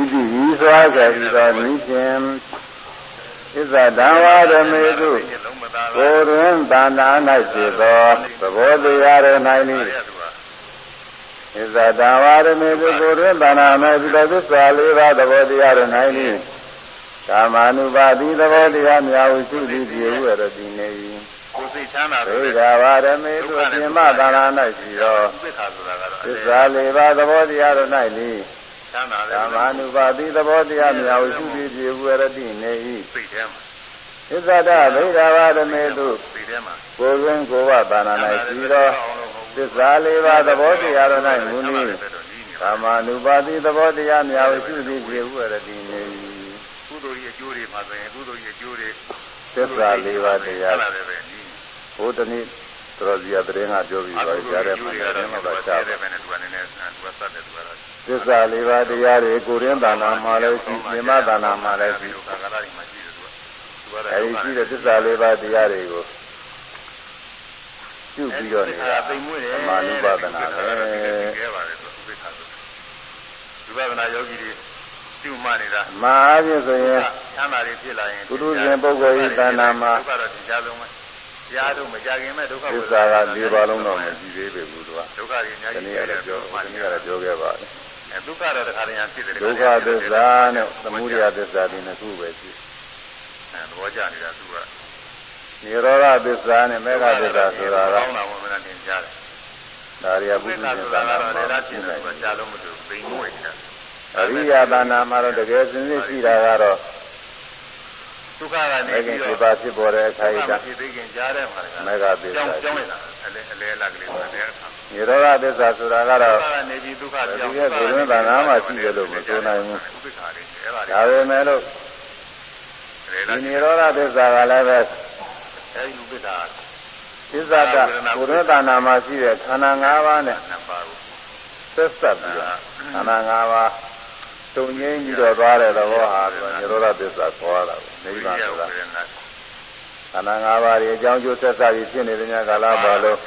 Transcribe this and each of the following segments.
ဤသည့်ဤစွာကြပြီးသောနိဖြင့်ဣဇဒံဝရမေတုကိုယ်တွင်တဏ္ဍာ၌ဖြစ်သောသဘောတရားရ၌နိဣဇဒံဝရမေတုကိုယ်တွင်တဏ္ဍာ၌ဖြစ်သောသစ္စာလေးပါးသဘောတရားရ၌နိကာမ ानु ပါတိသဘောတရားများဟုရှိသည်ပြေဟုရတိနေ၏ကိုယ်စိတ်ချမ်းသာတယ်ဒိဋ္ဌဝါရမေသူအပြင်မသာရ၌ရှိသောသစ္စာဆိုတာကတော့သစ္စာလေးပါးသဘောတရားတို့၌လေ ချမ်းသာတယ်ကာမ ानु ပါတိသဘောတရားများဟုရှိသည်ပြေဟုရတိနေ၏စိတ်ထဲမှာသစ္စာတဒိဋ္ဌဝါရမေသူစိတ်ထဲမှာကိုယ်တွင်ကိုယ်ဝသာနာ၌ရှိသောသစ္စာလေးပါးသဘောတရားတို့၌မူနည်းကာမ ानु ပါတိသဘောတရားများဟုရှိသည်ပြေဟုရတိနေ၏ကုသိုလ်ရဲ့အကျိုးတွေမှာဆိုရင်ကုသိုလ်ရဲ့အကျိုးတွေသစ္စာလေးပါးတရားဟိုတနေ့တော်စီရတဲ့ငါပြောပြီးပါကြားတဲ့မှာတယ်မှာပါချာတယ် သစ္စာလေးပါးတရားတွေကိုရင်းသာနာမှာလည်းရှိမြမသာနာမှာလည်းရှိအဲဒီရှိတဲ့သစ္စာလေးပါးတရားတွေကိုပြုပြီးတော့နေတာမာနုပါဒနာပဲဝိပဿနာယောဂီတွေပြုမှနေတာမာအားဖြင့်ဆိုရင်ချမ်းသာတွေဖြစ်လာရင်ပုထုဇဉ်ပုဂ္ဂိုလ်ဤတဏ္ဍာမှာဒုက္ခတော့တရားဆုံးပဲတရားတို့မကြခင်မဲ့ဒုက္ခကိုသစ္စာက၄ပါးလုံးတော့မရှိသေးပေဘူးသူကဒုက္ခတွေအများကြီးဒီနေ့လည်းပြောဒီနေ့လည်းပြောခဲ့ပါတယ်အဲ ဒုက္ခတော့တခါတည်းရဖြစ်တယ်ဒုက္ခသစ္စာနဲ့သမုဒယသစ္စာဒီနှစ်ခုပဲရှိအဲသဘောကျနေတာသူကနိရောဓသစ္စာနဲ့မေဃသစ္စာဆိုတာကကောင်းတာဝင်မတင်ကြားတယ်ဒါရီယပုဂ္ဂိုလ်သစ္စာကတော့လည်းဒါဖြစ်တယ်ကကြားလို့မတူဘိန်းမွေ့တယ်အရိယာတဏမှာတော့တကယ်စင်စစ်ရှိတာကတော့ဒုက္ခကနေပြီးတော့ပါဖြစ်ပေါ်တဲ့အခါကျဖြစ်သိခင်ကြားတဲ့မှာမေဃသစ္စာကြောင်းလိုက်တာအလဲအလဲလက်ကလေးဆိုတဲ့အခါ နိရောဓသစ္စာဆိုတာကတော့ဒုက္ခကနေပြီးဒုက္ခကြောင်းဒီကဘုရင်တဏမှာရှိတယ်လို့မဆိုနိုင်ဘူးဥပ္ပခါလေးအဲ့ဒါဒါပေမဲ့လို့ဒီနိရောဓသစ္စာကလည်းပဲအဲဒီဥပ္ပခါသစ္စာကဘုရင်တဏမှာရှိတဲ့ခန္ဓာ၅ပါးနဲ့ဆက်ဆက်ပြီးတော့ခန္ဓာ၅ပါးတုံငင်းပြီးတော့သွားတဲ့သဘောဟာညရောဓသစ္စာခေါ်ရတာပဲနိဗ္ဗာန်ဆိုတာခန္ဓာ၅ပါးရဲ့အကြောင်းကျိုးဆက်စားပြီးဖြစ်နေတဲ့ညကာလပါလို့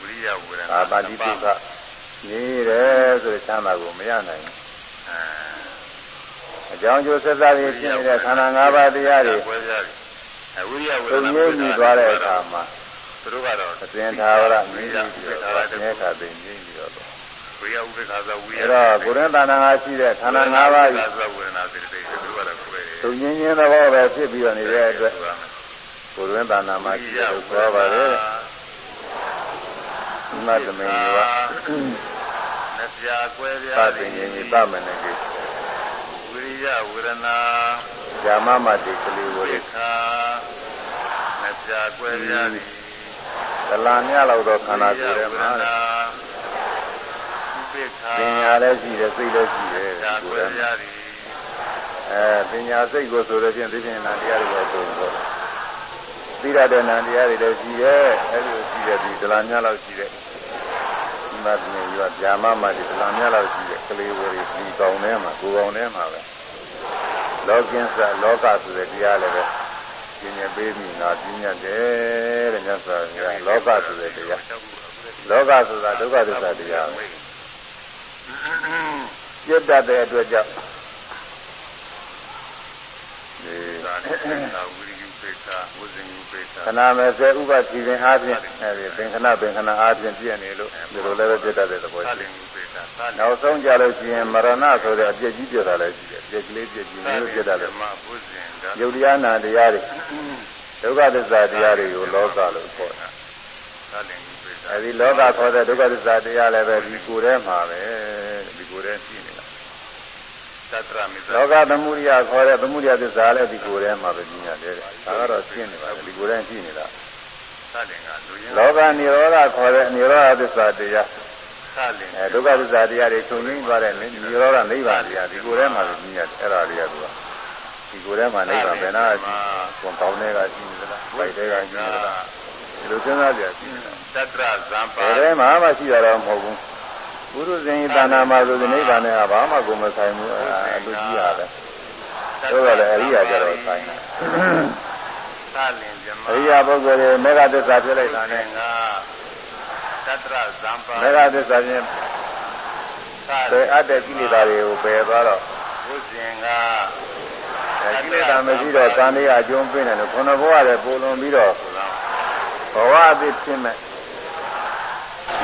ဝိရိယဝေဒနာအာပါတိတုခနေတယ်ဆိုတဲ့ချမ်းသာကိုမရနိုင်ဘူးအကြောင်းကျိုးဆက်စားပြီးဖြစ်နေတဲ့ခန္ဓာ၅ပါးတရားတွေဝိရိယဝေဒနာတုံငင်းပြီးသွားတဲ့အခါမှာသူတို့ကတော့အစဉ်သာဝရမြည်ပြီးတော့မြဲခါသိမြည်ပြီးတော့ဝိယဥပ္ပခါသဝိယအဲ့တော့ကိုယ်နဲ့တဏ္ဍာရှိတဲ့ခန္ဓာ၅ပါးကြီးသဝေဒနာစိတ္တိသူကတော့ကိုယ်သူငင်းငင်းသဘောပဲဖြစ်ပြီးတော့နေတဲ့အတွက်ကိုယ်နဲ့တဏ္ဍာမှာရှိတဲ့ဆိုပါလေ မတ်သမင်ကနပြာကွဲပြားသိငင်းကြီးသမနေကြီးဝိရိယဝေဒနာဇာမမတိကလေးဝိခာနပြာကွဲပြားသည်ဒလာမြလောက်တော့ခန္ဓာကိုယ်ထဲမှာပညာလည်းရှိတယ်စိတ်လည်းရှိတယ်ဒါကိုယ်ရသည်အဲပညာစိတ်ကိုဆိုလို့ချင်းသိပင်နာတရားတွေဆိုတော့ သိရတဲ့နာတရားတွေလည်းရှိတယ်အဲဒီလိုရှိတဲ့ဒီဒလာများလောက်ရှိတဲ့ဒီမှာဒီနေ့ရောဗျာမမဒီဒလာများလောက်ရှိတဲ့ကလေးဝေးဒီကောင်ထဲမှာကိုယ်ကောင်ထဲမှာပဲလောကင်းစလောကဆိုတဲ့တရားလည်းပဲပြင်းပြပေးမိငါပြင်းရတယ်တဲ့မြတ်စွာဘုရားလောကဆိုတဲ့တရားလောကဆိုတာဒုက္ခသစ္စာတရားပြတ်တတ်တဲ့အတွက်ကြောင့်ဒီသာဝိရိ ခဏမဲ့ဆဲဥပတိပင်အားဖြင့်အဲဒီပင်ခဏပင်ခဏအားဖြင့်ပြည့်နေလို့ဒီလိုလည်းပဲပြတ်တတ်တဲ့သဘောရှိတယ်နောက်ဆုံးကြလို့ရှိရင်မရဏဆိုတဲ့အပြည့်ကြီးပြတ်တာလည်းရှိတယ်ပြည့်ကလေးပြည့်ကြီးမျိုးပြတ်တတ်တယ်ယုတ်တရားနာတရားတွေဒုက္ခသစ္စာတရားတွေကိုလောကလို့ခေါ်တာအဲဒီလောကခေါ်တဲ့ဒုက္ခသစ္စာတရားလည်းပဲဒီကိုယ်ထဲမှာပဲဒီကိုယ်ထဲရှိနေတာသတ္တရမိ လောကသမုဒိယခေါ်တဲ့သမုဒိယသစ္စာလည်းဒီကိုယ်ထဲမှာပဲကြီးရတယ်ဒါကတော့ရှင်းနေပါဒီကိုယ်ထဲရှိနေတာလောကနိရောဓခေါ်တဲ့နိရောဓသစ္စာတရားအဲဒုက္ခသစ္စာတရားတွေချုပ်ငင်းသွားတဲ့နိရောဓနိဗ္ဗာန်တရားဒီကိုယ်ထဲမှာပဲကြီးရတယ်အဲ့ဒါတွေကသူကဒီကိုယ်ထဲမှာနိဗ္ဗာန်ဘယ်နာရှိကွန်ပေါင်းတွေကရှိနေသလားပိုက်တွေကရှိနေသလားဒီလိုစဉ်းစားကြည့်သတ္တရဇံပါဘယ်မှာမှရှိရတော့မဟုတ်ဘူး ဘုရုဇင်ဤတာနာမှာဆိုဒီနိဗ္ဗာန်နဲ့ကဘာမှကိုမဆိုင်ဘူးအလူကြီးရတယ်ဆိုတော့လေအရိယာကျတော့ဆိုင်တယ်သာလင်ဇမအရိယာပုဂ္ဂိုလ်တွေမေဃသစ္စာဖြစ်လိုက်တာနဲ့ငါသတ္တရဇံပါမေဃသစ္စာဖြင့်ခပယ်အပ်တဲ့ကိလေသာတွေကိုပယ်သွားတော့ဘုဇင်ကအဲကိလေသာမရှိတော့သံဃာအကျုံးပေးတယ်လို့ခုနဘဝလည်းပိုလွန်ပြီးတော့ဆိုတော့ဘဝအသစ်ဖြစ်မဲ့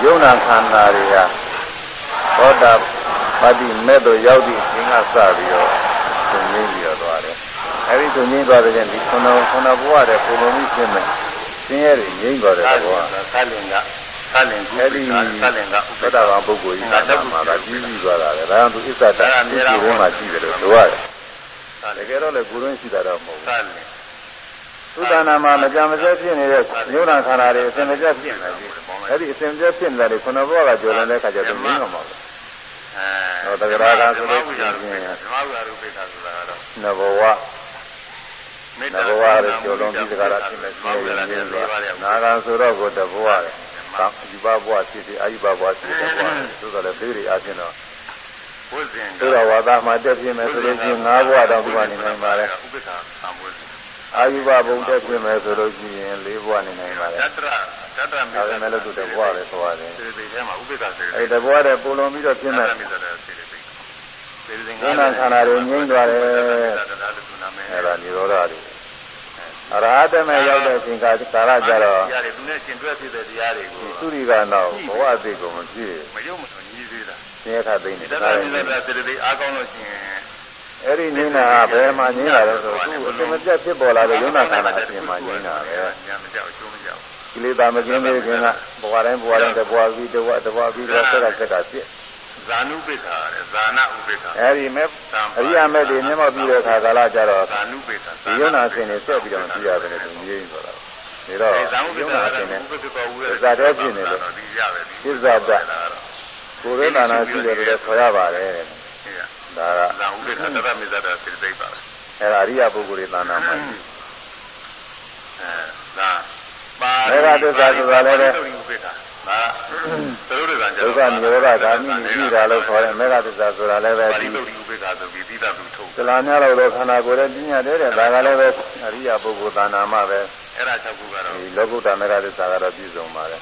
ယုံနာခန္ဓာတွေက သောတာပတိမဲ့တို့ရောက်သည့်အချိန်ကစပြီးတော့သင်္ကြန်ပြီးတော့သွားတယ်အဲဒီသင်္ကြန်သွားတဲ့ကျရင်ဒီခုနခုနဘဝတဲ့ပုံလုံးကြီးဖြစ်မဲ့ဆင်းရဲတွေငြိမ့်သွားတဲ့သာလဘဝင်ကသာလင်ကသာလင်ကုအဲဒီသာလင်ကဥပသတ္တဝါပုဂ္ဂိုလ်ကြီးကမှာကကြီးကြီးသွားတာလေဒါကြောင့်သူအစ္ဆတအမြဲတမ်းဘုရားရှိတယ်လို့ဆိုရတယ်သာတလင်ကယ်တော့လေကိုယ်ရင်းရှိတာတော့မဟုတ်ဘူး သာလင်သုဒ္ဓနာမှာမကြမစဲဖြစ်နေတဲ့ညုံနာခန္ဓာတွေအစဉ်မပြတ်ဖြစ်နေတယ်။အဲဒီအစဉ်ပြတ်ဖြစ်နေတာတွေခုနဘဝကကြော်လတဲ့ခါကျတော့မင်းတော့မှာပဲအဲဟောတဂရကဆိုလို့ဓမ္မဝိဟာရုပ္ပေကဓမ္မဝိဟာရုပ္ပေကဆိုတာကတော့။နဘဝနဘဝရဲ့ကြော်လုံးပြီးတကားရဖြစ်နေတယ်။နာဂံဆိုတော့ကိုတဘဝရဲ့။သာယူဘဘဝဖြစ်ပြီးအာယူဘဘဝဖြစ်တဲ့ဘဝ။သို့တော်လည်းသေးတွေအချင်းတော့ဘုဇင်သို့တော်ဝါသမှာတက်ပြင်းမယ်ဆိုလို့ရှိရင်၅ဘဝတော့ဒီကနေနိုင်ပါလေဥပ္ပေကသံဘုဇင်။ အာယူဘဘုံတက်ပြင်းမယ်ဆိုလို့ရှိရင်၄ဘဝနေနိုင်ပါလေတတ္တရတတ္တမေ။ဒါပေမဲ့လို့သူတဘဝပဲဆိုရတယ်စေတေထဲမှာဥပ္ပေကစေ။အဲဒီတဘဝတဲ့ပုံလုံးပြီးတော့ပြင်းတတ္မဲ့တမေစေတေစေတေစေတေဉာဏ်ခန္ဓာတွေငြိမ့်သွားတယ်ဒါလူနာမည်အဲ့ဒါនិရောဓတွေအရဟတမေရောက်တဲ့အချိန်ကကာလကြတော့တရားတွေသူနဲ့ရှင်တွဲဖြစ်တဲ့တရားတွေကိုသုရိကနောက်ဘဝအသိကိုမဖြစ်မယုံမဆုံးညီးသေးတာဆင်းရဲခသိမ့်ဒီနေတတတ္တယ်မေစေတေစေတေအားကောင်းလို့ရှိရင် အဲ့ဒီငြိမ်းတာကဘယ်မှာငြိမ်းတာလဲဆိုတော့သူ့အစမပြတ်ဖြစ်ပေါ်လာတဲ့ယုံနာခန္ဓာအပြင်မှာငြိမ်းတာပဲညာမကြောက်ချိုးမကြောက်ကိလေသာမကင်းသေးခင်ကဘဝတိုင်းဘဝတိုင်းတဘဝပြီးတဘဝတဘဝပြီးတော့ဆက်ကဆက်ကဖြစ်ဇာနုပိ္ခာတဲ့ဇာနာဥပိ္ခာအဲ့ဒီမဲ့အရိယာမဲ့တွေမျက်မှောက်ပြီးတဲ့အခါကာလကြတော့ဇာနုပိ္ခာဒီယုံနာအစဉ်နဲ့ဆက်ပြီးတော့ကြည့်ရတယ်လို့ငြိမ်းဆိုတာဒါတော့ဇာနုပိယုံ္ခာနာအတဲ့စဉ်နဲ့ဥပိ္ခာဝူရဲ့ဇာတဲ့ဖြစ်နေလို့ဒီရပဲဒီသစ္စာတကိုယ်ရဏနာရှိတယ်လို့ခေါ်ရပါတယ် ဒါကဇာဥပိ္ခာတတ္တမေဇတာစေတိတ်ပါအဲ့ဒါအရိယာပုဂ္ဂိုလ်တွေသာနာမှာရှိအဲဇာပါမေဃသစ္စာဆိုတာလည်းပဲဥပိ္ခာဒါသရုပ်တွေကကြဒုက္ခនិရောဓဂာမိနိဒါလို့ခေါ်တဲ့မေဃသစ္စာဆိုတာလည်းပဲပါဠိဒီတုတ်ဥပိ္ခာဆိုပြီးသီတာသူထုတ်သလာများလို့ခန္ဓာကိုယ်ရဲ့ပြညာတဲ့ဒါကလည်းပဲအရိယာပုဂ္ဂိုလ်သာနာမှာပဲအဲ့ဒါ၆ခုကတော့ဒီလောကုတ္တမေဃသစ္စာကတော့ပြည့်စုံပါတယ်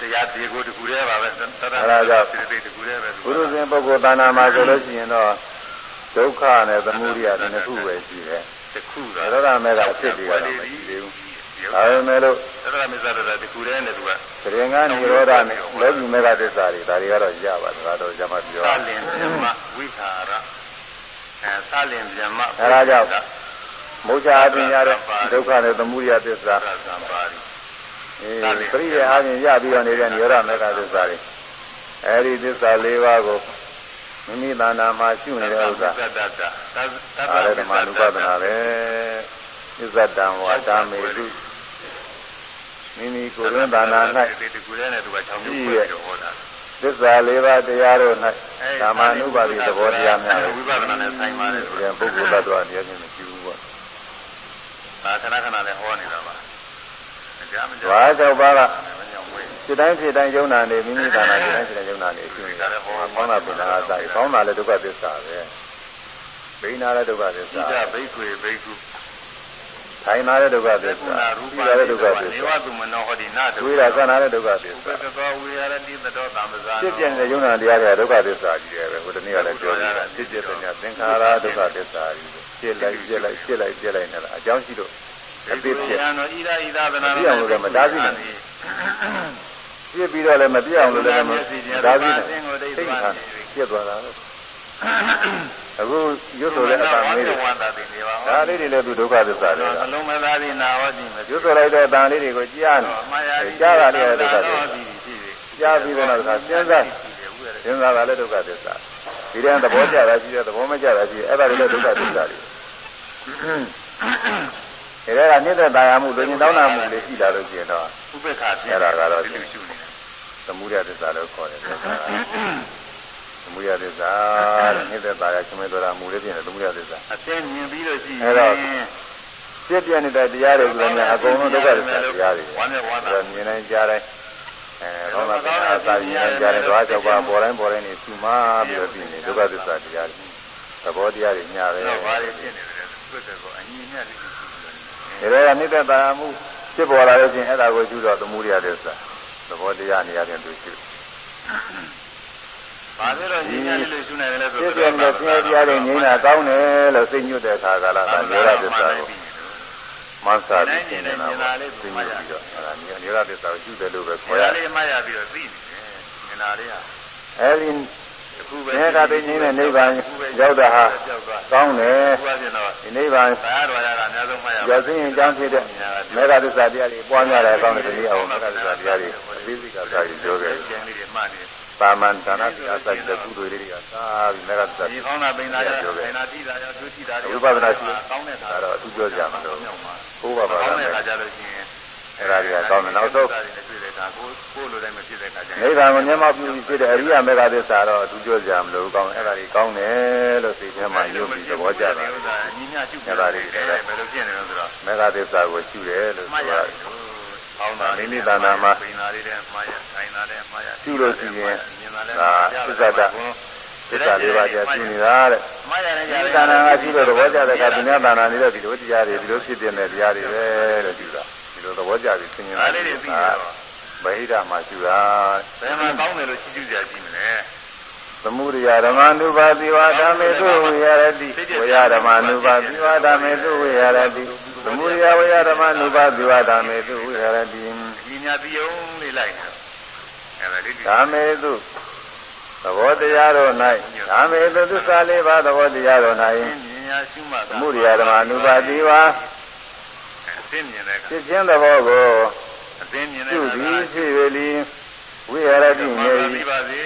တရားဒီကိုတခုတည်းပါပဲတတ္တအဲ့ဒါကြောင့်စေတိတ်တခုတည်းပဲဘုရုဇင်ပုဂ္ဂိုလ်သာနာမှာဆိုလို့ရှိရင်တော့ ဒုက္ခနဲ့သမုဒိယဒီနှစ်ခုပဲရှိတယ်တခုနိရောဓမေဃအဖြစ်တွေကတော့မရှိသေးဘူးဒါပေမဲ့လို့သတ္တမေဇတာတခုတည်းနဲ့သူကသရင်ကနိရောဓနဲ့လောကီမေဃသစ္စာတွေဒါတွေကတော့ရပါတယ်ဒါတော့ဇမပြောသလင်ပြမဝိဟာရအဲသလင်ပြမအဲဒါကြောင့်မုချာအပြင်ရတဲ့ဒုက္ခနဲ့သမုဒိယသစ္စာသဇံပါရီအေးပရိယေအားဖြင့်ရပြီးတော့နေတဲ့နိရောဓမေဃသစ္စာတွေအဲဒီသစ္စာ၄ပါးကို မိမိတဏ္ဍာမှာရှုနေတဲ့ဥစ္စာသတ္တတသတ္တဒါလည်းဓမ္မနုပဒနာပဲသစ္စာတံဝါဒမေတုမိမိကိုယ်ရင်းတဏ္ဍာ၌ဒီတခုတည်းနဲ့သူက6မျိုးပြဟောတာသစ္စာ၄ပါးတရားတို့၌ဓမ္မနုပါတိသဘောတရားများဝိပဿနာနဲ့ဆိုင်ပါတယ်ဒီပုဂ္ဂိုလ်တ attva တရားချင်းမရှိဘူးပေါ့ဒါခဏခဏလည်းဟောနေတာပါကြားမကြားဘာကြောင့်ပါက မညောင်ဝေးစိတ်တိုင်းစိတ်တိုင်းယုံနာနေမိမိတဏ္ဍာစိတ်တိုင်းစိတ်တိုင်းယုံနာနေရှိနေတာဘောင်းတာပင်နာသာဘောင်းတာလည်းဒုက္ခသစ္စာပဲဘိနာလည်းဒုက္ခသစ္ဣစာဒဘိက္ခွေဘိက္ခုထိုင်နာလည်းဒုက္ခသသေစ္ကုစာဏရူဒီပလည်းဒုက္ခသစ္နေဝစာတုမနောဟောတိနာတုဝိရာကနာလည်းဒုက္ခသစ္ဥပစာ္ပကသောဝိရတိသတောသံပဇာဖြစ်ပြနေတဲ့ယုံနာတရားတွေကဒုက္ခသစ္စာကြီးတယ်ပဲဟိုတနေ့ကလည်းပြောနေတာဖြစ်ပြတဲ့သင်္ခါရဒုက္ခသစ္စာကြီးဖြစ်လိုက်ပြက်လိုက်ဖြစ်လိုက်ပြက်လိုက်နေတာအကြောင်းရှိလို့အသိဖြစ်ယံသောဣဒဣဒသနာ ဖြစ်ပြီးတော့လည်းမပြအောင်လို့လည်းမဒါပြီးနေသိတာပြက်သွားတာအခုရွတ်ဆိုတဲ့အတန်လေးတွေဝန္တတိနေပါဒါလေးတွေလည်းသူဒုက္ခသစ္စာတွေနှလုံးမသားသည်နာဟောတိမရွတ်ဆိုလိုက်တဲ့အတန်လေးတွေကိုကြားနေကြားတာလည်းဒုက္ခသစ္စာကြားပြီးတော့ကစဉ်းစားစဉ်းစားတာလည်းဒုက္ခသစ္စာဒီတန်းသဘောကျတာရှိတယ်သဘောမကျတာရှိတယ်အဲ့ဒါတွေလည်းဒုက္ခသစ္စာတွေဒါကနိစ္စတရားမှုလူကျင်တောင်းတာမှုတွေရှိလာလို့ရှိရင်တော့ဥပ္ပခါဖြစ်အဲ့ဒါကတော့ဒီလိုရှုနေ သမုဒယသစ္စာလို့ခေါ်တယ်သမုဒယသစ္စာတဲ့နိစ္စတရားရှင်မေတော်တာမူလေးပြင်တယ်သမုဒယသစ္စာအသိမြင်ပြီးလို့ရှိအဲ့တော့ပြည့်ပြည့်နေတဲ့တရားတွေကလည်းအကုန်လုံးဒုက္ခသစ္စာတရားတွေဝမ်းနဲ့ဝမ်းသာဒါမြင်နိုင်ကြတိုင်းအဲဘောင်းသာအာသာမြင်နိုင်ကြတယ်ဓဝါကြောက်ပါပေါ်တိုင်းပေါ်တိုင်းနေသူမပြီးတော့ပြီးနေဒုက္ခသစ္စာတရားတွေသဘောတရားတွေညာတယ်တော့ဘာတွေဖြစ်နေတယ်သူကကောအညီနဲ့လေးရှိတယ်ဒါကနိစ္စတရားမှုဖြစ်ပေါ်လာလို့ချင်းအဲ့ဒါကိုကျူတော့သမုဒယသစ္စာ သဘောတရားနေရာချင်းသူရှိသဘာဖြစ်လို့ညီညာလေးလို့ရှုနိုင်တယ်လဲဆိုဖြစ်ပြနေတဲ့ဆင်းရဲတရားတွေငြိမ်းတာကောင်းတယ်လို့စိတ်ညွတ်တဲ့အခါကလာတာနိရောဓသစ္စာကိုမဆာပြီးရှင်းနေတာပေါ့သိနေပြီးတော့အဲဒါနိရောဓသစ္စာကိုရှုတယ်လို့ပဲခေါ်ရခေါ်ရတယ်လေးမှတ်ရပြီးတော့သိနေတယ်မြင်လာလေးဟာအဲဒီ အခုပဲဆင်းရဲတာတွေငြိမ်းတဲ့နိဗ္ဗာန်ရောက်တာဟာကောင်းတယ်အခုအပြင်တော့ဒီနိဗ္ဗာန်ဘာတော်ရတာအများဆုံးမှတ်ရရောက်စင်းရင်ကြောင်းဖြစ်တဲ့မေဃသစ္စာတရားတွေပွားများတယ်ကောင်းတယ်ဒီအောင်မေဃသစ္စာတရားတွေအသေးစိတ်ကစာပြီးပြောခဲ့တယ်ကျန်လေးတွေမှတ်နေပါမန်ဌာနတရားစိုက်တဲ့ကုသိုလ်တွေကသာပြီးမေဃသစ္စာဒီကောင်းတာပိန်တာရပိန်တာတိတာရဒုတိတာရဝိပဿနာရှိကောင်းတဲ့ခါဒါတော့အထူးပြောကြမှာလို့ဘိုးဘဘာကောသာင်းတဲ့နဲ့ခါကြလို့ရှိရင် အဲ့ဒါတွေကကောင်းတယ်နောက်ဆုံးတွေ့တဲ့အခါကိုကိုလိုတိုင်းမဖြစ်တဲ့ခါကျရင်နိဗ္ဗာန်ကိုမျက်မှောက်ပြုဖြစ်တဲ့အရိယာမေဃသစ္စာတော့အထူးပြောကြမလို့ကောင်းအဲ့ဒါတွေကောင်းတယ်လို့စိတ်ထဲမှာယုံပြီးသဘောကျတာညီညာရှုပြတယ်ဘယ်လိုဖြစ်နေလဲဆိုတော့မေဃသစ္စာကိုရှုတယ်လို့မှတ်ဆိုရရတယ်ကောင်းတာမိမိတဏ္ဍာမှာပိန်တာလေးနဲ့မှားရခိုင်းတာနဲ့မှားရရှုလို့ရှိရင်မြင်တာလည်းဒါသစ္စာတသစ္စာလေးပါးကြာရှုနေတာတဲ့မှားရတယ်ဒီကြာတဏ္ဍာကရှုလို့သဘောကျတဲ့ကဒုညတဏ္ဍာနေတဲ့ဒီလိုတရားတွေဒီလိုဖြစ်တဲ့တရားတွေပဲလို့ရှုတာဒီ လိုသဘောကျပြီးသင်ញဒါတာလေးတွေပြီးဒါတော့ဗဟိတမှာရှုတာဘယ်မှာကောင်းတယ်လို့ချီးကျူးကြရှိမလဲသမုဒယဓမ္မနုပါတိဝါဓမ္မေတုဝေရတိဝေယဓမ္မနုပါတိဝါဓမ္မေတုဝေရတိသမုဒယဝေယဓမ္မနုပါတိဝါဓမ္မေတုဝေရတိညီညာပြီးအောင်လေးလိုက်တယ်အဲ့ဒါလေးဒီဓမ္မေတုသဘောတရားတော်၌ဓမ္မေတုသစ္စာလေးပါးသဘောတရားတော်ဉာ၌ညာရှုမှသမုဒယဓမ္မနုပါတိဝါအ သိမြင်တဲ့အခါဖြစ်ခြင်းသဘောကိုအသိမြင်တဲ့ပြုအခါပြီးဖြစ်၍လီဝိရတိမှနေန်ပါပြီပါစေ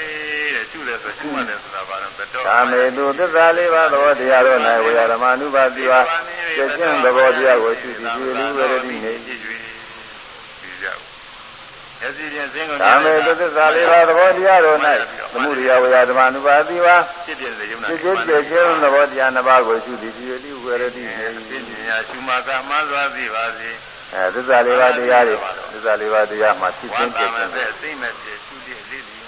တဲ့ရှုတယ်ဆိုရှုမှတယ်ဆိုတာဘာလို့တော့ဓမ္မေတုသစ္စာလေးပါးသဘောတရားတော်၌ဝေယဓမ္မနုပါတိဝါဖြစ်ခြင်းသဘောတရားကိုရှုပြီးဖြစ်လီဝိရတိနေကြည့်ကြည့်ဒီကြောက်မျက်စိဖြင့်စင်းကုန် ဓမ္မေသစ္စာလေးပါးသဘောတရားတော်၌သမုဒိယဝေယဓမ္မနုပါတိဝါဖြစ်ပြတဲ့ယုံနာဖြစ်ခြင်းဖြစ်ခြင်းသဘောတရားနှစ်ပါးကိုရှုသည်ဖြစ်၍ဝေရတိအနေသိဉာဏ်ရှုမှကမှန်စွာသိပါစေအဲသစ္စာလေးပါးတရားတွေသစ္စာလေးပါးတရားမှာဖြစ်ဝခြင်းမ်းဖြစ်သာခြင်းမဲ့စိတ်မဲ့ပြရှုတဲ့လေးလေး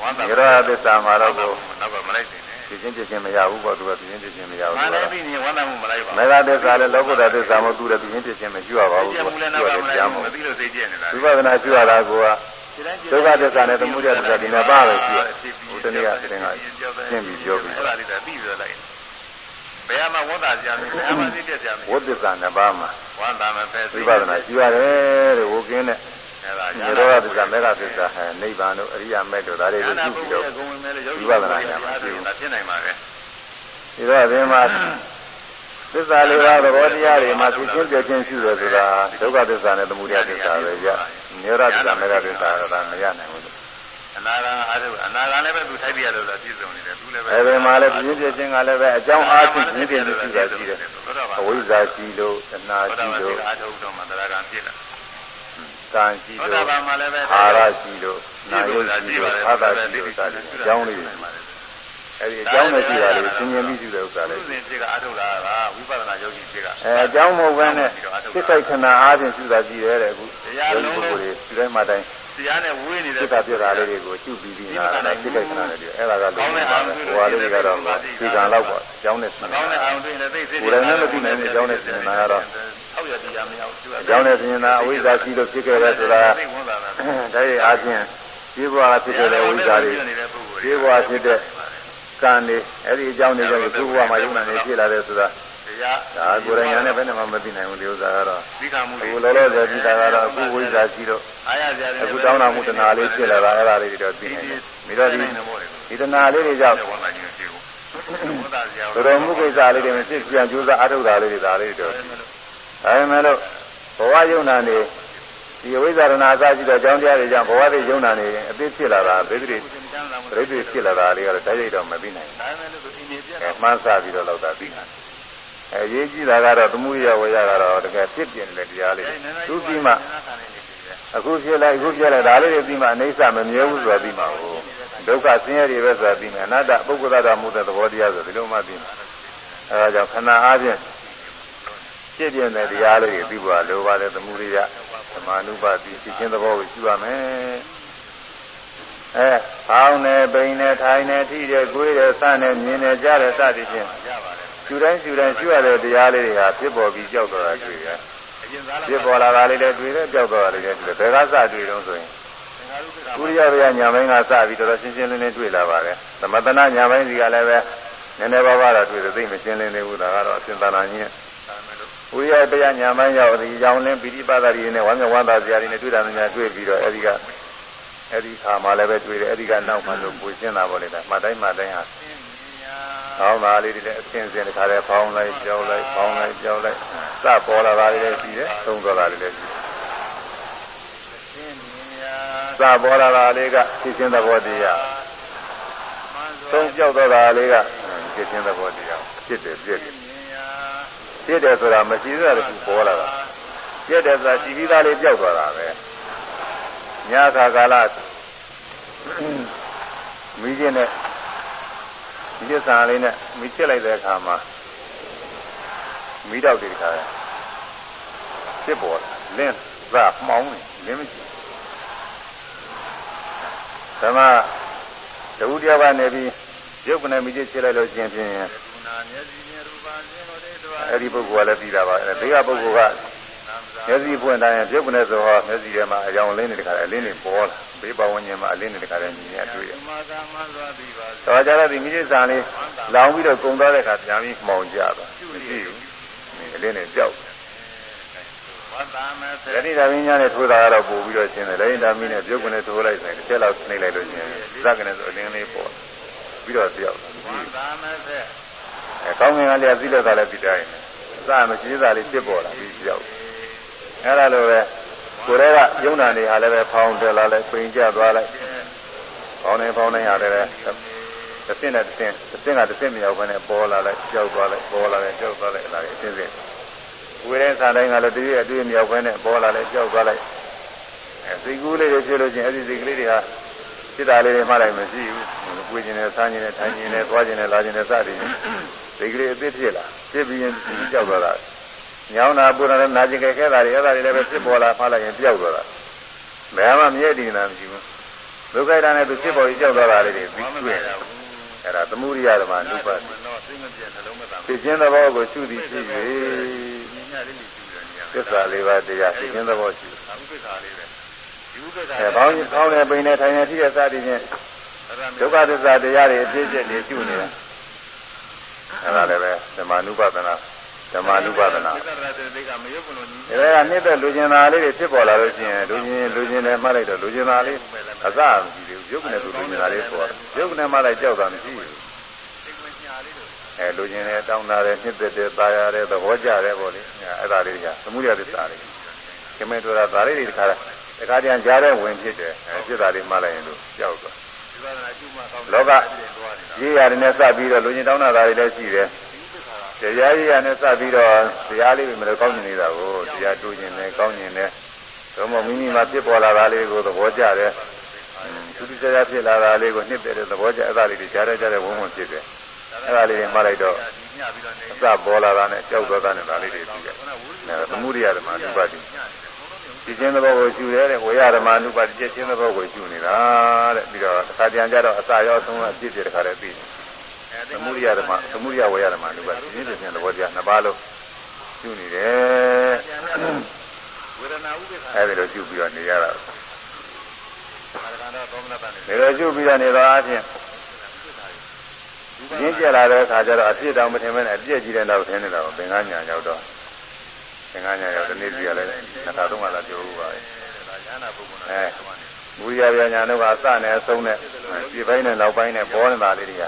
ဝမ်းသာနိရောဓသစ္စာမှာတော့ကိုနောက်ကမလိုက် တင်နဲ့ဖြစ်ခြင်းဖြစ်ခြင်းမရဘူးပေါ့သူကဖြစ်ခြင်းဖြစ်ခြင်းမရဘူးမှန်တယ်ပြီးရင်ဝမ်းသာမှုမလိုက်ပါမေဃသစ္စာလည်းလောကုတ္တသစ္စာမဟုတ်သူလည်းဖြစ်ခြင်းဖြစ်ခြင်းမရှိရပါဘူးကြသူည့်ကမှုလည်းသူနောက်ကကမလည်းလိုက်ကြားဘူးမမဟုတ်သိလို့စိတ်ကြည့်နေတာဝိပဿနာရှိရတာကဒုက္ခသစ္စာနဲ့သမုဒယသစ္စာဒီနှစ်ပါးပဲရှိရဟိုတနေ့ကတည်းကရှင်းပြီးပြောပြီးအဲ့ဒါလေးတော့ပြီးတော့လိုက်ဘယ်မှာဝမ်းသာကြမလဲဘယ်မှာသိတဲ့ကြမလဲဝိသစ္စာနှစ်ပါးမှာဝမ်းသာမဲ့ပဲဝိပဿနာရှိရတယ်တဲ့ဟိုကင်းတဲ့အဲ့ဒါ နိရောဓသစ္စာမေဃသစ္စာဟဲနိဗ္ဗာန်တို့အရိယာမဲ့တို့ဒါတွေကိုကြည့်ပြီးတော့ဂုံဝင်မဲ့လို့ယောဂီဒါဖြစ်နိုင်ပါပဲဒီတော့ဒီမှာသစ္စာလေးပါးသဘောတရားတွေမှာဖြစ်ချင်းပြချင်းရှိတယ်ဆိုတာဒုက္ခသစ္စာနဲ့သမုဒယသစ္စာပဲရနိရောဓသစ္စာမေဃသစ္စာကမရနိုင်ဘူးအနာဂံအားထုတ်အနာဂံလည်းပဲသူထိုက်ပြရလို့လားပြည့်စုံနေတယ်သူလည်းပဲအဲဒီမှာလည်းပြင်းပြချင်းကလည်းပဲအကြောင်းအားဖြင့်ပြင်းပြချင်းရှိတာရှိတယ်အဝိဇ္ဇာရှိလို့တဏှာသောရှိတာပန်လို့အားထုတ်တော့မှတရားကံဖြစ်လာ ကံရှိသောလို့တာပန်မှာလည်းပဲအာရရှိလို့နာယုရှိလို့အာသာရှိလို့စသည်အကြောင်းလေးတွေအဲဒီအကြောင်းနဲ့ရှိတာလေးသင်မြင်ပြီးရှိတဲ့ဥစ္စာသူလေးစဉ်ဖြစ်ကအားထုတ်လာတာဝိပဿနာယောဂီဖြစ်ကအဲအကြောင်းမဟုတ်ဘဲနဲ့စိတ်ဆိုင်ခဏအားဖြင့်ရှိတာရှိတယ်တဲ့အခုယောဂီပုဂ္ဂိုလ်တွေဒီတိုင်းမှတိုင်း တရားနဲ့ဝေးနေတဲ့စိတ်ကပြတာလေးတွေကိုကျုပ်ပြီးပြီးနာတာစိတ်ကခဏလေးတွေအဲ့ဒါကလုံးဝပါပဲဟိုဟာလေးတွေကတော့ဒီကံတော့ပေါ့အကြောင်းနဲ့ဆင်ကောင်းတဲ့တာအောင်တွေ့ရင်သိစိတ်ကိုယ်တိုင်လည်းမသိနိုင်တဲ့အကြောင်းနဲ့ဆင်တာကတော့ထောက်ရတရားမရဘူးသူကအကြောင်းနဲ့ဆင်တာအဝိဇ္ဇာရှိလို့ဖြစ်ခဲ့တယ်ဆိုတာသိဝန်တာလားဒါရဲ့အားဖြင့်ဒီဘဝကဖြစ်ခဲ့တဲ့ဝိဇ္ဇာတွေဒီဘဝဖြစ်တဲ့ကံတွေအဲ့ဒီအကြောင်းတွေကြောင့်ဒီဘဝမှာယုံနာနေဖြစ်လာတယ်ဆိုတာ တရားဒါကိုယ်တိုင်ညာနဲ့ဘယ်နဲ့မှမသိနိုင်ဘူးဒီဥစ္စာကတော့သိခမှုအခုလောလောဆယ်ကြည့်တာကတော့အခုဝိဇ္ဇာရှိတော့အားရစရာတွေအခုတောင်းတာမှုတဏှာလေးဖြစ်လာတာအဲ့ဒါလေးတွေတော့သိနေတယ်မိတော့ဒီဒီတဏှာလေးတွေကြောင့်ဝန်တာကြီးဖြစ်ဘူးဝန်တာစရာတော်တော်မှုကိစ္စလေးတွေမဖြစ်ပြန်ကြိုးစားအထုတ်တာလေးတွေဒါလေးတွေတော့ဒါပေမဲ့လို့ဘဝယုံနာနေဒီဝိဇ္ဇာရဏအစရှိတဲ့အကြောင်းတရားတွေကြောင့်ဘဝတွေယုံနာနေအသိဖြစ်လာတာဒိဋ္ဌိပြိဋ္ဌိဖြစ်လာတာလေးကတော့တိုက်ရိုက်တော့မသိနိုင်ဒါပေမဲ့လို့ဒီနေပြဘူးအဲမှန်းဆပြီးတော့လောက်တာသိနိုင် အဲရေးကြည့်တာကတော့သမုဒိယဝေယကတော့တကယ်ဖြစ်ပြနေတဲ့တရားလေးသူပြီးမှအခုဖြစ်လိုက်အခုဖြစ်လိုက်ဒါလေးတွေပြီးမှအိဋ္ဌမမြဲဘူးဆိုတာပြီးမှဟိုဒုက္ခဆင်းရဲတွေပဲဆိုတာပြီးမှအနတ္တပုဂ္ဂိုလ်တော်မူတဲ့သဘောတရားဆိုဒီလိုမှပြီးမှအဲဒါကြောင့်ခဏအားဖြင့်ဖြစ်ပြတဲ့တရားလေးတွေပြီးပါလိုပါတဲ့သမုဒိယသမာနုပါတိဖြစ်ခြင်းသဘောကိုရှိရမယ်အဲဖောင်းနေပိန်နေထိုင်နေထိတယ်ကိုယ်တယ်စနဲ့မြင်နေကြတယ်စသည်ဖြင့် ရပါတယ်ကျူတိုင်းကျူတိုင်းရှိရတဲ့တရားလေးတွေဟာဖြစ်ပေါ်ပြီးကြောက်တော့တာတွေ့ရအရင်သားဖြစ်ပေါ်လာတာလေးလည်းတွေ့တယ်ကြောက်တော့တာလေးလည်းတွေ့တယ်ဘယ်ကစတွေ့တော့ဆိုရင်ဥရိယဗျာညာဘိုင်းကစပြီးတော်တော်ရှင်းရှင်းလင်းလင်းတွေ့လာပါတယ်သမတနာညာဘိုင်းစီကလည်းပဲနည်းနည်းပါးပါးတော့တွေ့တယ်သိမရှင်းလင်းသေးဘူးဒါကတော့အစဉ်သာနာကြီးဥရိယဗျာညာဘိုင်းရောက်ဒီကြောင်လင်းပိဋိပါဒရီနဲ့ဝမ်းမြောက်ဝမ်းသာစရာတွေနဲ့တွေ့တာများတွေ့ပြီးတော့အဲဒီကအဲဒီခါမှလည်းပဲတွေ့တယ်အဲဒီကနောက်မှလို့ပူရှင်းတာပေါ့လေဒါမှတိုင်းမှတိုင်းဟာ ကောင်းတာလေးတွေလည်းအစဉ်စဉ်တစ်ခါတည်းဖောင်းလိုက်ကြောက်လိုက်ဖောင်းလိုက်ကြောက်လိုက်စပေါ်လာတာလေးလည်းရှိတယ်သုံးတော်တာလေးလည်းရှိတယ်စပေါ်လာတာလေးကဖြစ်ခြင်းသဘောတရားသုံးကြောက်တော့တာလေးကဖြစ်ခြင်းသဘောတရားဖြစ်တယ်ပြည့်တယ်ဖြစ်တယ်ဆိုတာမရှိသေးတာတခုပေါ်လာတာပြည့်တယ်ဆိုတာရှိပြီးသားလေးကြောက်သွားတာပဲညခါကာလမိခြင်းနဲ့ ဒီသစ္စာလေးနဲ့မိချက်လိုက်တဲ့အခါမှာမိတော့ဒီခါဖြစ်ပေါ်လင်းသမှောင်းနေလင်းမရှိသမတဝုတရားကနေပြီးရုပ်ကနေမိချက်ချက်လိုက်လို့ကျင်ဖြင့်အဲ့ဒီပုဂ္ဂိုလ်ကလည်းပြီးတာပါအဲ့ဒီကပုဂ္ဂိုလ်က မျက်စိပွင့်တိုင်းပြုတ်ကနေဆိုဟောမျက်စိထဲမှာအယောင်လင်းနေတခါအလင်းတွေပေါ်လာဘေးပဝန်းကျင်မှာအလင်းတွေတခါလည်းမြင်ရတွေ့ရ။တော်ကြတော့ဒီမိစ္ဆာလေးလောင်ပြီးတော့ကုံသွားတဲ့အခါပြန်ပြီးမှောင်ကြတာမရှိဘူး။အလင်းတွေကြောက်။ယတိဓမ္မညာနဲ့ထိုးတာကတော့ပို့ပြီးတော့ရှင်းတယ်။လက်ရင်ဓမ္မနဲ့ပြုတ်ကနေထိုးလိုက်တယ်တစ်ချက်လောက်နှိပ်လိုက်လို့ရှင်းတယ်။ဇက်ကနေဆိုအလင်းလေးပေါ်ပြီးတော့ကြောက်တယ်။အဲကောင်းငင်ကလေးသိလို့သာလည်းပြီးတိုင်း။စမရှိသေးတာလေးဖြစ်ပေါ်လာပြီးကြောက်တယ် အဲ့ဒါလိုပဲကိုယ်တည်းကယုံနာနေဟာလည်းပဲဖောင်းတယ်လာလိုက်ပိန်ကျသွားလိုက်ဖောင်းနေဖောင်းနေရတယ်ပဲတစ်စင်းနဲ့တစ်စင်းတစ်စင်းကတစ်စင်းမရောက်ဘဲနဲ့ပေါ်လာလိုက်ကြောက်သွားလိုက်ပေါ်လာလိုက်ကြောက်သွားလိုက်အဲ့ဒါလေးအစင်းစင်းဝိရဲစာတိုင်းကလည်းတည်းရဲ့အတွေ့အမြောက်ဘဲနဲ့ပေါ်လာလိုက်ကြောက်သွားလိုက်အဲစိတ်ကူးလေးတွေဖြစ်လို့ချင်းအဲ့ဒီစိတ်ကလေးတွေဟာစိတ်ဓာတ်လေးတွေမှလိုက်မရှိဘူးကိုယ်ကျင်နဲ့ဆန်းကျင်နဲ့ထိုင်ကျင်နဲ့သွားကျင်နဲ့လာကျင်နဲ့စသည်စိတ်ကလေးအသိဖြစ်လာဖြစ်ပြီးရင်ကြောက်သွားတာ ညောင်းတာပူတာလည်းနာကျင်ကြခဲတာတွေအဲ့ဒါတွေလည်းပဲဖြစ်ပေါ်လာဖားလိုက်ရင်ပျောက်သွားတာဘယ်မှမြဲတည်နေတာမရှိဘူးဒုက္ခတာနဲ့သူဖြစ်ပေါ်ပြီးပျောက်သွားတာလေးတွေပြီးတွေ့အဲ့ဒါသမုဒိယဓမ္မနုပါဖြစ်ခြင်းသဘောကိုရှုသည်ဖြစ်၍သစ္စာလေးပါးတရားဖြစ်ခြင်းသဘောရှိအဲဘောင်းကြီးကောင်းတဲ့ပိန်နဲ့ထိုင်နေဖြစ်တဲ့စသည်ဖြင့်ဒုက္ခသစ္စာတရားတွေအပြည့်အစုံနေရှုနေတာအဲ့ဒါလည်းပဲဓမ္မနုပါဒနာ ဓမ္မနုပါဒနာဒါကနှစ်သက်လူကျင်တာလေးတွေဖြစ်ပေါ်လာလို့ရှိရင်လူကျင်လူကျင်တယ်မှတ်လိုက်တော့လူကျင်တာလေးအစမရှိသေးဘူးရုပ်နဲ့သူလူကျင်တာလေးပေါ်တယ်ရုပ်နဲ့မှလိုက်ကြောက်တာမရှိဘူးအဲလူကျင်တယ်တောင်းတာတယ်နှစ်သက်တယ်ตายရတယ်သဘောကျတယ်ပေါ့လေအဲ့ဒါလေးကသမှုရသစ္စာလေးခမဲတော်တာဒါလေးတွေတခါတခါတည်းကြားတဲ့ဝင်ဖြစ်တယ်အဲဖြစ်တာလေးမှလိုက်ရင်လို့ကြောက်သွားလောကရေးရတယ်နဲ့စပြီးတော့လူကျင်တောင်းတာတွေလည်းရှိတယ် တရားရည်ရနဲ့စပြီးတော့တရားလေးပဲမလို့ကောင်းနေနေတာကိုတရားတူကျင်တယ်ကောင်းကျင်တယ်သို့မဟုတ်မိမိမှာဖြစ်ပေါ်လာတာလေးကိုသဘောကျတယ်သူတိကျကျဖြစ်လာတာလေးကိုနှစ်တဲ့သဘောကျအဲ့ဒါလေးတွေကြားရကြတဲ့ဝုန်းဝုန်းဖြစ်တယ်အဲ့ဒါလေးတွေမှလိုက်တော့အစပေါ်လာတာနဲ့ကြောက်သွားတာနဲ့ဒါလေးတွေပြီးတယ်သမုဒိယဓမ္မအနုပါတိဒီချင်းသဘောကိုယူရဲတဲ့ဝေယဓမ္မအနုပါတိကျချင်းသဘောကိုယူနေတာတဲ့ပြီးတော့တစ်ခါတည်းကြတော့အစရောအဆုံးအပြည့်ပြည့်တစ်ခါတည်းပြီးတယ် သမုဒိယဓမ္မသမုဒိယဝေယဓမ္မတို့ကဒီနေ့ပြင်သဘောတရားနှစ်ပါးလုံးကျူနေတယ်ဝေဒနာဥပ္ပခါအဲဒီလိုကျူပြီးတော့နေရတာဒါလိုကျူပြီးတော့နေတော့အချင်းရင်းကျက်လာတဲ့အခါကျတော့အပြစ်တောင်မထင်မဲနဲ့အပြစ်ကြီးတဲ့တော့ထင်နေတာကိုသင်္ကန်းညာရောက်တော့သင်္ကန်းညာရောက်ဒီနေ့ကြီးရလဲနှစ်ခါသုံးခါလာပြောဦးပါပဲအဲမူရပြညာတို့ကအစနဲ့အဆုံးနဲ့ပြပိုင်းနဲ့နောက်ပိုင်းနဲ့ပေါ်နေတာလေးတွေက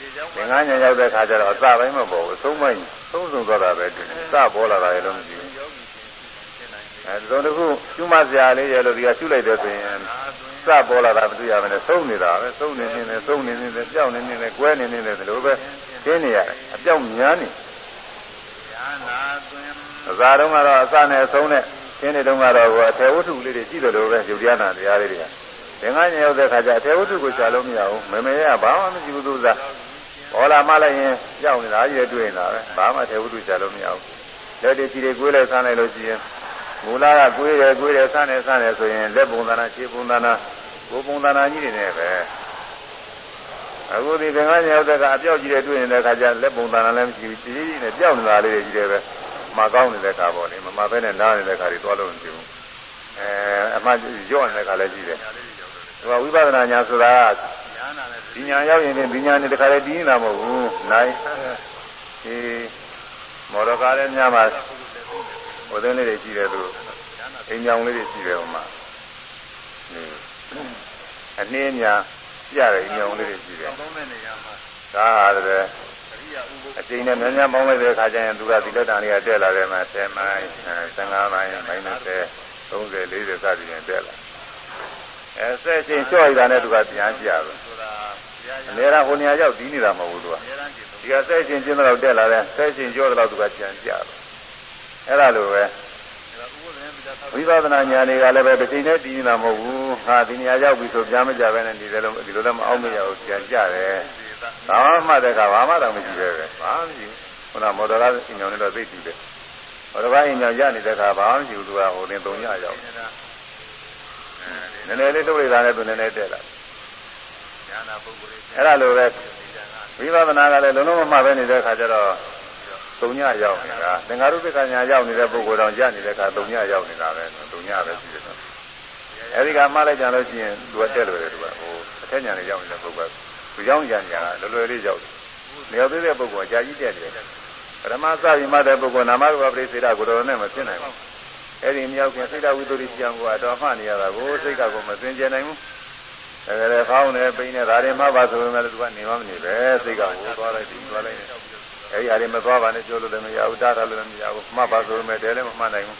သင်္ကန်းညာရောက်တဲ့ခါကျတော့အစပိုင်းမပေါ်ဘူးသုံးပိုင်းသုံးစုံသွားတာပဲတွေ့တယ်စပေါ်လာတာရလို့မရှိဘူးအဲဒါတခုကျွမစရာလေးရလို့ဒီကရှုလိုက်တယ်ဆိုရင်စပေါ်လာတာမတွေ့ရမယ်သုံးနေတာပဲသုံးနေနေနဲ့သုံးနေနေနဲ့ကြောက်နေနေနဲ့ကွဲနေနေနဲ့ဒီလိုပဲရှင်းနေရတယ်အပြောက်များနေအစားတုန်းကတော့အစနဲ့အဆုံးနဲ့ရှင်းနေတုန်းကတော့အထေဝတ္ထုလေးတွေကြည့်တယ်လို့ပဲယုတ်ရနာတရားလေးတွေကသင်္ကန်းညရောက်တဲ့ခါကျအထေဝတ္ထုကိုရှာလို့မရဘူးမမေရဘာမှမရှိဘူးသူစား ဘောလာမလိုက်ရင်ကြောက်နေတာကြီးတွေ့နေတာပဲဘာမှထေဝတ္ထုရှာလို့မရဘူးလက်တွေကြီးတွေကိုွေးလိုက်ဆန်းလိုက်လို့ရှိရင်မူလာကကိုယ်ရယ်ကိုယ်ရယ်ဆန်းနေဆန်းနေဆိုရင်လက်ပုံသဏ္ဍာန်ခြေပုံသဏ္ဍာန်ကိုယ်ပုံသဏ္ဍာန်ကြီးတွေနဲ့ပဲအခုဒီသင်္ကန်းရောက်တဲ့ကအပြောက်ကြီးတွေတွေ့နေတဲ့အခါကျလက်ပုံသဏ္ဍာန်လည်းမရှိဘူးကြီးကြီးနဲ့ပြောက်နေတာလေးတွေကြီးတယ်ပဲမကောင်းနေတဲ့အခါပေါ့လေမမပဲနဲ့နားနေတဲ့အခါတွေသွားလို့မဖြစ်ဘူးအဲအမှညော့နေတဲ့အခါလည်းရှိတယ်ဟိုဝိပဿနာညာဆိုတာညာနာနဲ့ ဒီညာရောက်ရင်ဒီညာနဲ့တခါလေပြီးနေတာမဟုတ်ဘူးနိုင်ဒီမော်တော်ကားလည်းများမှာဟိုသွင်းလေးတွေရှိတယ်သူအိမ်ကြောင်လေးတွေရှိတယ်ဟိုမှာဒီအနည်းညာပြတယ်အိမ်ကြောင်လေးတွေရှိတယ်သုံးတဲ့နေရာမှာဒါဟာလည်းအရိယာဥပုအချိန်နဲ့များများပေါင်းလိုက်တဲ့အခါကျရင်သူကဒီလက်တန်လေးကတက်လာတယ်မှာ10မိုင်15မိုင်မိုင်20 30 40စသည်ဖြင့်တက်လာအဲဆက်ချိန်လျှော့ရတာနဲ့သူကပြန်ကြတယ်ဆို တာဘုရားအများအားဟိုနေရာရောက်ပြီးနေတာမဟုတ်ဘူးသူကအများအားဖြင့်သုံးဒီကဆက်ရှင်ကျင်းတော့တက်လာတယ်ဆက်ရှင်ကြောတော့သူကပြန်ကြတယ်အဲ့ဒါလိုပဲဒါဥပုသ်နဲ့ပိဋကဝိပဿနာဉာဏ်တွေကလည်းပဲတစ်ချိန်နဲ့တည်နေတာမဟုတ်ဘူးဟာဒီနေရာရောက်ပြီဆိုပြန်မကြပဲနဲ့ဒီလိုဒီလိုလည်းမအောင်မရဘူးပြန်ကြတယ်ဘာမှတဲ့ကဘာမှတော့မရှိပဲပဲဘာမှမရှိဘူးခုနမော်တော်ကားအင်ဂျင်နဲ့တော့သိတည်တယ်မော်တော်ကားအင်ဂျင်ရနေတဲ့ခါဘာမှမရှိဘူးသူကဟိုတင်၃ညရောက်နည်းနည်းလေးထုတ်လိုက်တာနဲ့သူနည်းနည်းတက်လာညာနာပုဂ္ဂိုလ်တွေ အဲ့ဒါလိုပဲဒီကကဝိပဿနာကလည်းလုံးလုံးမမှပဲနေတဲ့ခါကျတော့သုံးညရောက်နေတာသင်္ဃာရုပ္ပကညာရောက်နေတဲ့ပုဂ္ဂိုလ်တော်ကြာနေတဲ့ခါသုံးညရောက်နေတာပဲသုံးညပဲရှိတယ်ဆိုအဲဒီကမှလိုက်ကြလို့ရှိရင်သူကတက်လွယ်တယ်သူကဟိုအထက်ညာနေရောက်နေတဲ့ပုဂ္ဂိုလ်သူရောက်ကြညာကလွယ်လွယ်လေးရောက်တယ်နေရာသေးတဲ့ပုဂ္ဂိုလ်ကကြာကြီးတက်တယ်ပထမစပြီးမှတဲ့ပုဂ္ဂိုလ်နာမရူပပရိစ္ဆေဒကိုတော်နဲ့မဖြစ်နိုင်ဘူးအဲ့ဒီမြောက်ခင်စိတ်ဓာတ်ဝိသုဒ္ဓိရှိအောင်ကတော့မှတ်နေရတာကိုစိတ်ကကိုမစင်ကြယ်နိုင်ဘူး ဒါကြတဲ့ဖောင်းနေပိနေဒါတွေမှပါဆိုပေမဲ့သူကနေမမနေပဲစိတ်ကဟိုသွားလိုက်ဒီသွားလိုက်အဲဒီအရင်မသွားပါနဲ့ပြောလို့လည်းမရဘူးတားတာလည်းမရဘူးမှတ်ပါဆိုပေမဲ့တဲလည်းမမှတ်နိုင်ဘူး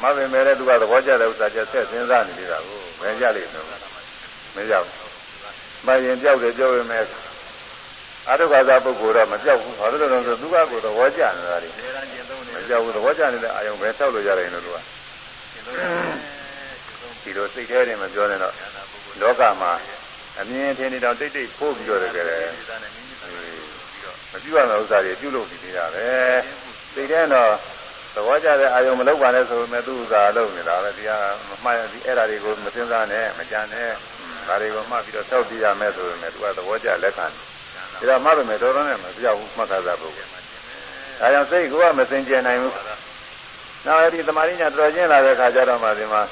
မှတ်ပေမဲ့လည်းသူကသဘောကျတဲ့ဥစ္စာချက်ဆက်စဉ်းစားနေသေးတာကိုဘယ်ကြလိမ့်မယ်မရောက်မရင်ပြောက်တယ်ပြောပေမဲ့အတုခါသာပုဂ္ဂိုလ်တော့မပြောက်ဘူးဘာလို့လဲဆိုတော့သူကကိုယ်သဘောကျနေတာလေနေရာကျင့်သုံးနေမပြောက်ဘူးသဘောကျနေတဲ့အာယုံပဲဆောက်လို့ရတယ်လို့သူကကျင့်သုံးနေကျင့်သုံးဒီလိုစိတ်ထဲတင်မပြောနဲ့တော့ညာနာပုဂ္ဂို လ်လောကမှာအမြင်ထင်နေတော့တိတ်တိတ်ဖိုးပြီးတော့တကယ်ဒီသားနဲ့မိမိသားပြီးတော့မပြုရမယ့်ဥစ္စာတွေပြုလုပ်ပြီးနေတာပဲစိတ်ထဲတော့သဘောကျတဲ့အာယုံမလုပ်ပါနဲ့ဆိုပေမဲ့သူ့ဥစ္စာလုပ်နေတာပဲဒီကမမှတ်ဒီအဲ့ဓာတွေကိုမစဉ်းစားနဲ့မကြံနဲ့ဒါတွေကိုမှတ်ပြီးတော့ဆောက်ပြရမယ်ဆိုပေမဲ့သူကသဘောကျလက်ခံတယ်ဒါမှတ်ပေမဲ့တော်တော်နဲ့မပြောက်ဘူးမှတ်သားတာပုဂ္ဂိုလ်ဒါကြောင့်စိတ်ကမစင်ကြယ်နိုင်ဘူးနောက်အဲ့ဒီသမာဓိညာတော်ကျင်းလာတဲ့ခါကျတော့မှဒီမှာ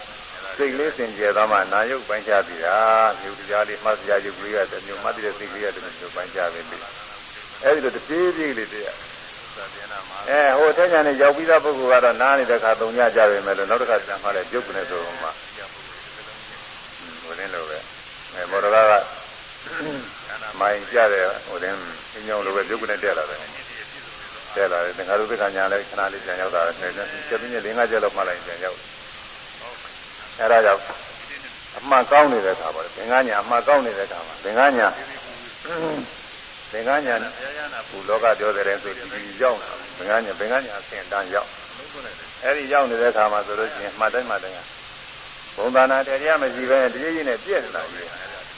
စိတ်လေးစင်ကြယ်သွားမှနာယုတ်ပိုင်းခြားပြီဟာမြို့တရားလေးမှတ်စရာယုတ်ကလေးကတမျိုးမှတ်တဲ့စိတ်ကလေးကတမျိုးပိုင်းခြားပြီအဲ့ဒီလိုတစ်ပြေးပြေးလေးတည်းသာသနာမှာအဲဟိုထက်ညာနဲ့ရောက်ပြီးသားပုဂ္ဂိုလ်ကတော့နားနေတဲ့ခါသုံးညကြပြီမယ်လို့နောက်တစ်ခါပြန်မှလည်းပြုတ်ကနေဆိုမှဟိုတင်းလိုပဲအဲမော်တော်ကမိုင်းကြတဲ့ဟိုတင်းအင်းညောင်းလိုပဲပြုတ်ကနေတက်လာတယ်တက်လာတယ်ငါတို့ကညာလည်းခဏလေးပြန်ရောက်တာနဲ့ချက်ပြီးနေ၄၅ချက်လောက်မှလိုက်ပြန်ရောက် အဲဒါကြောင့်အမှန်ကောင်းနေတဲ့ခါပါလေသင်္ကညာအမှန်ကောင်းနေတဲ့ခါမှာသင်္ကညာသင်္ကညာဘုရားရနာဘုလောကပြောတဲ့ဆိုဒီရောက်ဘင်္ဂညာဘင်္ဂညာအဆင့်တန်းရောက်အဲ့ဒီရောက်နေတဲ့အခါမှာဆိုလို့ရှိရင်မှတ်တိုင်းမှတ်တိုင်းဘုံသာနာတရားမရှိဘဲတကြီးကြီးနဲ့ပြည့်နေတာကြီး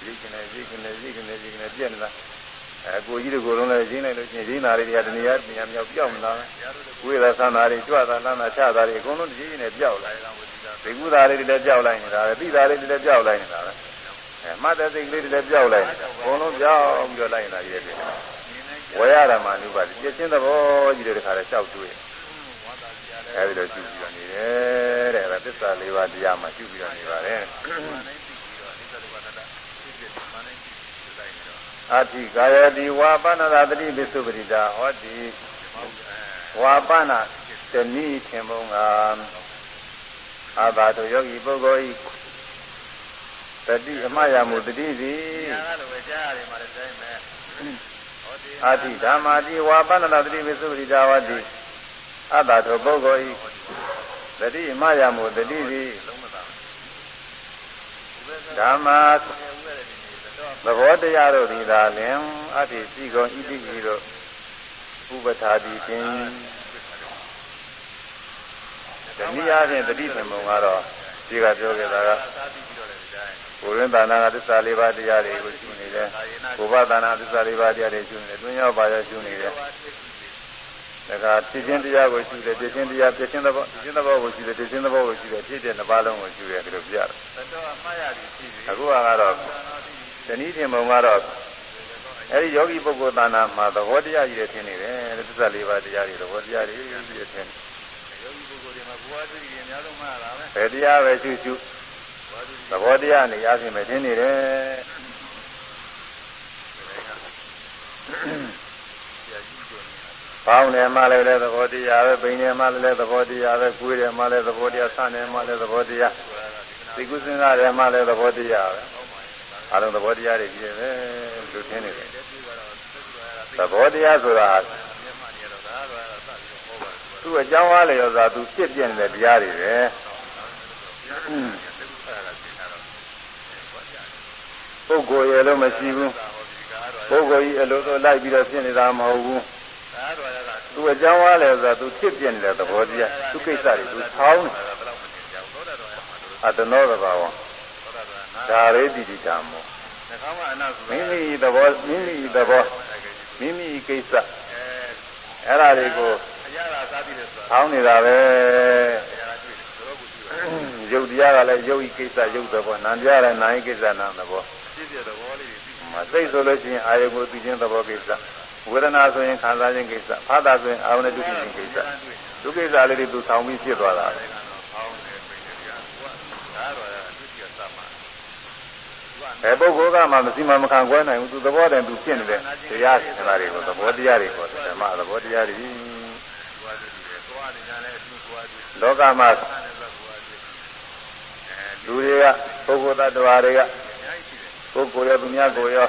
ရိတ်ကနေရိတ်ကနေရိတ်ကနေရိတ်ကနေပြည့်နေတာအဲကိုကြီးတို့ကိုယ်လုံးလည်းရင်းလိုက်လို့ရှိရင်ရင်းသားတွေကတဏှာတရားမြောက်ပြောက်မလာဝိရသန္တာတွေကြွတာလမ်းတာချတာတွေအကုန်လုံးတကြီးကြီးနဲ့ပြောက်လာ ဒီကုသာလေးတွေလည်းပြောက်လိုက်နေတာပဲသိတာလေးတွေလည်းပြောက်လိုက်နေတာပဲအဲမှတ်တဲ့စိတ်ကလေးတွေလည်းပြောက်လိုက်နေတာအကုန်လုံးပြောက်ပြီးတော့လိုက်နေတာကြီးတယ်ဝေရဓမ္မနုပါတိပြည့်ချင်းသဘောကြီးတဲ့ခါလဲလျှောက်တွေ့အဲဒီလိုရှိပြီးတော့နေတယ်တဲ့အဲဒါသစ္စာလေးပါးတရားမှရှိပြီးတော့နေပါတယ်အာတိကာယတိဝါပဏနာတတိပစ္စုပရိတာဟောတိဝါပဏတဏိထင်မုံက အာဘာတို့ယောဂီပုဂ္ဂိုလ်ဤတတိအမှရမှုတတိသည်ညာကလိုပဲကြားရတယ်မှာလည်းတိုင်းမယ်ဟောဒီအာတိဓမ္မာတိဝါပဏနာတတိပစ္စုပရိတာဝတိအတ္တထိုပုဂ္ဂိုလ်ဤတတိအမှရမှုတတိသည်လုံးမသာဓမ္မာသဘောတရားတို့သည်သာလင်အတ္တိစီကုံဣတိဤတို့ဥပထာတိဖြင့် တနည်းအားဖြင့်တတိပင်ပုံကတော့ဒီကပြောခဲ့တာကသာတိပြီးတော့လည်းတိုင်းကိုယ်ရင်းသာနာကသစ္စာလေးပါးတရားတွေကိုရှုနေတယ်ကိုယ်ဘသာနာသစ္စာလေးပါးတရားတွေရှုနေတယ်တွင်းရောက်ပါရရှုနေတယ်ဒါကဖြစ်ခြင်းတရားကိုရှုတယ်ဖြစ်ခြင်းတရားဖြစ်ခြင်းသဘောဖြစ်ခြင်းသဘောကိုရှုတယ်ဖြစ်ခြင်းသဘောကိုရှုတယ်ဖြစ်တဲ့နှစ်ပါးလုံးကိုရှုတယ်ဒီလိုပြရတယ်သတ္တဝါမှားရသည်ရှိပြီအခုကတော့တနည်းတင်ပုံကတော့အဲဒီယောဂီပုဂ္ဂိုလ်သာနာမှာသဘောတရားကြီးတွေထင်နေတယ်သစ္စာလေးပါးတရားတွေသဘောတရားတွေကြီးတွေထင်ယောဂီပုဂ္ဂိုလ်တွေမှာ ဘုရားသတိတွေအများဆုံးမှားတာပဲဘယ်တရားပဲရှုရှုသဘောတရားနေရခြင်းပဲထင်နေတယ်ပေါင်းတယ်မှလည်းသဘောတရားပဲပိန်တယ်မှလည်းသဘောတရားပဲကိုယ်တယ်မှလည်းသဘောတရားဆန်းတယ်မှလည်းသဘောတရားသိကုစဉ်းစားတယ်မှလည်းသဘောတရားပဲအလုံးသဘောတရားတွေကြီးတယ်လူထင်းနေတယ်သဘောတရားဆိုတာ သူ့အကြောင်းအားလျော်စွာသူဖြစ်ပြနေတဲ့တရားတွေပဲပုဂ္ဂိုလ်ရဲ့လို့မရှိဘူးပုဂ္ဂိုလ်ကြီးအလိုလိုလိုက်ပြီးတော့ဖြစ်နေတာမဟုတ်ဘူးသူအကြောင်းအားလျော်စွာသူဖြစ်ပြနေတဲ့သဘောတရားသူကိစ္စတွေသူဆောင်းတယ်အတနောသဘာဝဒါရေတိတိတံမောမိမိသဘောမိမိသဘောမိမိကိစ္စအဲ့ဒါတွေကို ဆောင်းနေတာပဲယုတ်တရားကလည်းယုတ်ဤကိစ္စယုတ်သဘောနာမ်ပြရနာမ်ဤကိစ္စနာမ်သဘောမသိဆိုလို့ရှိရင်အာယုကိုသိခြင်းသဘောကိစ္စဝေဒနာဆိုရင်ခံစားခြင်းကိစ္စဖာတာဆိုရင်အာဝဏတုခြင်းကိစ္စဒုကိစ္စလေးတွေသူဆောင်းပြီးဖြစ်သွားတာအဲပုဂ္ဂိုလ်ကမှမရှိမှမခံကွဲနိုင်ဘူးသူသဘောတည်းသူဖြစ်နေတဲ့တရားစင်္ကားတွေကိုသဘောတရားတွေခေါ်တယ်ဓမ္မသဘောတရားတွေ လောကမှာလူတွေကပုဂ္ဂိုလ်တ attva တွေကပုဂ္ဂိုလ်ရောသူများကိုရော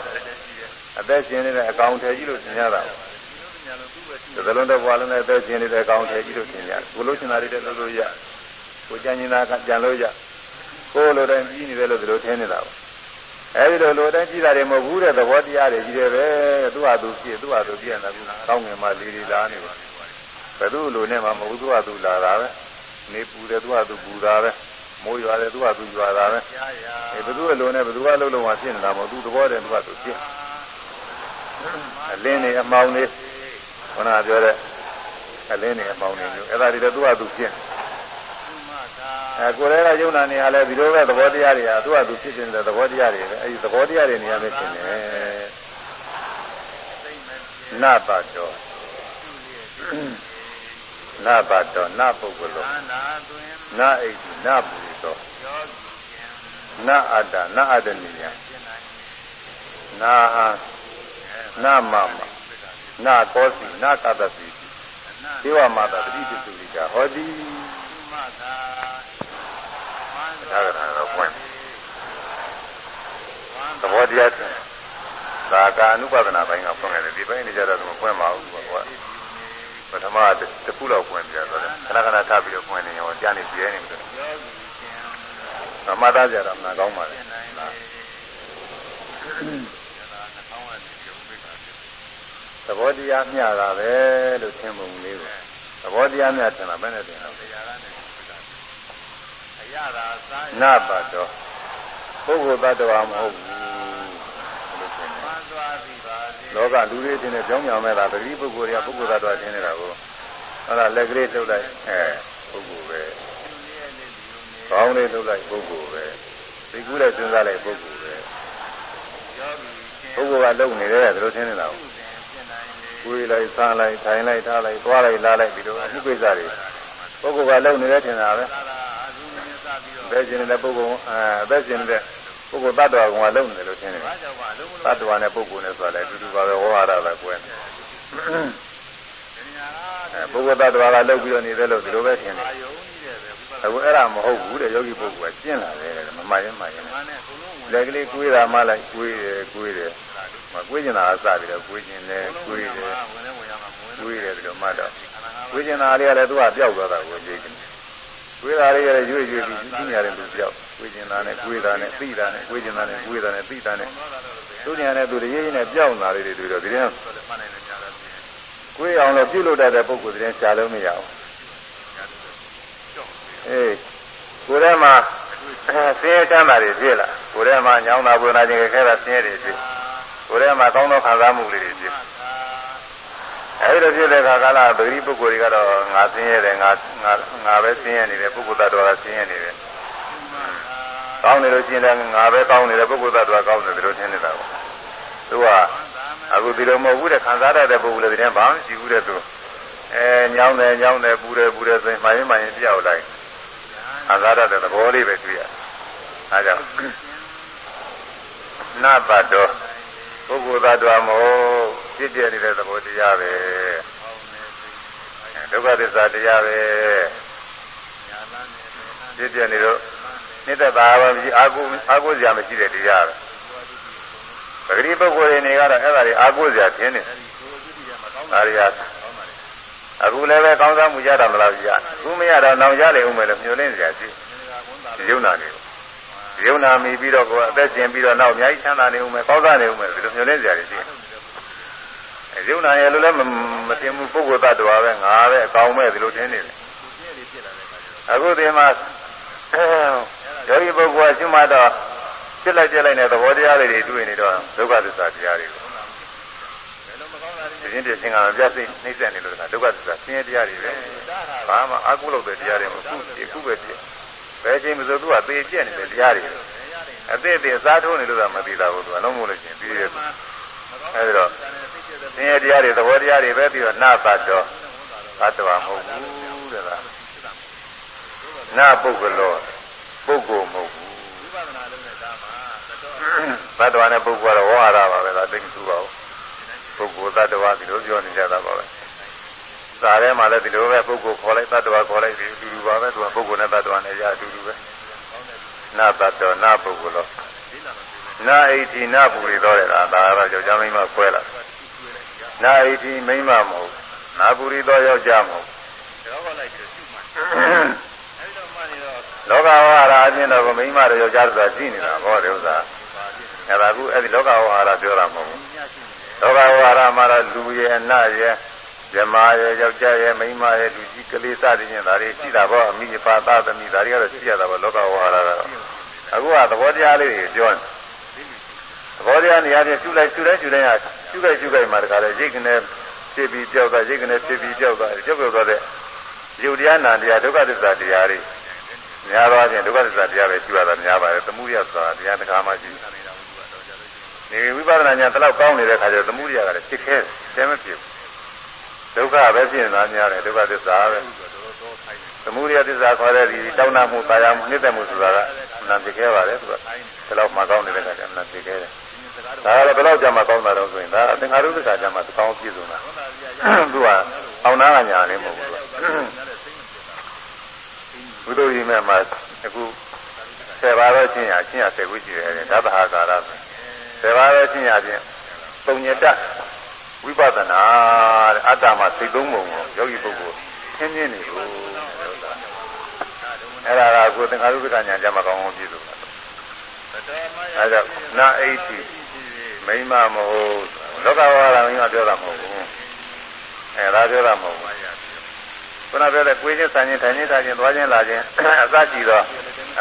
အသက်ရှင်နေတဲ့အကောင်ထည်ကြီးလို့သင်ရတာသလုံးတစ်ဘဝလုံးနဲ့အသက်ရှင်နေတဲ့အကောင်ထည်ကြီးလို့သင်ရတယ်ကိုလို့ရှင်တာတွေလည်းလို့လို့ရကိုကြံနေတာကကြံလို့ရကိုလိုတိုင်းကြီးနေတယ်လို့ဒီလိုထင်နေတာပါအဲဒီလိုလိုတိုင်းကြီးတာတွေမဟုတ်ဘူးတဲ့သဘောတရားတွေကြီးတယ်ပဲသူ့ဟာသူဖြစ်သူ့ဟာသူပြည့်နေတာကကောင်းငင်မှလီလီလာနေပါ ဘယ်သူလိုနဲ့မှမဟုတ်သူ့ဟာသူလာတာပဲနေပူတယ်သူ့ဟာသူပူတာပဲမိုးရွာတယ်သူ့ဟာသူရွာတာပဲအဲဘယ်သူလိုနဲ့ဘယ်သူကလုံးလုံးမှဖြစ်နေတာမဟုတ်သူသဘောတည်းသူ့ဟာသူဖြစ်အလင်းနေအမောင်နေခုနကပြောတဲ့အလင်းနေအမောင်နေမျိုးအဲ့ဒါတွေလည်းသူ့ဟာသူဖြစ်အဲကိုယ်လည်းကယုံနာနေရလဲဒီလိုပဲသဘောတရားတွေဟာသူ့ဟာသူဖြစ်နေတဲ့သဘောတရားတွေပဲအဲဒီသဘောတရားတွေနေရာပဲဖြစ်နေနပါတော် နပါတော်နပုဂ္ဂလောနဣတိနပူရိသောနအတ္တနအတ္တနိယနာနာမမနာကောစီနာကတစီဒေဝမာတာတတိပစ္စုရိကဟောတိသာကနာတော့ပွင့်သဘောတရားချင်းသာကာအနုပဒနာပိုင်းကဖွင့်ခဲ့တယ်ဒီပိုင်းနေကြတော့မဖွင့်ပါဘူးကွာ ပထမတစ်ခုလောက်ဖွင့်ပြတော့ခဏခဏထပ်ပြီးတော့ဖွင့်နေရောကြားနေပြဲနေတယ်သမသားကြတော့မနာကောင်းပါလေသဘောတရားမျှတာပဲလို့ထင်ပုံလေးကိုသဘောတရားမျှထင်တာဘယ်နဲ့ထင်လဲနပါတော့ပုဂ္ဂိုလ်တ attva မဟုတ်ဘူး လို့ထင်တယ်လောကလူတွေထင်တဲ့ကြောင်းကြောင်မဲ့တာတတိပုဂ္ဂိုလ်တွေကပုဂ္ဂိုလ်တ attva ထင်နေတာကိုအဲ့ဒါလက်ကလေးထုတ်လိုက်အဲပုဂ္ဂိုလ်ပဲကောင်းလေးထုတ်လိုက်ပုဂ္ဂိုလ်ပဲသိကူးတဲ့စဉ်းစားလိုက်ပုဂ္ဂိုလ်ပဲပုဂ္ဂိုလ်ကလုံနေတယ်ဒါလိုထင်နေတာကိုကိုယ်လိုက်စားလိုက်ထိုင်လိုက်ထားလိုက်သွားလိုက်လာလိုက်ဒီလိုအမှုကိစ္စတွေပုဂ္ဂိုလ်ကလုံနေတယ်ထင်တာပဲဘယ်ကျင်တဲ့ပုဂ္ဂိုလ်အဲအသက်ကျင်တဲ့ ပုဂ္ဂိုလ်တ attva ကောင်ကလုံနေတယ်လို့ထင်တယ်တ attva နဲ့ပုဂ္ဂိုလ်နဲ့ဆိုတာလည်းအတူတူပါပဲဝါရတာပဲကွဲနေအဲပုဂ္ဂိုလ်တ attva ကလုံပြီးတော့နေတယ်လို့ဒီလိုပဲထင်တယ်အခုအဲ့ဒါမဟုတ်ဘူးတဲ့ယောဂီပုဂ္ဂိုလ်ကကျင့်လာတယ်တဲ့မမှန်ရင်မှန်ရင်လက်ကလေးကိုွေးတာမှလိုက်ကိုွေးတယ်ကိုွေးတယ်မကိုွေးကျင်တာကစပြီးတော့ကိုွေးကျင်တယ်ကိုွေးတယ်ကိုွေးတယ်ပြီးတော့မှတော့ကိုွေးကျင်တာလေးကလည်းသူကပျောက်သွားတာကိုကြည့်ကြည့် ကိုွေးတာလေးကလည်းရွေ့ရွေ့ပြီးကြီးနေရတယ်သူပျောက်ကိုွေးကျင်တာနဲ့ကိုွေးတာနဲ့သိတာနဲ့ကိုွေးကျင်တာနဲ့ကိုွေးတာနဲ့သိတာနဲ့သူညာနဲ့သူတရေးနဲ့ပျောက်လာလေးတွေတွေ့တော့ဒီရင်ကိုွေးအောင်လို့ပြုလုပ်တတ်တဲ့ပုဂ္ဂိုလ်တွေရှားလို့မရဘူးအေးကိုယ်ထဲမှာဆင်းရဲချမ်းသာတွေဖြစ်လာကိုယ်ထဲမှာညောင်းတာပွေလာခြင်းခဲတာဆင်းရဲတွေဖြစ်ကိုယ်ထဲမှာကောင်းသောခံစားမှုတွေဖြစ် အဲဒီလိုဖြစ်တဲ့အခါကလာပဂရိပုဂ္ဂိုလ်တွေကတော့ငါဆင်းရဲတယ်ငါငါငါပဲဆင်းရဲနေတယ်ပုဂ္ဂိုလ်တ attva ကဆင်းရဲနေတယ်ကောင်းနေလို့ရှိရင်လည်းငါပဲကောင်းနေတယ်ပုဂ္ဂိုလ်တ attva ကောင်းတယ်ဒီလိုထင်နေတာပေါ့သူကအခုဒီလိုမဟုတ်ဘူးတဲ့ခံစားရတဲ့ပုဂ္ဂိုလ်တွေတည်းဘာမှမရှိဘူးတဲ့သူအဲညောင်းတယ်ညောင်းတယ်ပူတယ်ပူတယ်ဆိုရင်မှရင်မှရင်ပြောက်လိုက်ခံစားရတဲ့သဘောလေးပဲတွေ့ရအဲကြောင့်နာပတ်တော် ပုဂ္ဂိုလ်သတ္တဝါမဟုတ်ဖြစ်ပြနေတဲ့သဘောတရားပဲဒုက္ခသစ္စာတရားပဲဖြစ်ပြနေတော့နိတ္တသာဝမရှိအာကုအာကုစရာမရှိတဲ့တရားပဲပဂတိပုဂ္ဂိုလ်တွေနေကတော့အဲ့ဒါတွေအာကုစရာထင်းနေဒါရီယာအခုလည်းပဲကောင်းစားမှုရတာမလားကြာအခုမရတော့နောင်ရလေဦးမယ်လို့မျှော်လင့်စရာရှိဒီယုံနာတွေကို ယုံနာမိပြီးတော့ကိုယ်အသက်ရှင်ပြီးတော့နောက်အများကြီးချမ်းသာနေဦးမယ်ကောင်းစားနေဦးမယ်ဒီလိုမျှော်လင့်စရာရှိတယ်ယုံနာရဲ့လို့လည်းမတင်ဘူးပုဂ္ဂိုလ်တ attva ပဲငါပဲအကောင်းမဲ့ဒီလိုထင်နေတယ်အခုဒီမှာယောဂီပုဂ္ဂိုလ်ကရှိမှတော့ပြစ်လိုက်ပြစ်လိုက်တဲ့သဘောတရားတွေတွေ့နေတော့ဒုက္ခသစ္စာတရားတွေကိုဒီင်းပြချင်းကပြတ်စိနှိမ့်ဆက်နေလို့ကဒုက္ခသစ္စာဆင်းရဲတရားတွေပဲဘာမှအကုလို့တဲ့တရားတွေမဟုတ်ဘူးအခုပဲပြည့် ဘယ်ချိန်မှဆိုသူကသေပြက်နေတဲ့တရားတွေအသေးသေးစားထိုးနေလို့ကမသိတာဘူးသူကလုံးမလို့ချင်းပြီးရဲအဲဒီတော့ဆင်းရဲတရားတွေသဘောတရားတွေပဲပြီးတော့နာပတ်တော့သတ္တဝါမဟုတ်ဘူးတဲ့လားနာပုဂ္ဂလောပုဂ္ဂိုလ်မဟုတ်ဘူးသတ္တဝါနဲ့ပုဂ္ဂိုလ်ကတော့ဝါရပါပဲလားသိမသူပါဘူးပုဂ္ဂိုလ်သတ္တဝါဒီလိုပြောနေကြတာပါပဲ စာထဲမှာလည်းဒီလိုပဲပုဂ္ဂိုလ်ခေါ်လိုက်သတ္တဝါခေါ်လိုက်ဒီအတူတူပါပဲသူကပုဂ္ဂိုလ်နဲ့သတ္တဝါနဲ့ရအတူတူပဲနာတ္တဝနာပုဂ္ဂိုလ်လောနာဣတိနာပူရီတော်တယ်လားဒါကတော့ယောက်ျားမိန်းမခွဲလာနာဣတိမိန်းမမဟုတ်နာပူရီတော်ယောက်ျားမဟုတ်လောကဝါရအချင်းတော့မိန်းမတို့ယောက်ျားတို့ဆိုတာရှိနေတာဟောတယ်ဥစ္စာအဲဒါကူအဲ့ဒီလောကဝါရပြောတာမဟုတ်ဘူးလောကဝါရမှာတော့လူရဲ့အနရဲ့ ဇမားရဲ့ယောက်ျားရဲ့မိန်းမရဲ့လူကြီးကလေးစသည်ဖြင့်ဒါတွေရှိတာပေါ့အမိဖာသားသမီးဒါတွေကတော့ရှိရတာပေါ့လောကဝါရကတော့အခုကသဘောတရားလေးတွေပြောနေသဘောတရားနေရာချင်းရှုလိုက်ရှုလိုက်ရှုလိုက်ရရှုလိုက်ရှုလိုက်မှာတခါလေရိတ်ကနေဖြစ်ပြီးကြောက်တာရိတ်ကနေဖြစ်ပြီးကြောက်တာကြောက်ကြောက်သွားတဲ့ယုတ်တရားနာတရားဒုက္ခသစ္စာတရားတွေများသောအားဖြင့်ဒုက္ခသစ္စာတရားပဲရှုရတာများပါတယ်သမုဒိယဆိုတာတရားတစ်ခါမှရှိနေဝိပဿနာဉာဏ်တလောက်ကောင်းနေတဲ့ခါကျတော့သမုဒိယကလည်းဖြစ်ခဲတယ်မဖြစ် ဒုက္ခပဲဖြစ်နေတာများတယ်ဒုက္ခသစ္စာပဲသမုဒိယသစ္စာခေါ်တဲ့ဒီတောင်းတမှုတာယာမှုနှိမ့်သက်မှုဆိုတာကအမှန်ဖြစ်ခဲပါတယ်သူကဒီလောက်မှကောင်းနေတဲ့ခါကျအမှန်ဖြစ်ခဲတယ်ဒါကလည်းဘယ်တော့ကြာမှကောင်းတာတော့ဆိုရင်ဒါသင်္ခါရုပ္ပခါကြာမှသကောင်းပြည့်စုံတာသူကအောင်နာကညာလေးမဟုတ်ဘူးသူကဘုဒ္ဓကြီးမဲ့မှာအခုဆယ်ပါးတော့ရှင်းရရှင်းရဆယ်ခုရှိတယ်ဓာတဟာကာရဆိုဆယ်ပါးတော့ရှင်းရချင်းပုံညတ ဝိပဿနာတဲ့အတ္တမှာစိတ်သုံးပုံကိုယောဂီပုဂ္ဂိုလ်ရှင်းရှင်းနေလို့အဲ့ဒါကကိုသင်္ခါရုပ္ပခါညာကြမှာကောင်းအောင်ပြည့်စုံတာအဲဒါနာအိဋ္ဌိမိမမဟုတ်လောကဝါဒမိမပြောတာမဟုတ်ဘူးအဲဒါပြောတာမဟုတ်ဘူးခုနပြောတဲ့ကိုယ်ချင်းဆန်ချင်းထိုင်ချင်းထားချင်းသွားချင်းလာချင်းအစရှိတော့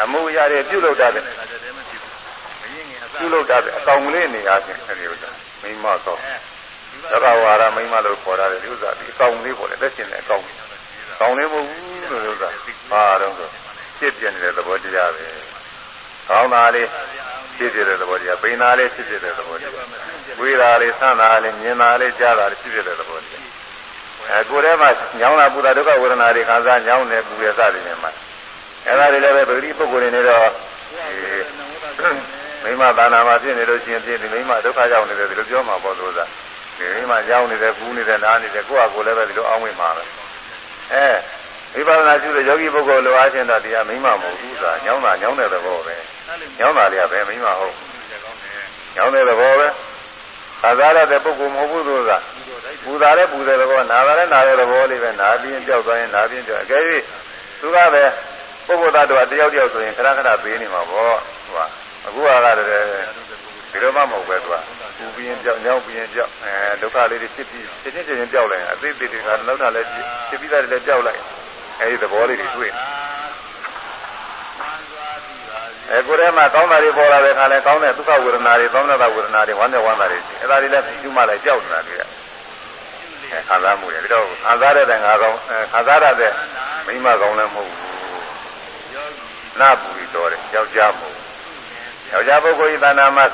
အမှုရတဲ့ပြုလုပ်တတ်တယ်ပြုလုပ်တတ်တယ်အကောင်လေးနေရာချင်းအဲဒီဥစ္စာမိမတော့ လောကဝါဒမိမလို့ခေါ်တာလေဒီဥစ္စာဒီအကောင်လေးပေါ်တယ်လက်ရှင်တဲ့အကောင်ကောင်လေးမဟုတ်ဘူးလို့ဥစ္စာဘာတော့ဆိုဖြစ်ပြနေတဲ့သဘောတရားပဲကောင်းတာလေးဖြစ်ဖြစ်တဲ့သဘောတရားပိန်တာလေးဖြစ်ဖြစ်တဲ့သဘောတရားဝေးတာလေးဆန်းတာလေးမြင်တာလေးကြားတာလေးဖြစ်ဖြစ်တဲ့သဘောတရားအဲကိုယ်ထဲမှာညောင်းတာပူတာဒုက္ခဝေဒနာတွေခံစားညောင်းနေပူရစသည်နဲ့မှာအဲဒါတွေလည်းပဲပဂတိပုဂ္ဂိုလ်တွေနေတော့မိမသာနာမှာဖြစ်နေလို့ရှိရင်ဖြစ်ဒီမိမဒုက္ခရောက်နေတယ်ဒီလိုပြောမှာပေါ့လို့သာ ဒီမိမညောင်းနေတယ်ပူနေတယ်နားနေတယ်ကိုယ့်အကိုလည်းပဲဒီလိုအောင်းဝင်မှာပဲအဲဝိပဿနာကျူတဲ့ယောဂီပုဂ္ဂိုလ်လိုအားဖြင့်တော့တရားမိမမဟုတ်ဘူးသာညောင်းတာညောင်းတဲ့သဘောပဲညောင်းတာလေးကပဲမိမဟုတ်ညောင်းတဲ့သဘောပဲခါစားရတဲ့ပုဂ္ဂိုလ်မဟုတ်ဘူးသူကပူတာလည်းပူတဲ့သဘောနာတာလည်းနာတဲ့သဘောလေးပဲနာပြီးရင်ကြောက်သွားရင်နာပြီးရင်ကြောက်အကယ်၍သူကပဲပုဂ္ဂိုလ်သားတော်တယောက်တယောက်ဆိုရင်ခဏခဏပေးနေမှာပေါ့ဟိုကအခုကလည်းဒီလိုမှမဟုတ်ပဲသူက ပူပြီးရင်ကြောက်ညောင်းပြီးရင်ကြောက်အဲဒုက္ခလေးတွေဖြစ်ပြီးဖြစ်ချင်းချင်းကြောက်လိုက်အသေးသေးတွေကနောက်တာလည်းဖြစ်ပြီးသားတွေလည်းကြောက်လိုက်အဲဒီသဘောလေးတွေတွေ့အဲကိုယ်ထဲမှာကောင်းတာတွေပေါ်လာတဲ့အခါလဲကောင်းတဲ့ဒုက္ခဝေဒနာတွေသောမနတဝေဒနာတွေဝမ်းမြောက်ဝမ်းသာတွေရှိအဲဒါတွေလည်းကျူးမှလည်းကြောက်နေတာတွေအဲခံစားမှုတွေပြီးတော့ခံစားတဲ့ငါကောင်းခံစားရတဲ့မိမကောင်းလည်းမဟုတ်ဘူးနာပူရီတော်တယ်ယောက်ျားမဟုတ်ယောက်ျားပုဂ္ဂိုလ်ဤသာနာမှာ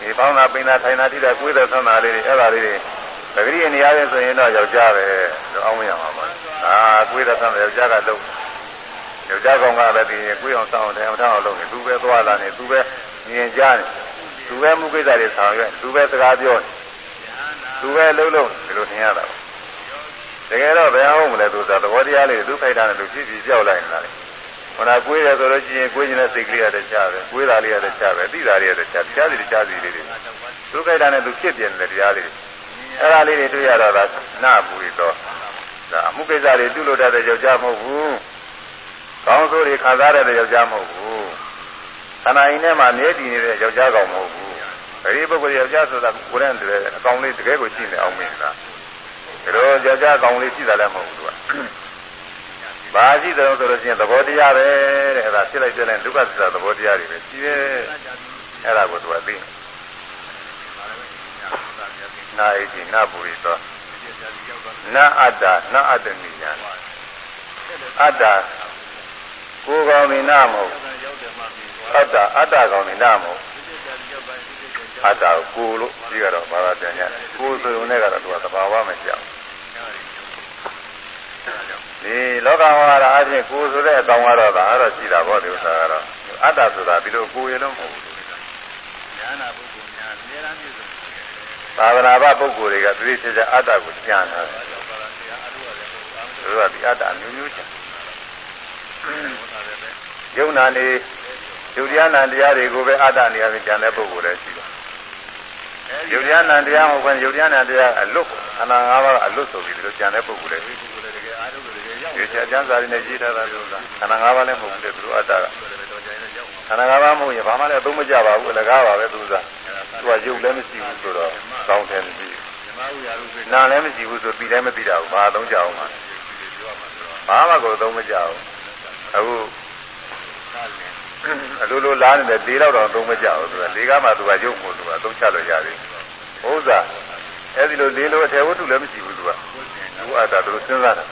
ဒီပေါင်းတာပိန်တာထိုင်တာတိတာကိုယ်တဲ့သံသာလေးတွေအဲ့ဒါလေးတွေပဂရိနေရာရဲ့ဆိုရင်တော့ယောက်ျားပဲလို့အောင်းရမှာပါဒါကိုယ်တဲ့သံသာယောက်ျားကတော့ယောက်ျားကောင်ကပဲတည်ရင်ကိုယ်အောင်စောင်းတယ်အောင်ထောင်းအောင်လုပ်နေသူပဲသွားလာနေသူပဲမြင်ကြနေသူပဲမှုကိစ္စတွေဆောင်ရွက်သူပဲစကားပြောနေသူပဲလှုပ်လှုပ်ဒီလိုထင်ရတာတကယ်တော့ဘယ်အောင်မလဲသူဆိုသဘောတရားလေးသူဖိုက်တာနဲ့သူဖြစ်ပြီးကြောက်လိုက်နေတာလေ ခန္ဓာကိုယ်ရဆိုလို့ရှိရင်ကိုယ်ကျင်တဲ့စိတ်ကလေးရတဲ့ချပဲကိုယ်သားလေးရတဲ့ချပဲသိတာလေးရတဲ့ချတရားစီတရားစီလေးတွေသူခိုက်တာနဲ့သူဖြစ်ပြနေတဲ့တရားလေးတွေအဲ့ဒါလေးတွေတွေ့ရတော့ဒါနာပူရတော့ဒါအမှုကိစ္စတွေပြုလို့တတ်တဲ့ယောက်ျားမဟုတ်ဘူးကောင်းဆိုးတွေခံစားရတဲ့ယောက်ျားမဟုတ်ဘူးခန္ဓာရင်ထဲမှာမြဲတည်နေတဲ့ယောက်ျားကောင်မဟုတ်ဘူးအဲဒီပုဂ္ဂိုလ်ယောက်ျားဆိုတာကိုယ်နဲ့တည်းအကောင်လေးတကယ်ကိုရှိနေအောင်မင်းလားဒါတော့ယောက်ျားကောင်လေးရှိတာလည်းမဟုတ်ဘူးသူက ဘာရှိတယ်ဆိုလို့ရှိရင်သဘောတရားပဲတဲ့အဲ့ဒါဖြစ်လိုက်ပြလိုက်ဒုက္ခသစ္စာသဘောတရားတွေပဲရှိတယ်အဲ့ဒါကိုသူကသိနာဣတိနာပူရိသောနာအတ္တနာအတ္တနိညာအတ္တကိုယ်ကောင်နေနာမဟုတ်အတ္တအတ္တကောင်နေနာမဟုတ်အတ္တကိုလို့ပြီးတော့ဘာသာပြန်ရတယ်ကိုယ်ဆိုုံနဲ့ကတော့သူကသဘာဝမကြောက် ဒီလောကဝါဒအချင်းကိုယ်ဆိုတဲ့အကောင်ကတော့ဒါကတော့ရှိတာပေါ့ဒီဥစ္စာကတော့အတ္တဆိုတာဒီလိုကိုယ်ရလုံးမဟုတ်ဘူးဉာဏပုဂ္ဂိုလ်များအများအားဖြင့်သာသနာ့ဘပုဂ္ဂိုလ်တွေကသတိချကြအတ္တကိုကြံတယ်သူကဒီအတ္တမျိုးမျိုးချင်ယုံနာနေယုတ်တရားနာတရားတွေကိုပဲအတ္တနေရာပြင်ကြံတဲ့ပုဂ္ဂိုလ်တွေရှိတယ်ယုတ်တရားနာတရားမဟုတ်ဘဲယုတ်တရားနာတရားအလွတ်ခန္ဓာ၅ပါးအလွတ်ဆိုပြီးဒီလိုကြံတဲ့ပုဂ္ဂိုလ်တွေ ဒီချက်ကျမ်းစာရင်းနဲ့ရေးထားတာလို့လားခန္ဓာ၅ပါးလည်းမဟုတ်ဘူးတဲ့သူတို့အတ္တကခန္ဓာ၅ပါးမဟုတ်ရင်ဘာမှလည်းသုံးမကြပါဘူးအလကားပါပဲသူကသူကရုပ်လည်းမရှိဘူးဆိုတော့ကောင်းတယ်မရှိဘူးနာလည်းမရှိဘူးဆိုပြီးလည်းမပြီးတာဘူးဘာသုံးကြအောင်မှာဘာမှကိုသုံးမကြဘူးအခုအလိုလိုလားနေတယ်၄တော့တော့သုံးမကြဘူးသူက၄ကမှသူကရုပ်ကိုသူကသုံးချလို့ရတယ်ဥစ္စာအဲ့ဒီလို၄လိုအထေဝတ္ထုလည်းမရှိဘူးသူကသူအတ္တသူစဉ်းစားတာ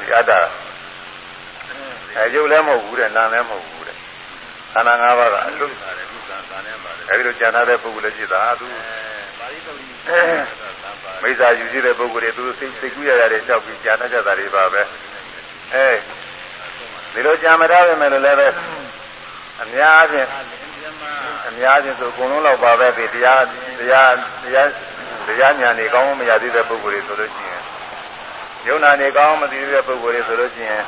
ဒီအတ္တအဲရုပ်လည်းမဟုတ်ဘူးတဲ့နာလည်းမဟုတ်ဘူးတဲ့ခန္ဓာ၅ပါးကအလွတ်အဲဒီလိုကြံထားတဲ့ပုဂ္ဂိုလ်လည်းရှိတာသူမိစ္ဆာယူရှိတဲ့ပုဂ္ဂိုလ်တွေသူစိတ်စိတ်ကူးရရတဲ့ကြောက်ပြီးကြံထားကြတာတွေပါပဲအဲဒီလိုကြံမထားပဲမယ်လို့လည်းပဲအများဖြင့်အများချင်းဆိုအကုန်လုံးတော့ပါပဲဒီတရားတရားတရားတရားညာနေကောင်းမရသေးတဲ့ပုဂ္ဂိုလ်တွေဆိုလို့ရှိရင် ယုံနာနေကောင်းမသိသေးတဲ့ပုဂ္ဂိုလ်တွေဆိုလို့ရှိရင်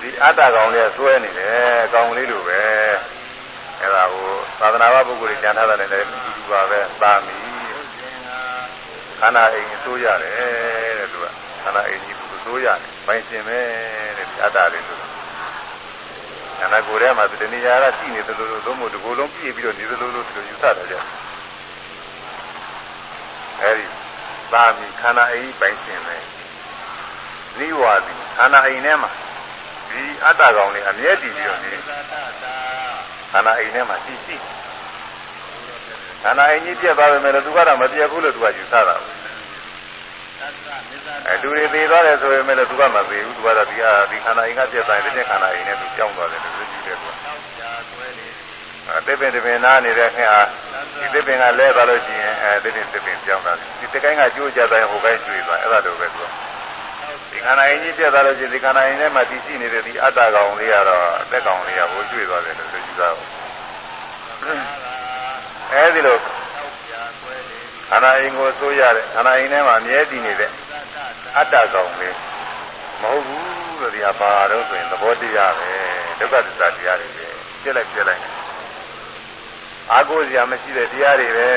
ဒီအတ္တကောင်လေးဆွဲနေတယ်ကောင်လေးလိုပဲအဲ့ဒါကိုသာသနာ့ဘပုဂ္ဂိုလ်တွေကြံထားတယ်လည်းအတူတူပါပဲသာမီခန္ဓာအိမ်ဆိုးရတယ်တဲ့သူကခန္ဓာအိမ်ကြီးသူဆိုးရတယ်ပိုင်ရှင်ပဲတဲ့ဒီအတ္တလေးဆိုခန္ဓာကိုယ်ထဲမှာဒီနေရာကရှိနေသလိုလိုသုံးဖို့ဒီကိုယ်လုံးပြည့်ပြီးတော့နေသလိုလိုဒီလိုယူဆတယ်ကြအဲဒီသာမီခန္ဓာအိမ်ပိုင်ရှင်ပဲ နိဝါဒီခန္ဓာအိမ်ထဲမှာဒီအတ္တကောင်လေးအမြဲတည်ပြီးတော့နေခန္ဓာအိမ်ထဲမှာရှိရှိခန္ဓာအိမ်ကြီးပြက်သွားပြီမဲ့လို့သူကတော့မပြက်ဘူးလို့သူကယူဆတာအဲသူတွေသေးသွားတယ်ဆိုရင်မဲ့လို့သူကမသေးဘူးသူကတော့ဒီဟာဒီခန္ဓာအိမ်ကပြက်သွားရင်ဒီခန္ဓာအိမ်နဲ့သူကြောင်းသွားတယ်လို့သူကြည့်တယ်သူကအဲတစ်ပင်တစ်ပင်နားနေတဲ့ခင်ဟာဒီတစ်ပင်ကလဲသွားလို့ရှိရင်အဲတစ်ပင်တစ်ပင်ကြောင်းသွားတယ်ဒီတစ်ကိုင်းကကျိုးကြတိုင်းဟိုကိုင်းကျွေးသွားအဲ့ဒါလိုပဲသူက ဒီခန္ဓာရင်ကြီးပြတ်သွားလို့ရှိရင်ဒီခန္ဓာရင်ထဲမှာတည်ရှိနေတဲ့ဒီအတ္တကောင်လေးကတော့အသက်ကောင်လေးကဟိုကျွေးသွားတယ်လို့ဆိုကြည့်တာအဲဒီလိုခန္ဓာရင်ကိုဆိုးရတယ်ခန္ဓာရင်ထဲမှာမြဲတည်နေတဲ့အတ္တကောင်လေးမဟုတ်ဘူးလို့ဒီဟာပါတော့ဆိုရင်သဘောတရားပဲဒုက္ခသစ္စာတရားတွေပဲပြက်လိုက်ပြက်လိုက်အာကိုစရာမရှိတဲ့တရားတွေပဲ